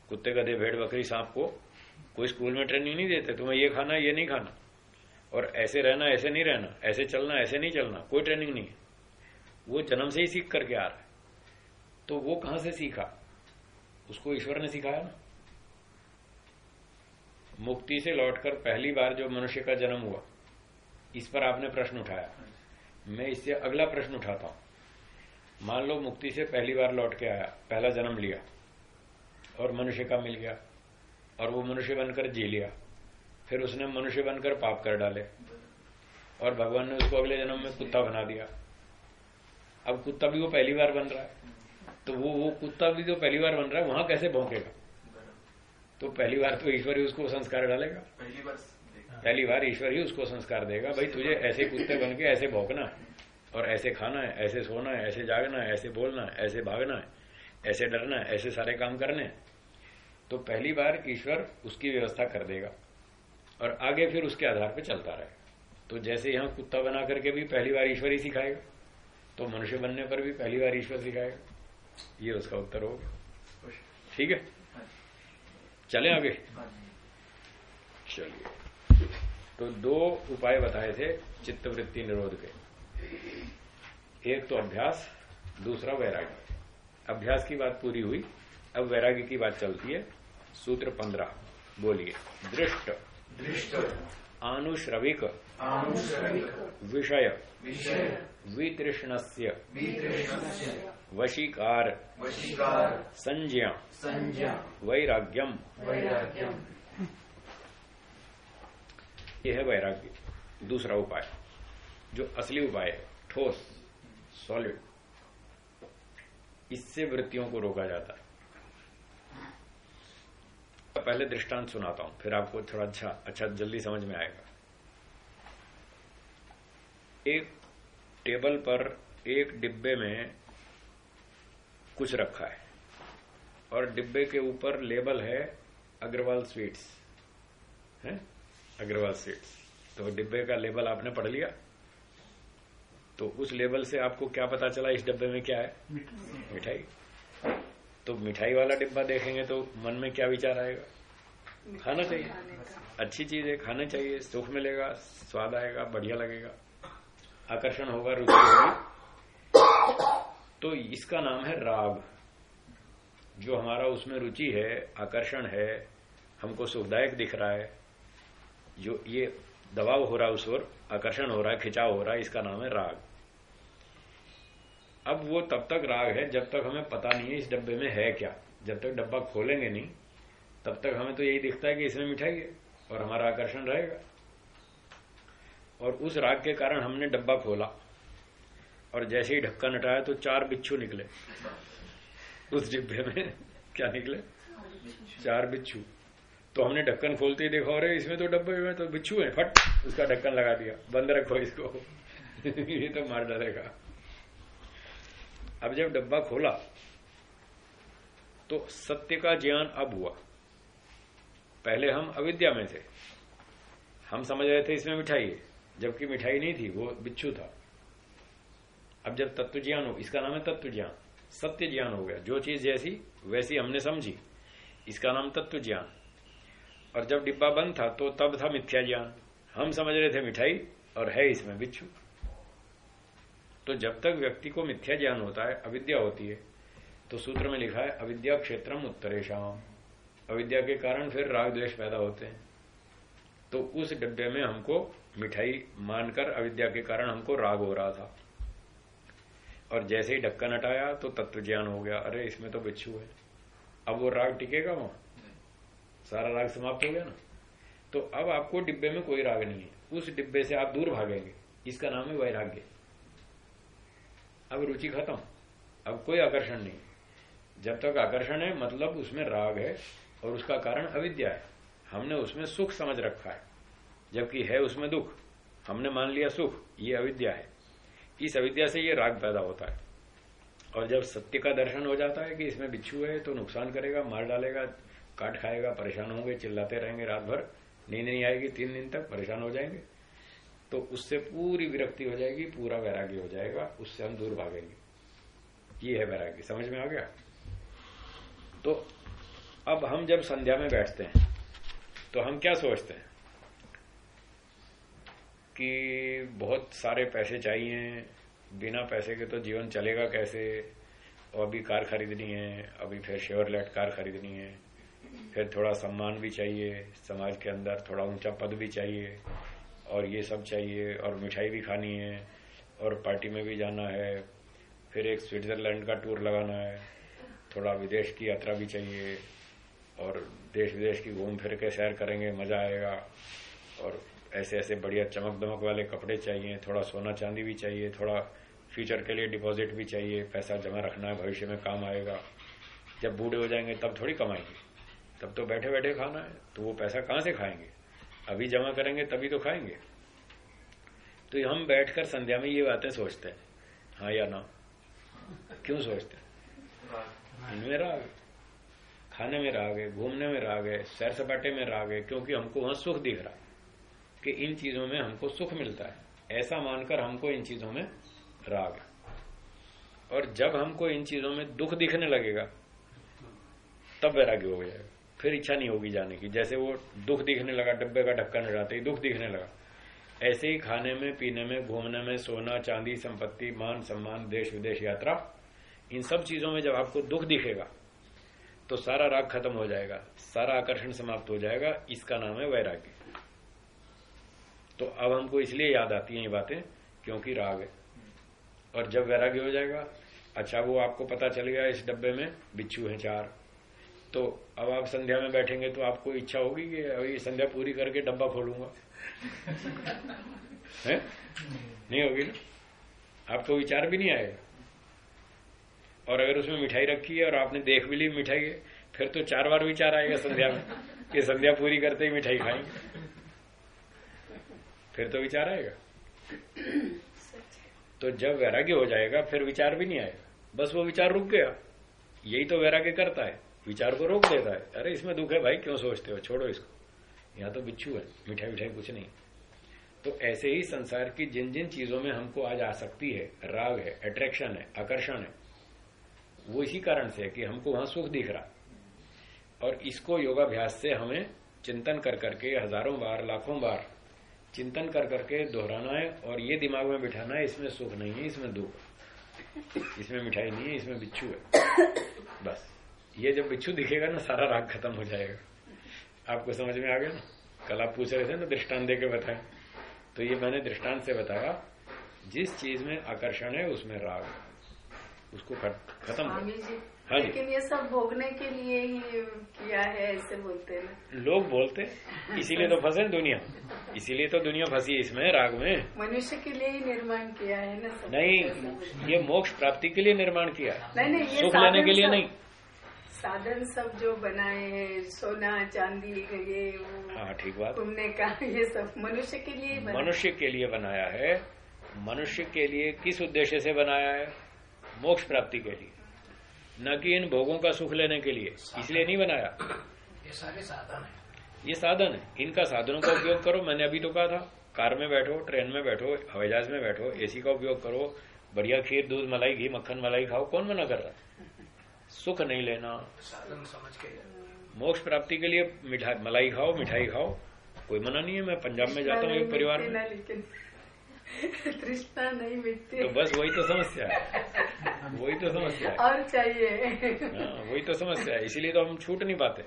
कुत्ते, गधे, भेड़, बकरी, सांप को कोई स्कूल में ट्रेनिंग नहीं देते। तुम्हें ये खाना, ये नहीं खाना। और ऐसे रहना, ऐसे नहीं रहना। ऐसे चलना, ऐसे नहीं चलना। कोई ट्रेनिंग नहीं है। वो जन्म से ही सीख करके आ रहा है। तो वो कहाँ से सीखा? उसको ईश्वर ने सिखाया ना। मुक्ति से लौटकर पहली बार जो मनुष्य का जन्म हुआ, इस पर आपने प्रश्न उठाया। मैं इससे अगला प्रश्न उठाता हूँ। मान लो मुक्ति से पहली बार लौट के आया, पहला जन्म लिया, और मनुष्य का मिल गया, और वो मनुष्य बनकर जी लिया, फिर उसने मनुष्य बनकर पाप कर डाले, और भगवान ने उसको अगले जन्म में कुत्ता बना दिया। अब कुत्ता भी वो पहली बार बन रहा है। तो वो वो कुत्ता भी जो पहली बार बन रहा है वहाँ कैसे भौंकेगा? तो पहली बार तो ईश्वर ही उसको संस्कार डालेगा। पहली बार पहली बार ईश्वर ही उसको संस्कार देगा भाई तुझे ऐसे कुत्ते बन के ऐसे भौंकना है और ऐसे खाना है ऐसे सोना है ऐसे जागना है ऐसे बोलना है ऐसे भागना है ऐसे डरना है ऐसे सारे काम करने हैं। तो पहली बार ईश्वर उसकी व्यवस्था कर देगा और आगे फिर उसके आधार पर चलता रहेगा। तो जैसे यहाँ कुत्ता बना करके भी पहली बार ईश्वर ही सिखाएगा तो मनुष्य बनने पर भी पहली बार ईश्वर सिखाएगा। ये उसका उत्तर होगा ठीक है? चले आगे। चलिए। तो दो उपाय बताए थे चित्तवृत्ति निरोध के। एक तो अभ्यास दूसरा वैराग्य। अभ्यास की बात पूरी हुई अब वैराग्य की बात चलती है। सूत्र पंद्रह बोलिए। दृष्ट। दृष्ट। आनुश्रविक। आनुश्रविक। विषय। विषय। वितृष्णस्य। वितृष्णस्य। वशीकार। वशीकार। संज्ञा। संज्ञा। वैराग्यम। वैराग्यम। यह है वैराग्य। दूसरा उपाय जो असली उपाय है ठोस सॉलिड इससे वृत्तियों को रोका जाता है। पहले दृष्टांत सुनाता हूँ फिर आपको थोड़ा अच्छा अच्छा जल्दी समझ में आएगा। एक टेबल पर एक डिब्बे में कुछ रखा है। और डिब्बे के ऊपर लेबल है अग्रवाल स्वीट्स। है? अग्रवाल स्वीट्स। तो डिब्बे का लेबल आपने पढ़ लिया? तो उस लेबल से आपको क्या पता चला इस डिब्बे में क्या है? मिठाई। तो मिठाई वाला डिब्बा देखेंगे तो मन में क्या विचार आएगा? खाना चाहिए। अच्छी चीज़ है खाना चाहिए सुख मिलेगा स्वाद आएगा बढ़िया लगेगा। आकर्षण होगा रुचि होगी। तो इसका नाम है राग। जो हमारा उसमें रुचि है, आकर्षण है, हमको सुखदायक दिख रहा है, जो ये दबाव हो रहा है उस ओर, आकर्षण हो रहा है, खिंचाव हो रहा है, इसका नाम है राग। अब वो तब तक राग है, जब तक हमें पता नहीं है इस डब्बे में है क्या। जब तक डब्बा खोलेंगे नहीं, तब तक हमें तो यही दिखता है कि इसमें मिठाई है और हमारा आकर्षण रहेगा। और उस राग के कारण हमने डब्बा खोला। और जैसे ही ढक्कन हटाया तो चार बिच्छू निकले। उस डिब्बे में क्या निकले? चार बिच्छू। तो हमने ढक्कन खोलते ही देखा, अरे, इसमें तो डब्बे में तो बिच्छू है, फट, उसका ढक्कन लगा दिया। बंद रखो इसको। ये तो मार डालेगा। अब जब डब्बा खोला तो सत्य का ज्ञान अब हुआ। पहले हम अविद्या में थे। हम समझ रहे थे इसमें मिठाई है, जबकि मिठाई नहीं थी, वो बिच्छू था। अब जब तत्व ज्ञान हो, इसका नाम है तत्व ज्ञान सत्य ज्ञान हो गया। जो चीज़ जैसी, वैसी हमने समझी, इसका नाम तत्व ज्ञान और जब डिब्बा बंद था तो तब था मिथ्या ज्ञान। हम समझ रहे थे मिठाई, और है इसमें बिच्छू तो जब तक व्यक्ति को मिथ्या ज्ञान होता है, अविद्या होती है तो सूत्र में लिखा है, अविद्या क्षेत्रम उत्तरेशम अविद्या के कारण फिर राग द्वेष पैदा होते हैं। तो उस डिब्बे में हमको मिठाई मानकर अविद्या के कारण हमको राग हो रहा था। और जैसे ही ढक्कन हटाया तो तत्व ज्ञान हो गया। अरे, इसमें तो बिच्छू है। अब वो राग टिकेगा वहाँ सारा राग समाप्त हो गया ना? तो अब आपको डिब्बे में कोई राग नहीं है। उस डिब्बे से आप दूर भागेंगे। इसका नाम है वैराग्य। अब रुचि खत्म। अब कोई आकर्षण नहीं। जब तक आकर्षण है मतलब उसमें राग है और उसका कारण अविद्या है। हमने उसमें सुख समझ रखा है। जबकि है उसमें दुख। हमने मान लिया सुख। ये अविद्या है। इस अविद्या से ये राग पैदा होता है। और जब सत्य का दर्शन हो जाता है कि इसमें बिच्छू है तो नुकसान करेगा, मार डालेगा, काट खाएगा, परेशान होंगे, चिल्लाते रहेंगे रात भर नींद नहीं आएगी, तीन दिन तक परेशान हो जाएँगे। तो उससे पूरी विरक्ति हो जाएगी, पूरा वैराग्य हो जाएगा, उससे हम दूर भागेंगे। ये है वैराग्य। समझ में आ गया? तो अब हम जब संध्या में बैठते हैं तो हम क्या सोचते हैं? कि बहुत सारे पैसे चाहिए, बिना पैसे के तो जीवन चलेगा कैसे? और अभी कार खरीदनी है, अभी फिर शेवरलेट कार खरीदनी है, फिर थोड़ा सम्मान भी चाहिए, समाज के अंदर थोड़ा ऊँचा पद भी चाहिए, और ये सब चाहिए, और मिठाई भी खानी है, और पार्टी में भी जाना है, फिर एक स्विट्जरलैंड का टूर लगाना है, थोड़ा विदेश की यात्रा भी चाहिए, और देश विदेश की घूम फिर के सैर करेंगे, मज़ा आएगा, और ऐसे ऐसे बढ़िया चमक दमक वाले कपड़े चाहिए, थोड़ा सोना चांदी भी चाहिए, थोड़ा फ्यूचर के लिए डिपॉजिट भी चाहिए, पैसा जमा रखना है, भविष्य में काम आएगा। जब बूढ़े हो जाएँगे, तब थोड़ी कमाएँगे। तब तो बैठे बैठे खाना है तो वो पैसा कहाँ से खाएँगे? अभी जमा करेंगे, तभी तो खाएँगे। तो हम बैठकर संध्या में ये बातें सोचते हैं। हाँ या ना? क्यों सोचते हैं? इनमें राग, खाने में राग है, घूमने में राग है सैर सपाटे में राग है, क्योंकि हमको वहाँ सुख दिख रहा है। कि इन चीज़ों में हमको सुख मिलता है। ऐसा मानकर हमको इन चीज़ों में राग। और जब हमको इन चीज़ों में दुख दिखने लगेगा, तब वैराग्य हो जाएगा। फिर इच्छा नहीं होगी जाने की। जैसे वो दुख दिखने लगा, डब्बे का ढक्कन हटाते ही दुख दिखने लगा। ऐसे ही खाने में, पीने में, घूमने में, सोना, चांदी, संपत्ति, मान सम्मान, देश विदेश यात्रा, इन सब चीज़ों में जब आपको दुख दिखेगा तो सारा राग खत्म हो जाएगा। सारा आकर्षण समाप्त हो जाएगा। इसका नाम है वैराग्य। तो अब हमको इसलिए याद आती है ये बातें, क्योंकि राग है। और जब वैराग्य हो जाएगा अच्छा वो आपको पता चल गया इस डब्बे में, बिच्छू है चार। तो अब आप संध्या में बैठेंगे तो आपको इच्छा होगी कि अभी संध्या पूरी करके डब्बा खोलूँगा। है? नहीं होगी ना? आपको विचार भी नहीं आएगा और अगर उसमें मिठाई रखी है और आपने देख भी ली मिठाई, फिर तो चार बार विचार आएगा संध्या में, कि संध्या पूरी करते ही मिठाई खाएँगे। फिर तो विचार आएगा। तो जब वैराग्य हो जाएगा फिर विचार भी नहीं आएगा। बस वो विचार रुक गया। यही तो वैराग्य करता है। विचार को रोक देता है। अरे इसमें दुख है भाई क्यों सोचते हो? छोड़ो इसको। यहाँ तो बिच्छू है मिठाई मिठाई कुछ नहीं। तो ऐसे ही संसार की जिन जिन चीज़ों में हमको आज आसक्ति है राग है अट्रैक्शन है आकर्षण है वो इसी कारण से है कि हमको वहाँ सुख दिख रहा। और इसको योगाभ्यास से हमें चिंतन कर करके हज़ारों बार लाखों बार चिंतन कर करके दोहराना है और ये दिमाग में बिठाना है इसमें सुख नहीं है इसमें दुख इसमें मिठाई नहीं है इसमें बिच्छू है। बस। ये जब बिच्छू दिखेगा ना सारा राग खत्म हो जाएगा। आपको समझ में आ गया ना? कल आप पूछ रहे थे ना दृष्टांत दे के बताए। तो ये मैंने दृष्टांत से बताया जिस चीज़ में आकर्षण है उसमें राग उसको खत्म हाँ लेकिन ये सब भोगने के लिए ही किया है ऐसे बोलते हैं लोग बोलते इसीलिए तो फंसे दुनिया। इसीलिए तो दुनिया फंसी है इसमें राग में। मनुष्य के लिए ही निर्माण किया है ना सब। नहीं ये मोक्ष प्राप्ति के लिए निर्माण किया नहीं नहीं सुख लेने के लिए नहीं। साधन सब जो बनाए हैं सोना चांदी ये हाँ ठीक बात। घूमने का ये सब मनुष्य के लिए मनुष्य के लिए बनाया है। मनुष्य के लिए किस उद्देश्य से बनाया है? मोक्ष प्राप्ति के लिए। न कि इन भोगों का सुख लेने के लिए। इसलिए नहीं बनाया। ये सारे साधन है। ये साधन है। इनका साधनों का उपयोग करो। मैंने अभी तो कहा था कार में बैठो ट्रेन में बैठो हवाई जहाज़ में बैठो एसी का उपयोग करो बढ़िया खीर दूध मलाई घी मक्खन मलाई खाओ कौन मना कर रहा है? सुख नहीं लेना। साधन समझ के। मोक्ष प्राप्ति के लिए मिठाई मलाई खाओ मिठाई खाओ कोई मना नहीं है। मैं पंजाब में जाता हूँ एक परिवार में। लेकिन तृष्णा नहीं मिटती। तो बस वही तो समस्या है। वही तो समस्या है। और चाहिए। हाँ वही तो समस्या है। इसीलिए तो हम छूट नहीं पाते।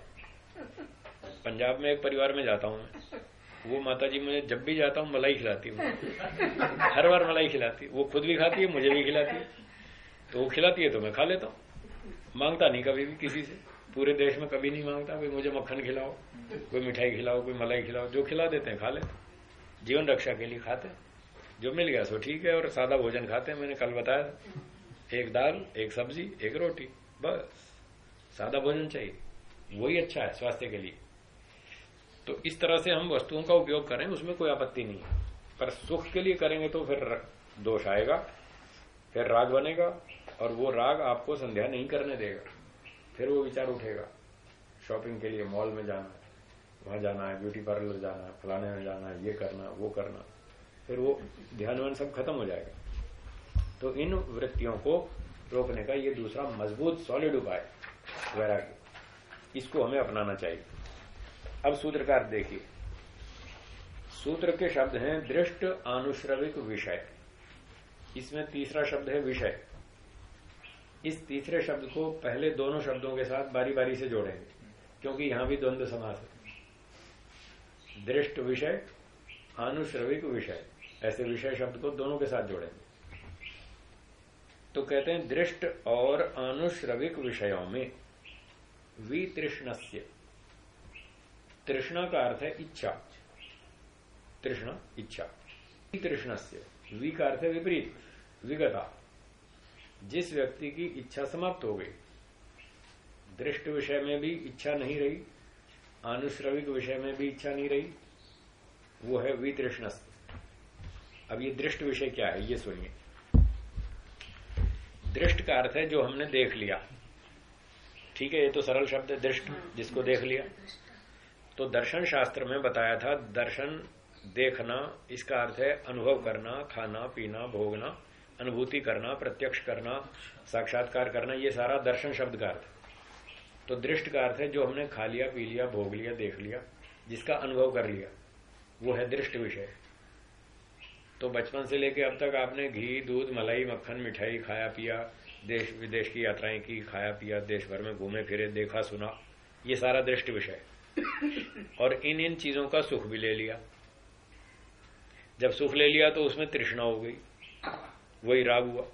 पंजाब में एक परिवार में जाता हूँ मैं। वो माता जी मुझे जब भी जाता हूँ मलाई खिलाती हूँ हर बार मलाई खिलाती वो खुद भी खाती है मुझे भी खिलाती है। तो वो खिलाती है तो मैं खा लेता हूँ। माँगता नहीं कभी भी किसी से। पूरे देश में कभी नहीं माँगता कोई मुझे मक्खन खिलाओ कोई मिठाई खिलाओ कोई मलाई खिलाओ। जो खिला देते हैं खा लेते जीवन रक्षा के लिए खाते जो मिल गया, सो ठीक है, और सादा भोजन खाते हैं, मैंने कल बताया एक दाल, एक सब्ज़ी, एक रोटी, बस। सादा भोजन चाहिए, वही अच्छा है स्वास्थ्य के लिए। तो इस तरह से हम वस्तुओं का उपयोग करें, उसमें कोई आपत्ति नहीं है। पर सुख के लिए करेंगे तो फिर दोष आएगा, फिर राग बनेगा, और वो राग आपको संध्या नहीं करने देगा। फिर वो विचार उठेगा, शॉपिंग के लिए मॉल में जाना है वहाँ जाना है, ब्यूटी पार्लर जाना है, फलाने में जाना है, ये करना, वो करना। फिर वो ध्यान वन सब खत्म हो जाएगा। तो इन वृत्तियों को रोकने का ये दूसरा मज़बूत सॉलिड उपाय वैराग्य इसको हमें अपनाना चाहिए। अब सूत्रकार देखिए। सूत्र के शब्द हैं दृष्ट आनुश्रविक विषय। इसमें तीसरा शब्द है विषय। इस तीसरे शब्द को पहले दोनों शब्दों के साथ बारी बारी से जोड़ेंगे, क्योंकि यहाँ भी द्वंद्व समास है। दृष्ट विषय, आनुश्रविक विषय। ऐसे विषय शब्द को दोनों के साथ जोड़ेंगे तो कहते हैं, दृष्ट और आनुश्रविक विषयों में वितृष्णस्य। तृष्णा का अर्थ है इच्छा। तृष्णा, इच्छा। तृष्णस्य वी का अर्थ है विपरीत, विगता। जिस व्यक्ति की इच्छा समाप्त हो गई, दृष्ट विषय में भी इच्छा नहीं रही आनुश्रविक विषय में भी इच्छा नहीं रही, वो है वितृष्णस्त अब ये दृष्ट विषय क्या है ये सुनिए। दृष्ट का अर्थ है जो हमने देख लिया। ठीक है ये तो सरल शब्द है दृष्ट जिसको देख लिया। तो दर्शन शास्त्र में बताया था दर्शन देखना इसका अर्थ है अनुभव करना खाना पीना भोगना अनुभूति करना प्रत्यक्ष करना साक्षात्कार करना ये सारा दर्शन शब्द का अर्थ। तो दृष्ट का अर्थ है जो हमने खा लिया पी लिया भोग लिया देख लिया जिसका अनुभव कर लिया। वो है दृष्ट विषय। तो बचपन से लेके अब तक आपने घी दूध मलाई मक्खन मिठाई खाया पिया देश विदेश की यात्राएँ की खाया पिया देश भर में घूमे फिरे देखा सुना ये सारा दृष्टि विषय। और इन इन चीज़ों का सुख भी ले लिया। जब सुख ले लिया तो उसमें तृष्णा हो गई। वही राग हुआ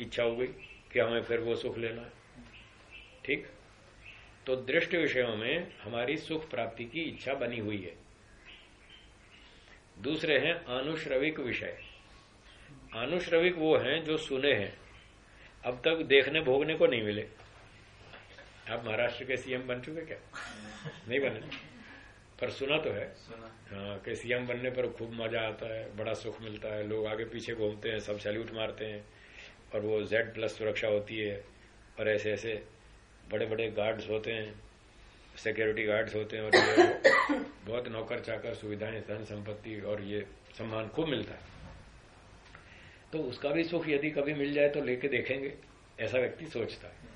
इच्छा हो गई कि हमें फिर वो सुख लेना है। ठीक? तो दृष्ट विषयों में हमारी सुख प्राप्ति की इच्छा बनी हुई है। दूसरे हैं अनुश्रविक विषय। अनुश्रविक वो हैं जो सुने हैं। अब तक देखने भोगने को नहीं मिले। आप महाराष्ट्र के सीएम बन चुके क्या? नहीं बने। पर सुना तो है। हाँ कि सीएम बनने पर खूब मज़ा आता है बड़ा सुख मिलता है लोग आगे पीछे घूमते हैं सब सैल्यूट मारते हैं और वो जेड प्लस सुरक्षा होती है और ऐसे ऐसे बड़े बड़े गार्ड्स होते हैं सिक्योरिटी गार्ड्स होते हैं और ये बहुत नौकर चाकर सुविधाएँ धन संपत्ति और ये सम्मान खूब मिलता है। तो उसका भी सुख यदि कभी मिल जाए तो लेके देखेंगे ऐसा व्यक्ति सोचता है।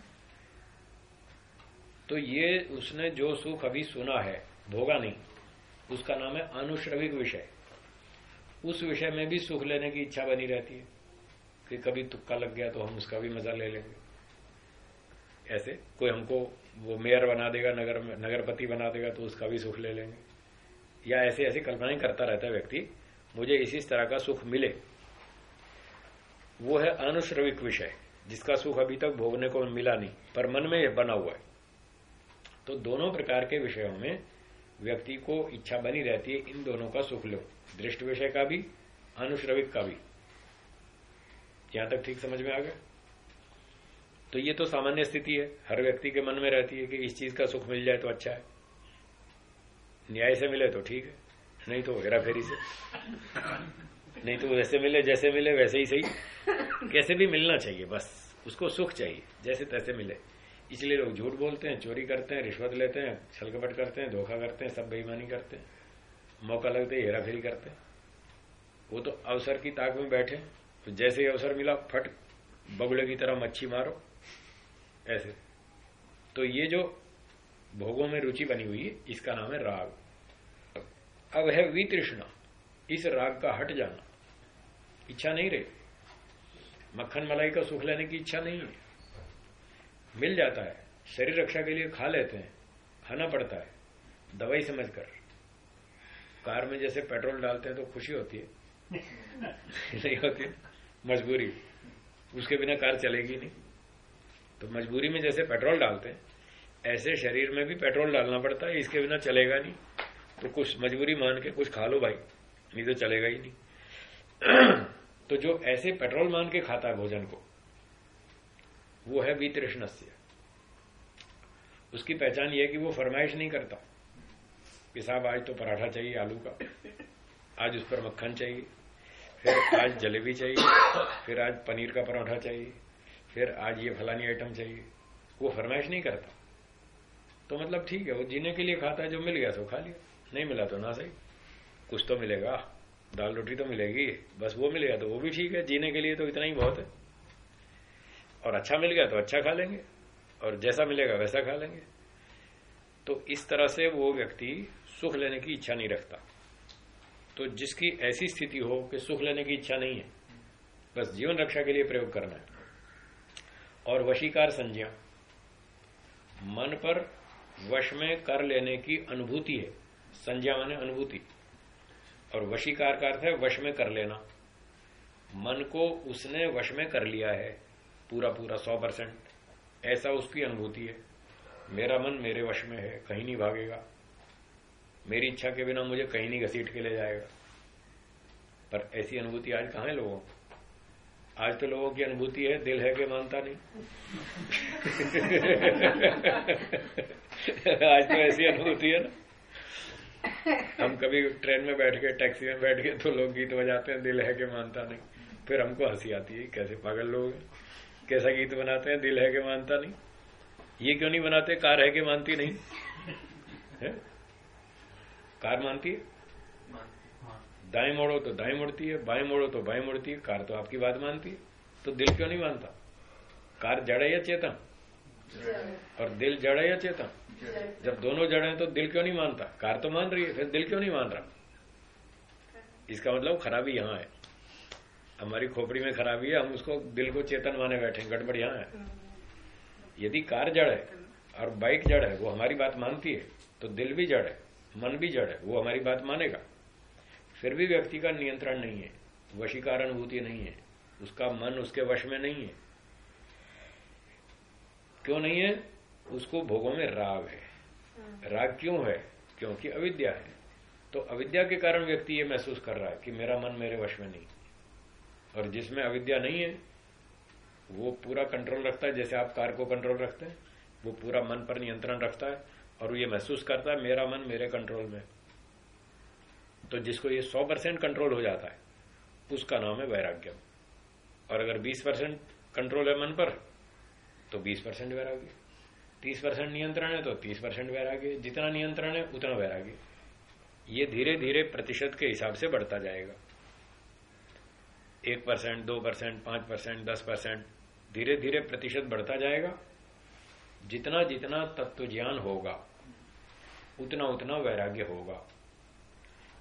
तो ये उसने जो सुख अभी सुना है भोगा नहीं उसका नाम है अनुश्रविक विषय। उस विषय में भी सुख लेने की इच्छा बनी रहती है कि कभी तुक्का लग गया तो हम उसका भी मज़ा ले लेंगे। ऐसे कोई हमको वो मेयर बना देगा, नगर, नगरपति बना देगा तो उसका भी सुख ले लेंगे। या ऐसे, ऐसी कल्पनाएँ करता रहता है व्यक्ति, मुझे इसी तरह का सुख मिले। वो है अनुश्रविक विषय, जिसका सुख अभी तक भोगने को मिला नहीं, पर मन में बना हुआ है। तो दोनों प्रकार के विषयों में व्यक्ति को इच्छा बनी रहती है, इन दोनों का सुख लो। दृष्ट विषय का भी, अनुश्रविक का भी। यहाँ तक ठीक समझ में आ गया? तो ये तो सामान्य स्थिति है। हर व्यक्ति के मन में रहती है कि इस चीज़ का सुख मिल जाए तो अच्छा है। न्याय से मिले तो ठीक है। नहीं तो हेरा फेरी से। नहीं तो वैसे मिले, जैसे मिले, वैसे ही सही। कैसे भी मिलना चाहिए, बस। उसको सुख चाहिए, जैसे तैसे मिले। इसलिए लोग झूठ बोलते हैं, चोरी करते हैं, रिश्वत लेते हैं, छलकपट करते हैं, धोखा करते हैं, सब बेईमानी करते हैं। मौका लगते हेरा फेरी करते हैं। वो तो अवसर की ताक में बैठे तो जैसे ही अवसर मिला, फट, बगुले की तरह मच्छी मारो। ऐसे। तो ये जो भोगों में रुचि बनी हुई है इसका नाम है राग। अब है वितृष्णा। इस राग का हट जाना। इच्छा नहीं रही मक्खन मलाई का सुख लेने की इच्छा नहीं है। मिल जाता है। शरीर रक्षा के लिए खा लेते हैं। खाना पड़ता है। दवाई समझकर। कार में जैसे पेट्रोल डालते हैं तो खुशी होती है। नहीं होती। मजबूरी। उसके बिना कार चलेगी नहीं। तो मजबूरी में जैसे पेट्रोल डालते हैं, ऐसे शरीर में भी पेट्रोल डालना पड़ता है, इसके बिना चलेगा नहीं। तो कुछ मजबूरी मान के कुछ खा लो भाई, नहीं तो चलेगा ही नहीं। तो जो ऐसे पेट्रोल मान के खाता है भोजन को, वो है वितृष्णस्य। उसकी पहचान यह कि वो फरमाइश नहीं करता कि साहब, आज तो पराठा चाहिए, आलू का। आज उस पर मक्खन चाहिए, फिर आज जलेबी चाहिए, फिर आज पनीर का पराठा चाहिए। फिर आज ये फलानी आइटम चाहिए। वो फरमाइश नहीं करता। तो मतलब ठीक है, वो जीने के लिए खाता है, जो मिल गया तो खा लिया। नहीं मिला तो ना सही। कुछ तो मिलेगा। दाल रोटी तो मिलेगी। बस वो मिलेगा तो वो भी ठीक है। जीने के लिए तो इतना ही बहुत है। और अच्छा मिल गया तो अच्छा खा लेंगे। और जैसा मिलेगा वैसा खा लेंगे। तो इस तरह से वो व्यक्ति सुख लेने की इच्छा नहीं रखता। तो जिसकी ऐसी स्थिति हो कि सुख लेने की इच्छा नहीं है, बस जीवन रक्षा के लिए प्रयोग करना है। और वशीकार संज्ञा। मन पर वश में कर लेने की अनुभूति है। संज्ञा माने अनुभूति। और वशीकार का अर्थ है वश में कर लेना। मन को उसने वश में कर लिया है, पूरा पूरा सौ परसेंट। ऐसा उसकी अनुभूति है। मेरा मन मेरे वश में है, कहीं नहीं भागेगा। मेरी इच्छा के बिना मुझे कहीं नहीं घसीट के ले जाएगा। पर ऐसी अनुभूति आज कहाँ है लोगों को आज तो लोगों की अनुभूति है, दिल है कि मानता नहीं। आज तो ऐसी अनुभूति है ना। हम कभी ट्रेन में बैठ के टैक्सी में बैठ के तो लोग गीत बजाते हैं, दिल है कि मानता नहीं। फिर हमको हँसी आती है, कैसे पागल लोग हैं। कैसा गीत बनाते हैं, दिल है कि मानता नहीं। ये क्यों नहीं बनाते, कार है कि मानती नहीं? है? कार मानती है? दाएँ मोड़ो तो दाएँ मुड़ती है बाएँ मोड़ो तो बाएँ मुड़ती है कार तो आपकी बात मानती है। तो दिल क्यों नहीं मानता? कार जड़ है या चेतन? और दिल जड़ है या चेतन? जब दोनों जड़ हैं तो दिल क्यों नहीं मानता? कार तो मान रही है फिर दिल क्यों नहीं मान रहा? इसका मतलब खराबी यहाँ है। हमारी खोपड़ी में खराबी है हम उसको दिल को चेतन माने बैठे गड़बड़ यहाँ है। यदि कार जड़ है और बाइक जड़ है वो हमारी बात मानती है तो दिल भी जड़ है मन भी जड़ है वो हमारी बात मानेगा। फिर भी व्यक्ति का नियंत्रण नहीं है। वशीकार अनुभूति नहीं है। उसका मन उसके वश में नहीं है। क्यों नहीं है? उसको भोगों में राग है। राग क्यों है? क्योंकि अविद्या है। तो अविद्या के कारण व्यक्ति ये महसूस कर रहा है कि मेरा मन मेरे वश में नहीं और जिसमें अविद्या नहीं है वो पूरा कंट्रोल रखता है जैसे आप कार को कंट्रोल रखते हैं वो पूरा मन पर नियंत्रण रखता है और ये महसूस करता है मेरा मन मेरे कंट्रोल में तो जिसको ये सौ परसेंट कंट्रोल हो जाता है, उसका नाम है वैराग्य और अगर बीस परसेंट कंट्रोल है मन पर तो बीस परसेंट वैराग्य। तीस परसेंट नियंत्रण है तो तीस परसेंट वैराग्य। जितना नियंत्रण है, उतना वैराग्य। ये धीरे धीरे प्रतिशत के हिसाब से बढ़ता जाएगा। एक परसेंट, दो परसेंट, पाँच परसेंट, दस परसेंट धीरे धीरे प्रतिशत बढ़ता जाएगा। जितना जितना तत्व ज्ञान होगा उतना उतना वैराग्य होगा।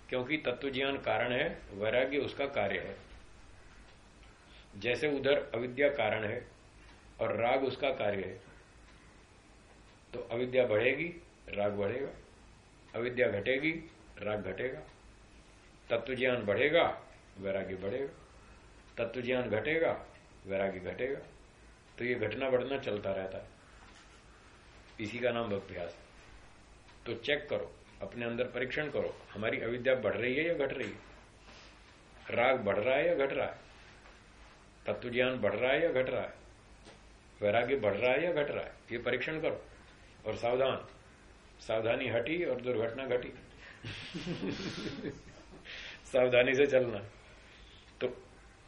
क्योंकि तत्व ज्ञान कारण है, वैराग्य उसका कार्य है। जैसे उधर अविद्या कारण है और राग उसका कार्य है। तो अविद्या बढ़ेगी, राग बढ़ेगा। अविद्या घटेगी, राग घटेगा। तत्व ज्ञान बढ़ेगा, वैराग्य बढ़ेगा। तत्व ज्ञान घटेगा, वैराग्य घटेगा। तो ये घटना बढ़ना चलता रहता है। इसी का नाम अभ्यास। तो चेक करो। अपने अंदर परीक्षण करो, हमारी अविद्या बढ़ रही है या घट रही है? राग बढ़ रहा है या घट रहा है? तत्व ज्ञान बढ़ रहा है या घट रहा है? वैराग्य बढ़ रहा है या घट रहा है? ये परीक्षण करो। और सावधान। सावधानी हटी और दुर्घटना घटी। सावधानी से चलना। तो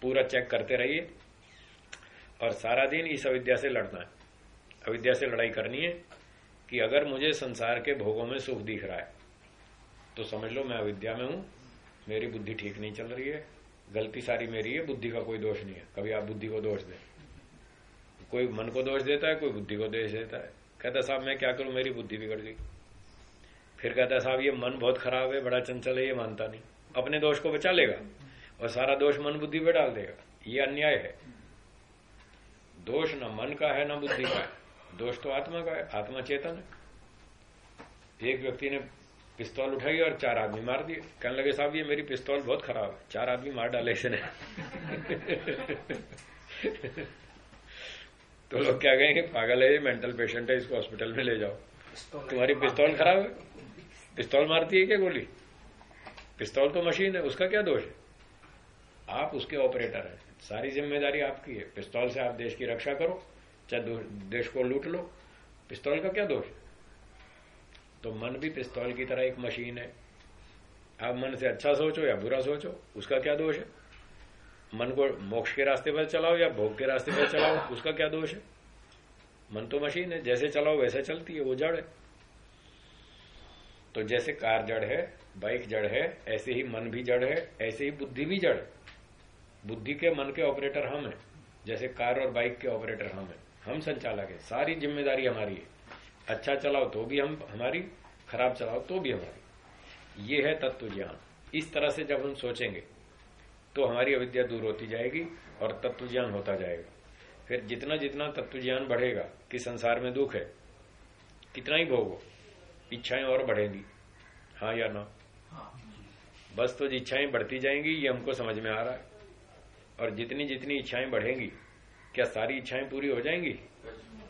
पूरा चेक करते रहिए। और सारा दिन इस अविद्या से लड़ना है। अविद्या से लड़ाई करनी है कि अगर मुझे संसार के भोगों में सुख दिख रहा है तो समझ लो, मैं अविद्या में हूँ, मेरी बुद्धि ठीक नहीं चल रही है, गलती सारी मेरी है, बुद्धि का कोई दोष नहीं है। कभी आप बुद्धि को दोष दें। कोई मन को दोष देता है, कोई बुद्धि को दोष देता है। कहता साहब, मैं क्या करूँ? मेरी बुद्धि बिगड़ गई। फिर कहता साहब, ये मन बहुत खराब है, बड़ा चंचल है, ये मानता नहीं। अपने दोष को बचा लेगा और सारा दोष मन बुद्धि पे डाल देगा। ये अन्याय है। दोष न मन का है, न बुद्धि का है। दोष तो आत्मा का है, आत्मा चेतन है। एक व्यक्ति ने पिस्तौल उठाई और चार आदमी मार दिए। कहने लगे साहब ये मेरी पिस्तौल बहुत खराब है। चार आदमी मार डाले इसने। तो लोग क्या कहेंगे पागल है ये मेंटल पेशेंट है इसको हॉस्पिटल में ले जाओ। तुम्हारी पिस्तौल खराब है? पिस्तौल मारती है क्या गोली? पिस्तौल तो मशीन है उसका क्या दोष है? आप उसके ऑपरेटर हैं। सारी ज़िम्मेदारी आपकी है। पिस्तौल से आप देश की रक्षा करो चाहे देश को लूट लो। पिस्तौल का क्या दोष है? तो मन भी पिस्तौल की तरह एक मशीन है। आप मन से अच्छा सोचो या बुरा सोचो, उसका क्या दोष है? मन को मोक्ष के रास्ते पर चलाओ या भोग के रास्ते पर चलाओ, उसका क्या दोष है? मन तो मशीन है, जैसे चलाओ वैसे चलती है, वो जड़ है। तो जैसे कार जड़ है, बाइक जड़ है, ऐसे ही मन भी जड़ है, ऐसे ही बुद्धि भी जड़ है। बुद्धि के मन के ऑपरेटर हम हैं, जैसे कार और बाइक के ऑपरेटर हम हैं। हम संचालक है, सारी ज़िम्मेदारी हमारी है। अच्छा चलाओ तो भी हम, हमारी, खराब चलाओ तो भी हमारी। ये है तत्व ज्ञान इस तरह से जब हम सोचेंगे तो हमारी अविद्या दूर होती जाएगी और तत्व ज्ञान होता जाएगा। फिर जितना जितना तत्व ज्ञान बढ़ेगा कि संसार में दुख है, कितना ही भोगो, इच्छाएँ और बढ़ेंगी। हाँ या ना? बस तो इच्छाएँ बढ़ती जाएँगी, ये हमको समझ में आ रहा है। और जितनी जितनी इच्छाएँ बढ़ेंगी, क्या सारी इच्छाएँ पूरी हो जाएँगी?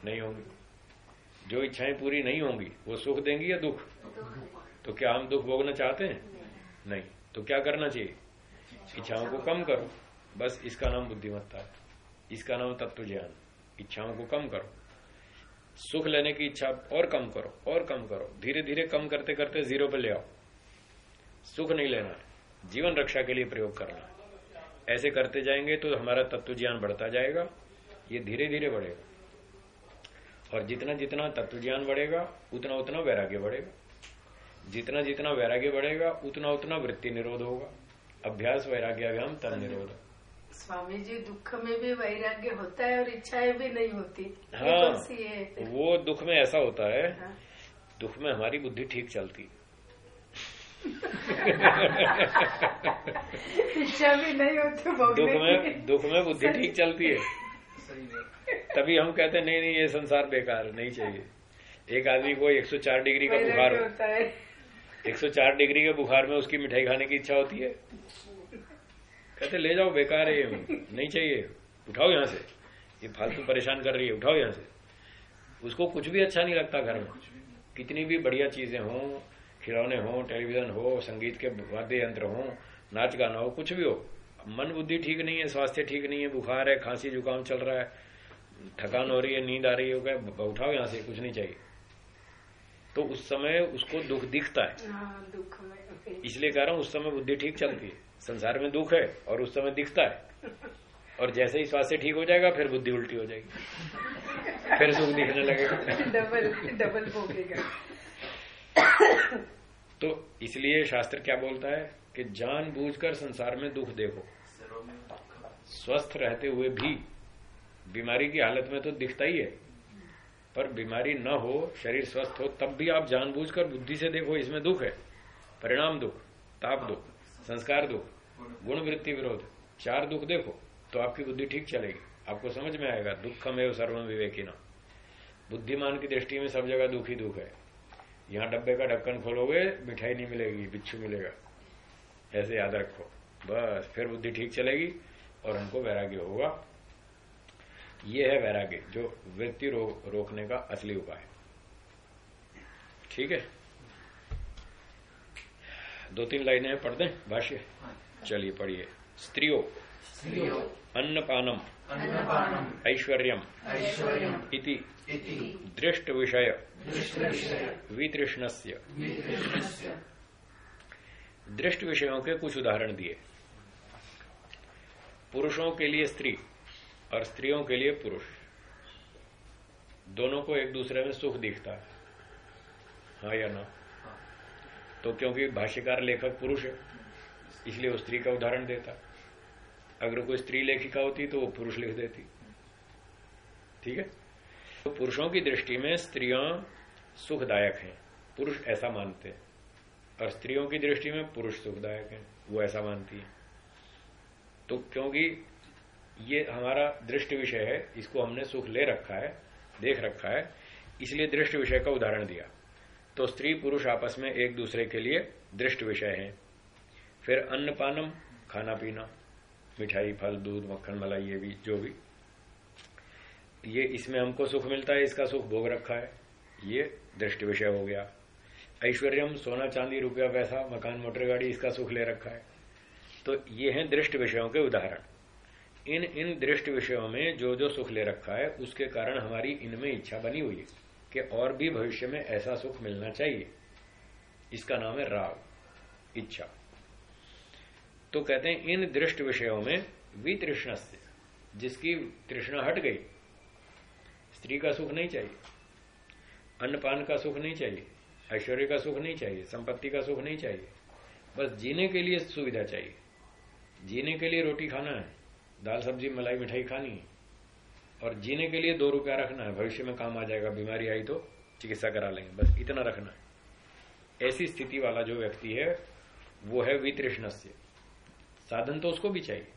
नहीं होंगी। जो इच्छाएँ पूरी नहीं होंगी, वो सुख देंगी या दुख? तो क्या हम दुख भोगना चाहते हैं? नहीं। तो क्या करना चाहिए? इच्छाओं को कम करो। बस इसका नाम बुद्धिमत्ता है। इसका नाम तत्व ज्ञान। इच्छाओं को कम करो। सुख लेने की इच्छा और कम करो, और कम करो। धीरे धीरे कम करते करते ज़ीरो पर ले आओ। सुख नहीं लेना जीवन रक्षा के लिए प्रयोग करना ऐसे करते जाएँगे तो हमारा तत्व ज्ञान बढ़ता जाएगा। ये धीरे धीरे बढ़ेगा। और जितना जितना तत्व ज्ञान बढ़ेगा उतना उतना वैराग्य बढ़ेगा। जितना जितना वैराग्य बढ़ेगा उतना उतना वृत्ति निरोध होगा। अभ्यास वैराग्याभ्याम तन निरोध। स्वामी जी दुख में भी वैराग्य होता है और इच्छाएँ भी नहीं होती। हाँ? वो दुख में ऐसा होता है हाँ। दुख में हमारी बुद्धि ठीक चलती। इच्छा भी नहीं होती दुख में दुख में बुद्धि ठीक चलती है। तभी हम कहते नहीं नहीं ये संसार बेकार है, नहीं चाहिए। एक आदमी को 104 डिग्री का बुखार हो होता है। 104 डिग्री के बुखार में उसकी मिठाई खाने की इच्छा होती है। कहते ले जाओ बेकार है ये नहीं चाहिए। उठाओ यहाँ से। ये फालतू परेशान कर रही है उठाओ यहाँ से। उसको कुछ भी अच्छा नहीं लगता घर में। कितनी भी बढ़िया चीज़ें हों खिलौने हों टेलीविज़न हो संगीत के वाद्य यंत्र हो नाच गाना हो कुछ भी हो मन बुद्धि ठीक नहीं है स्वास्थ्य ठीक नहीं है बुखार है खांसी जुकाम चल रहा है थकान हो रही है नींद आ रही है क्या उठाओ यहाँ से कुछ नहीं चाहिए। तो उस समय उसको दुख दिखता है। हाँ दुख इसलिए कह रहा हूँ उस समय बुद्धि ठीक चलती है। संसार में दुख है और उस समय दिखता है। और जैसे ही स्वास्थ्य ठीक हो जाएगा फिर बुद्धि उल्टी हो जाएगी। फिर सुख दिखने लगेगा। डबल डबल भोगेगा। तो इसलिए शास्त्र क्या बोलता है कि जानबूझकर संसार में दुख देखो। स्वस्थ रहते हुए भी बीमारी की हालत में तो दिखता ही है। पर बीमारी न हो, शरीर स्वस्थ हो, तब भी आप जानबूझकर बुद्धि से देखो, इसमें दुख है। परिणाम दुख, ताप दुख, संस्कार दुख गुण वृत्ति विरोध, चार दुख देखो तो आपकी बुद्धि ठीक चलेगी। आपको समझ में आएगा दुख कम दुखम एवं सर्वम विवेकिना। बुद्धिमान की दृष्टि में सब जगह दुख ही दुख है। यहाँ डब्बे का ढक्कन खोलोगे, मिठाई नहीं मिलेगी, बिच्छू मिलेगा। ऐसे याद रखो। बस, फिर बुद्धि ठीक चलेगी और हमको वैराग्य होगा। ये है वैराग्य जो वृत्ति रो, रोकने का असली उपाय। ठीक है? दो तीन लाइनें हैं पढ़ दें? भाष्य? चलिए पढ़िए। स्त्रियो। अन्नपानम। ऐश्वर्यम। इति। दृष्ट विषय वितृष्णस्य। दृष्ट विषयों के कुछ उदाहरण दिए। पुरुषों के लिए स्त्री और स्त्रियों के लिए पुरुष। दोनों को एक दूसरे में सुख दिखता है। हाँ या ना? तो क्योंकि भाष्यकार लेखक पुरुष है, इसलिए वो स्त्री का उदाहरण देता। अगर कोई स्त्री लेखिका होती तो वो पुरुष लिख देती। ठीक है? तो पुरुषों की दृष्टि में स्त्रियाँ सुखदायक हैं, पुरुष ऐसा मानते हैं। और स्त्रियों की दृष्टि में पुरुष सुखदायक है, वो ऐसा मानती है। तो क्योंकि ये हमारा दृष्ट विषय है, इसको हमने सुख ले रखा है, देख रखा है, इसलिए दृष्ट विषय का उदाहरण दिया। तो स्त्री पुरुष आपस में एक दूसरे के लिए दृष्ट विषय है। फिर अन्नपानम खाना पीना, मिठाई, फल, दूध, मक्खन, मलाई, ये भी, जो भी। ये इसमें हमको सुख मिलता है, इसका सुख भोग रखा है। ये दृष्ट विषय हो गया। ऐश्वर्यम, सोना, चांदी, रुपया, पैसा, मकान, मोटर गाड़ी, इसका सुख ले रखा है। तो ये हैं दृष्ट विषयों के उदाहरण। इन इन दृष्ट विषयों में जो जो सुख ले रखा है, उसके कारण हमारी इनमें इच्छा बनी हुई है कि और भी भविष्य में ऐसा सुख मिलना चाहिए। इसका नाम है राग, इच्छा। तो कहते हैं, इन दृष्ट विषयों में वितृष्ण जिसकी तृष्णा हट गई, स्त्री का सुख नहीं चाहिए, अन्नपान का सुख नहीं चाहिए, ऐश्वर्य का सुख नहीं चाहिए, संपत्ति का सुख नहीं चाहिए, बस जीने के लिए सुविधा चाहिए। जीने के लिए रोटी खाना है दाल सब्ज़ी मलाई मिठाई खानी है और जीने के लिए दो रुपया रखना है भविष्य में काम आ जाएगा बीमारी आई तो चिकित्सा करा लेंगे बस इतना रखना है। ऐसी स्थिति वाला जो व्यक्ति है वो है वितृष्ण से साधन तो उसको भी चाहिए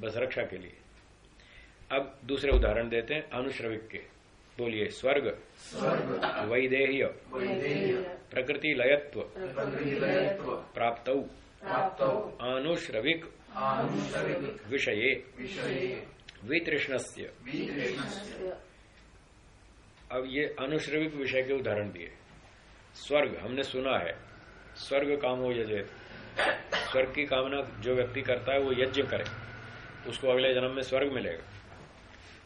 बस रक्षा के लिए। अब दूसरे उदाहरण देते हैं अनुश्रविक के। बोलिए स्वर्ग। स्वर्ग। वैदेह्य। वैदेह्य। प्रकृति लयत्व। प्राप्तौ। आनुश्रविक। विषये। वितृष्णस्य। अब ये अनुश्रविक विषय के उदाहरण दिए। स्वर्ग हमने सुना है। स्वर्ग काम हो यजेत स्वर्ग की कामना जो व्यक्ति करता है वो यज्ञ करे। उसको अगले जन्म में स्वर्ग मिलेगा।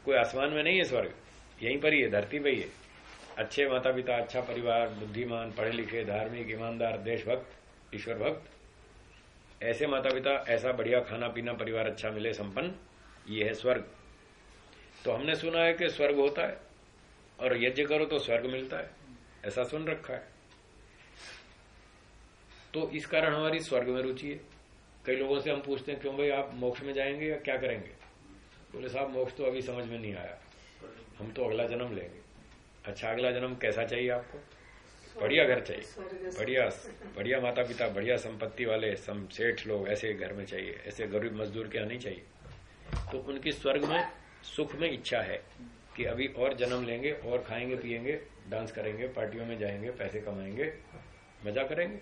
कोई आसमान में नहीं है स्वर्ग। यहीं पर ही है धरती पर ही है। अच्छे माता पिता अच्छा परिवार बुद्धिमान पढ़े लिखे धार्मिक ईमानदार देशभक्त ईश्वर भक्त। ऐसे माता पिता ऐसा बढ़िया खाना पीना परिवार अच्छा मिले, संपन्न, ये है स्वर्ग। तो हमने सुना है कि स्वर्ग होता है, और यज्ञ करो तो स्वर्ग मिलता है। ऐसा सुन रखा है। तो इस कारण हमारी स्वर्ग में रुचि है। कई लोगों से हम पूछते हैं, क्यों भाई, आप मोक्ष में जाएँगे या क्या करेंगे? बोले, साहब, मोक्ष तो अभी समझ में नहीं आया। हम तो अगला जन्म लेंगे। अच्छा अगला जन्म कैसा चाहिए आपको? बढ़िया घर चाहिए। बढ़िया बढ़िया माता पिता बढ़िया संपत्ति वाले सम सेठ लोग ऐसे घर में चाहिए। ऐसे गरीब मजदूर क्या नहीं चाहिए। तो उनकी स्वर्ग में सुख में इच्छा है कि अभी और जन्म लेंगे और खाएँगे पिएँगे डांस करेंगे पार्टियों में जाएँगे पैसे कमाएँगे मज़ा करेंगे।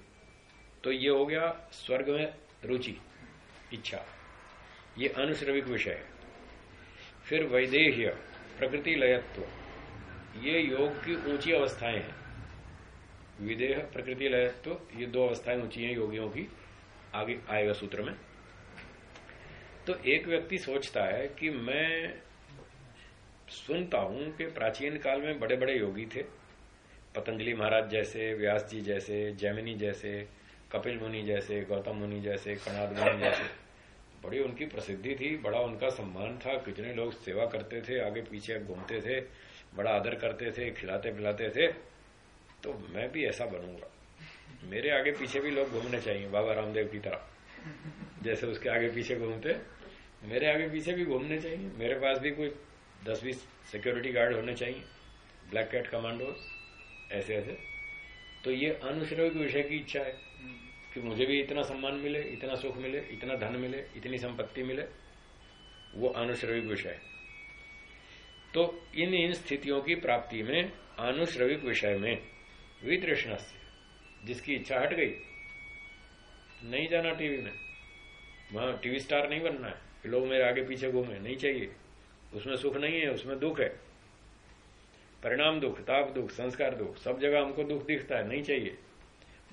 तो ये हो गया स्वर्ग में रुचि इच्छा। ये अनुश्रविक विषय है। फिर वैदेह्य प्रकृति लयत्व। ये योग की ऊँची अवस्थाएँ हैं। विदेह प्रकृति लय तो ये दो अवस्थाएँ ऊँची हैं योगियों की, आगे आएगा सूत्र में। तो एक व्यक्ति सोचता है कि मैं सुनता हूँ कि प्राचीन काल में बड़े बड़े योगी थे। पतंजलि महाराज जैसे, व्यास जी जैसे, जैमिनी जैसे, कपिल मुनि जैसे, गौतम मुनि जैसे, कणाद मुनि जैसे। बड़ी उनकी प्रसिद्धि थी, बड़ा उनका सम्मान था, कितने लोग सेवा करते थे, आगे पीछे घूमते थे, बड़ा आदर करते थे खिलाते पिलाते थे। तो मैं भी ऐसा बनूँगा। मेरे आगे पीछे भी लोग घूमने चाहिए, बाबा रामदेव की तरह। जैसे उसके आगे पीछे घूमते, मेरे आगे पीछे भी घूमने चाहिए। मेरे पास भी कोई दस बीस सिक्योरिटी गार्ड होने चाहिए। ब्लैक कैट कमांडोज ऐसे ऐसे। तो ये अनुश्रविक विषय की इच्छा है कि मुझे भी इतना सम्मान मिले, इतना सुख मिले, इतना धन मिले, इतनी संपत्ति मिले। वो अनुश्रविक विषय है। तो इन इन स्थितियों की प्राप्ति में, अनुश्रविक विषय में वितृष्ण जिसकी इच्छा हट गई। नहीं जाना टीवी में। वहाँ टीवी स्टार नहीं बनना है। कि लोग मेरे आगे पीछे घूमे, नहीं चाहिए। उसमें सुख नहीं है, उसमें दुख है। परिणाम दुख, ताप दुख, संस्कार दुख, सब जगह हमको दुख दिखता है, नहीं चाहिए।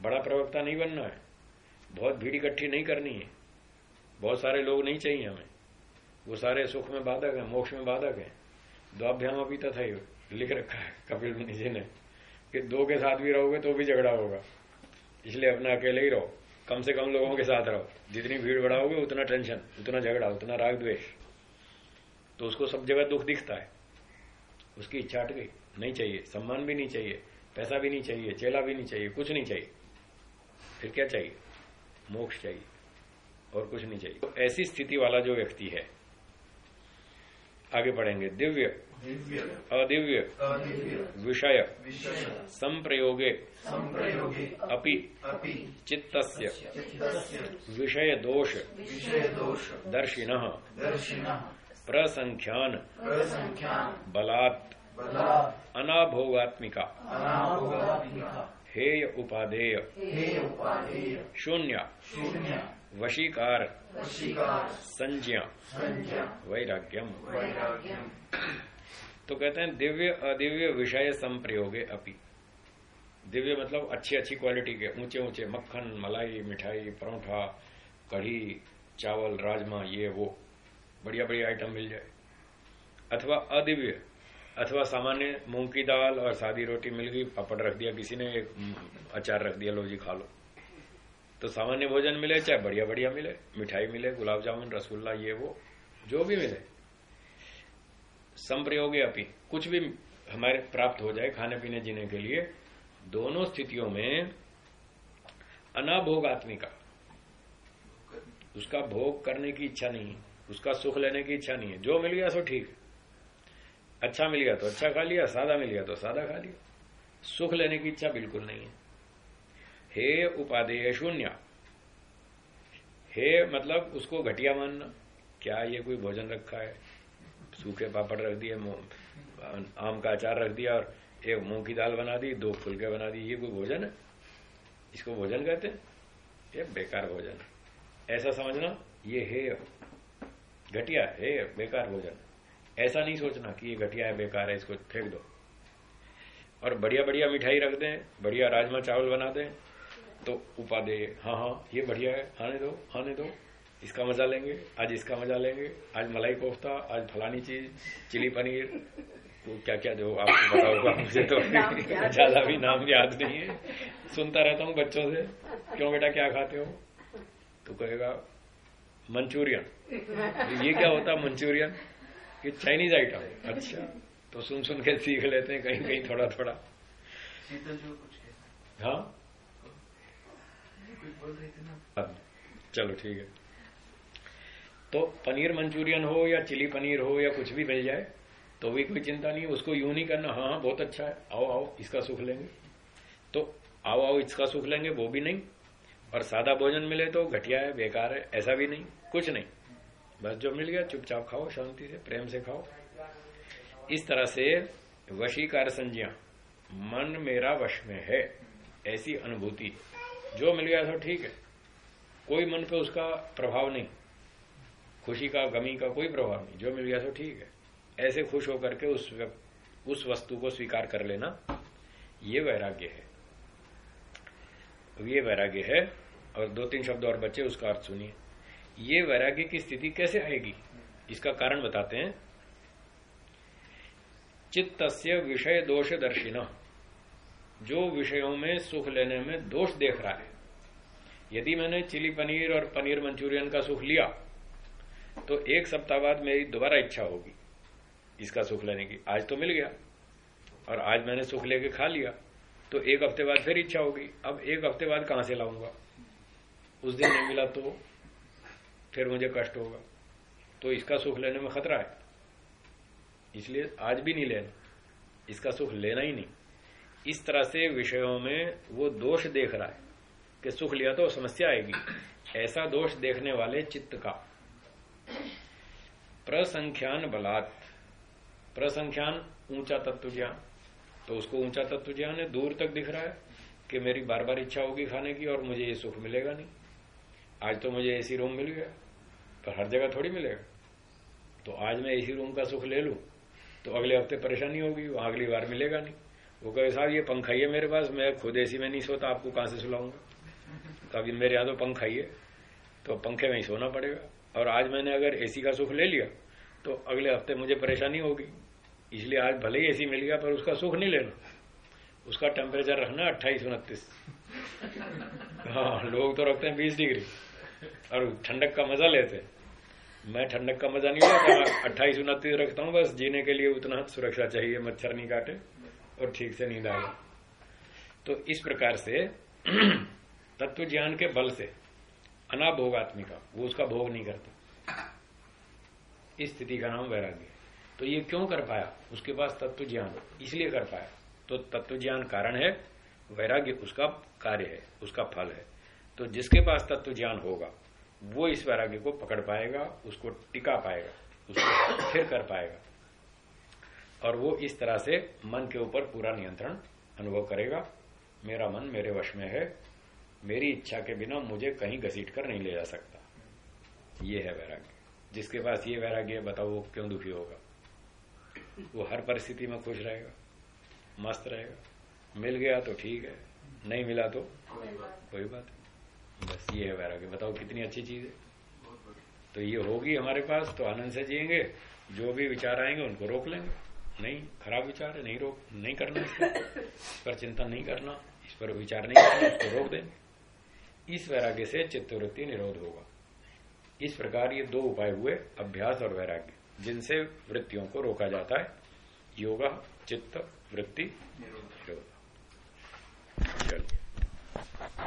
बड़ा प्रवक्ता नहीं बनना है। बहुत भीड़ इकट्ठी नहीं करनी है। बहुत सारे लोग नहीं चाहिए हमें। वो सारे सुख में बाधक है, मोक्ष में बाधक है। द्वाभ्याम अभी तथा लिख रखा है कपिल मुनि जी ने। कि दो के साथ भी रहोगे तो भी झगड़ा होगा। इसलिए अपना अकेले ही रहो। कम से कम लोगों के साथ रहो। जितनी भीड़ बढ़ाओगे, उतना टेंशन उतना झगड़ा, उतना राग द्वेष। तो उसको सब जगह दुख दिखता है। उसकी इच्छा हट गई। नहीं चाहिए। सम्मान भी नहीं चाहिए। पैसा भी नहीं चाहिए। चेला भी नहीं चाहिए। कुछ नहीं चाहिए। फिर क्या चाहिए? मोक्ष चाहिए। और कुछ नहीं चाहिए। तो ऐसी स्थिति वाला जो व्यक्ति है, आगे बढ़ेंगे। दिव्य दिव्य अदिव्य। विषय। संप्रयोगे। अपि। चित्तस्य। विषय दोष दर्शिनः। प्रसंख्यान। बलात्। अनाभोगात्मिका। हेय उपादेय उपाधेय। शून्य। वशीकार। संज्ञा। वैराग्यम। तो कहते हैं दिव्य अदिव्य विषय संप्रयोगे अपि। दिव्य मतलब अच्छी अच्छी क्वालिटी के, ऊँचे ऊँचे, मक्खन, मलाई, मिठाई, परोठा, कढ़ी, चावल, राजमा, ये, वो, बढ़िया बढ़िया आइटम मिल जाए। अथवा अदिव्य, अथवा सामान्य मूंग की दाल और सादी रोटी मिल गई, पापड़ रख दिया, किसी ने एक अचार रख दिया, लो जी खा लो। तो सामान्य भोजन मिले, चाहे बढ़िया बढ़िया मिले, मिठाई मिले, गुलाब जामुन, रसगुल्ला, ये, वो, जो भी मिले। संप्रयोगे अपी। कुछ भी हमारे प्राप्त हो जाए खाने पीने जीने के लिए, दोनों स्थितियों में अनाभोग अनाभोगात्मिका। उसका भोग करने की इच्छा नहीं है, उसका सुख लेने की इच्छा नहीं है। जो मिल गया सो ठीक अच्छा मिल गया तो अच्छा खा लिया, सादा मिल गया तो सादा खा लिया। सुख लेने की इच्छा बिल्कुल नहीं है। हे उपादेय शून्य। हे मतलब उसको घटिया मानना, क्या ये कोई भोजन रखा है? सूखे पापड़ रख दिए आम का अचार रख दिया और एक मूंग की दाल बना दी, दो फुलके बना दी। ये कोई भोजन है? इसको भोजन कहते हैं? ये बेकार भोजन ऐसा समझना, ये है। घटिया है, बेकार भोजन ऐसा नहीं सोचना कि ये घटिया है, बेकार है, इसको फेंक दो। और बढ़िया बढ़िया मिठाई रख दें, बढ़िया राजमा चावल बना दें तो उपा दे हाँ हाँ ये बढ़िया है आने दो आने दो। इसका मज़ा लेंगे आज इसका मज़ा लेंगे आज मलाई कोफ्ता आज फलानी चीज़ चिली पनीर। तो क्या क्या जो आपको पता होगा मुझे तो। ज़्यादा भी नाम याद नहीं है। सुनता रहता हूँ बच्चों से क्यों बेटा क्या खाते हो? तो कहेगा मंचूरियन। ये क्या होता मंचूरियन? ये चाइनीज़ आइटम। अच्छा तो सुन सुन के सीख लेते हैं कहीं कहीं थोड़ा थोड़ा जो कुछ हाँ। कुछ बोल रहे थे ना। चलो ठीक है। तो पनीर मंचूरियन हो या चिली पनीर हो या कुछ भी मिल जाए तो भी कोई चिंता नहीं, उसको यूँ नहीं करना। हाँ हाँ बहुत अच्छा है। आओ आओ, इसका सुख लेंगे। तो आओ आओ, इसका सुख लेंगे, वो भी नहीं। और सादा भोजन मिले तो घटिया है, बेकार है, ऐसा भी नहीं, कुछ नहीं। बस जो मिल गया, चुपचाप खाओ, शांति से, प्रेम से खाओ। इस तरह से वशीकार संज्ञा, मन मेरा वश में है, ऐसी अनुभूति। जो मिल गया तो ठीक है। कोई मन पे उसका प्रभाव नहीं। खुशी का, गमी का कोई प्रभाव नहीं। जो मिल गया तो ठीक है। ऐसे खुश होकर के उस उस वस्तु को स्वीकार कर लेना, ये वैराग्य है। ये वैराग्य है, और दो तीन शब्द और बच्चे उसका अर्थ सुनिए। ये वैराग्य की स्थिति कैसे आएगी? इसका कारण बताते हैं। चित्त विषय दोष दर्शिना जो विषयों में सुख लेने में दोष देख रहा है। यदि मैंने चिली पनीर और पनीर मंचूरियन का सुख लिया तो एक सप्ताह बाद मेरी दोबारा इच्छा होगी इसका सुख लेने की। आज तो मिल गया। और आज मैंने सुख लेके खा लिया। तो एक हफ़्ते बाद फिर इच्छा होगी। अब एक हफ़्ते बाद कहाँ से लाऊँगा? उस दिन नहीं मिला तो फिर मुझे कष्ट होगा। तो इसका सुख लेने में खतरा है। इसलिए आज भी नहीं लेना। इसका सुख लेना ही नहीं। इस तरह से विषयों में वो दोष देख रहा है कि सुख लिया तो समस्या आएगी। ऐसा दोष देखने वाले चित्त का प्रसंख्यान बलात्। प्रसंख्यान ऊँचा तत्व ज्ञान। तो उसको ऊँचा तत्व ज्ञान है, दूर तक दिख रहा है कि मेरी बार बार इच्छा होगी खाने की और मुझे ये सुख मिलेगा नहीं। आज तो मुझे एसी रूम मिल गया, पर हर जगह थोड़ी मिलेगा। तो आज मैं एसी रूम का सुख ले लूँ तो अगले हफ़्ते परेशानी होगी वहाँ अगली बार मिलेगा नहीं। वो कहे, साहब, ये पंखा ही है मेरे पास, मैं खुद एसी में नहीं सोता, आपको कहाँ से सुलाऊँगा? कभी मेरे यहाँ तो पंखा ही है तो पंखे में ही सोना पड़ेगा। और आज मैंने अगर एसी का सुख ले लिया तो अगले हफ़्ते मुझे परेशानी होगी। इसलिए आज भले ही एसी मिल गया, पर उसका सुख नहीं लेना। उसका टेम्परेचर रखना अट्ठाईस, उनतीस। हाँ लोग तो रखते हैं बीस डिग्री। और ठंडक का मज़ा लेते हैं। मैं ठंडक का मज़ा नहीं लेता अट्ठाईस, उनतीस रखता हूँ, बस जीने के लिए उतना सुरक्षा चाहिए, मच्छर नहीं काटे और ठीक से नींद आए तो इस प्रकार से तत्व ज्ञान के बल से अनाभोगात्मिका, वो उसका भोग नहीं करता। इस स्थिति का नाम वैराग्य। तो ये क्यों कर पाया? उसके पास तत्व ज्ञान इसलिए कर पाया। तो तत्व ज्ञान कारण है, वैराग्य उसका कार्य है, उसका फल है। तो जिसके पास तत्व ज्ञान होगा, वो इस वैराग्य को पकड़ पाएगा, उसको टिका पाएगा, उसको स्थिर कर पाएगा। और वो इस तरह से मन के ऊपर पूरा नियंत्रण अनुभव करेगा। मेरा मन मेरे वश में है मेरी इच्छा के बिना मुझे कहीं घसीट कर नहीं ले जा सकता। ये है वैराग्य। जिसके पास ये वैराग्य है बताओ वो क्यों दुखी होगा? वो हर परिस्थिति में खुश रहेगा मस्त रहेगा। मिल गया तो ठीक है नहीं मिला तो कोई बात नहीं। बस ये है वैराग्य। बताओ कितनी अच्छी चीज़ है। तो ये होगी हमारे पास तो आनंद से जिएँगे। जो भी विचार आएँगे उनको रोक लेंगे। नहीं खराब विचार है नहीं रोक नहीं करना इस पर चिंतन नहीं करना इस पर विचार नहीं करना इसको रोक देंगे। इस वैराग्य से चित्तवृत्ति निरोध होगा। इस प्रकार ये दो उपाय हुए, अभ्यास और वैराग्य, जिनसे वृत्तियों को रोका जाता है। योगा चित्त वृत्ति निरोध। चलिए।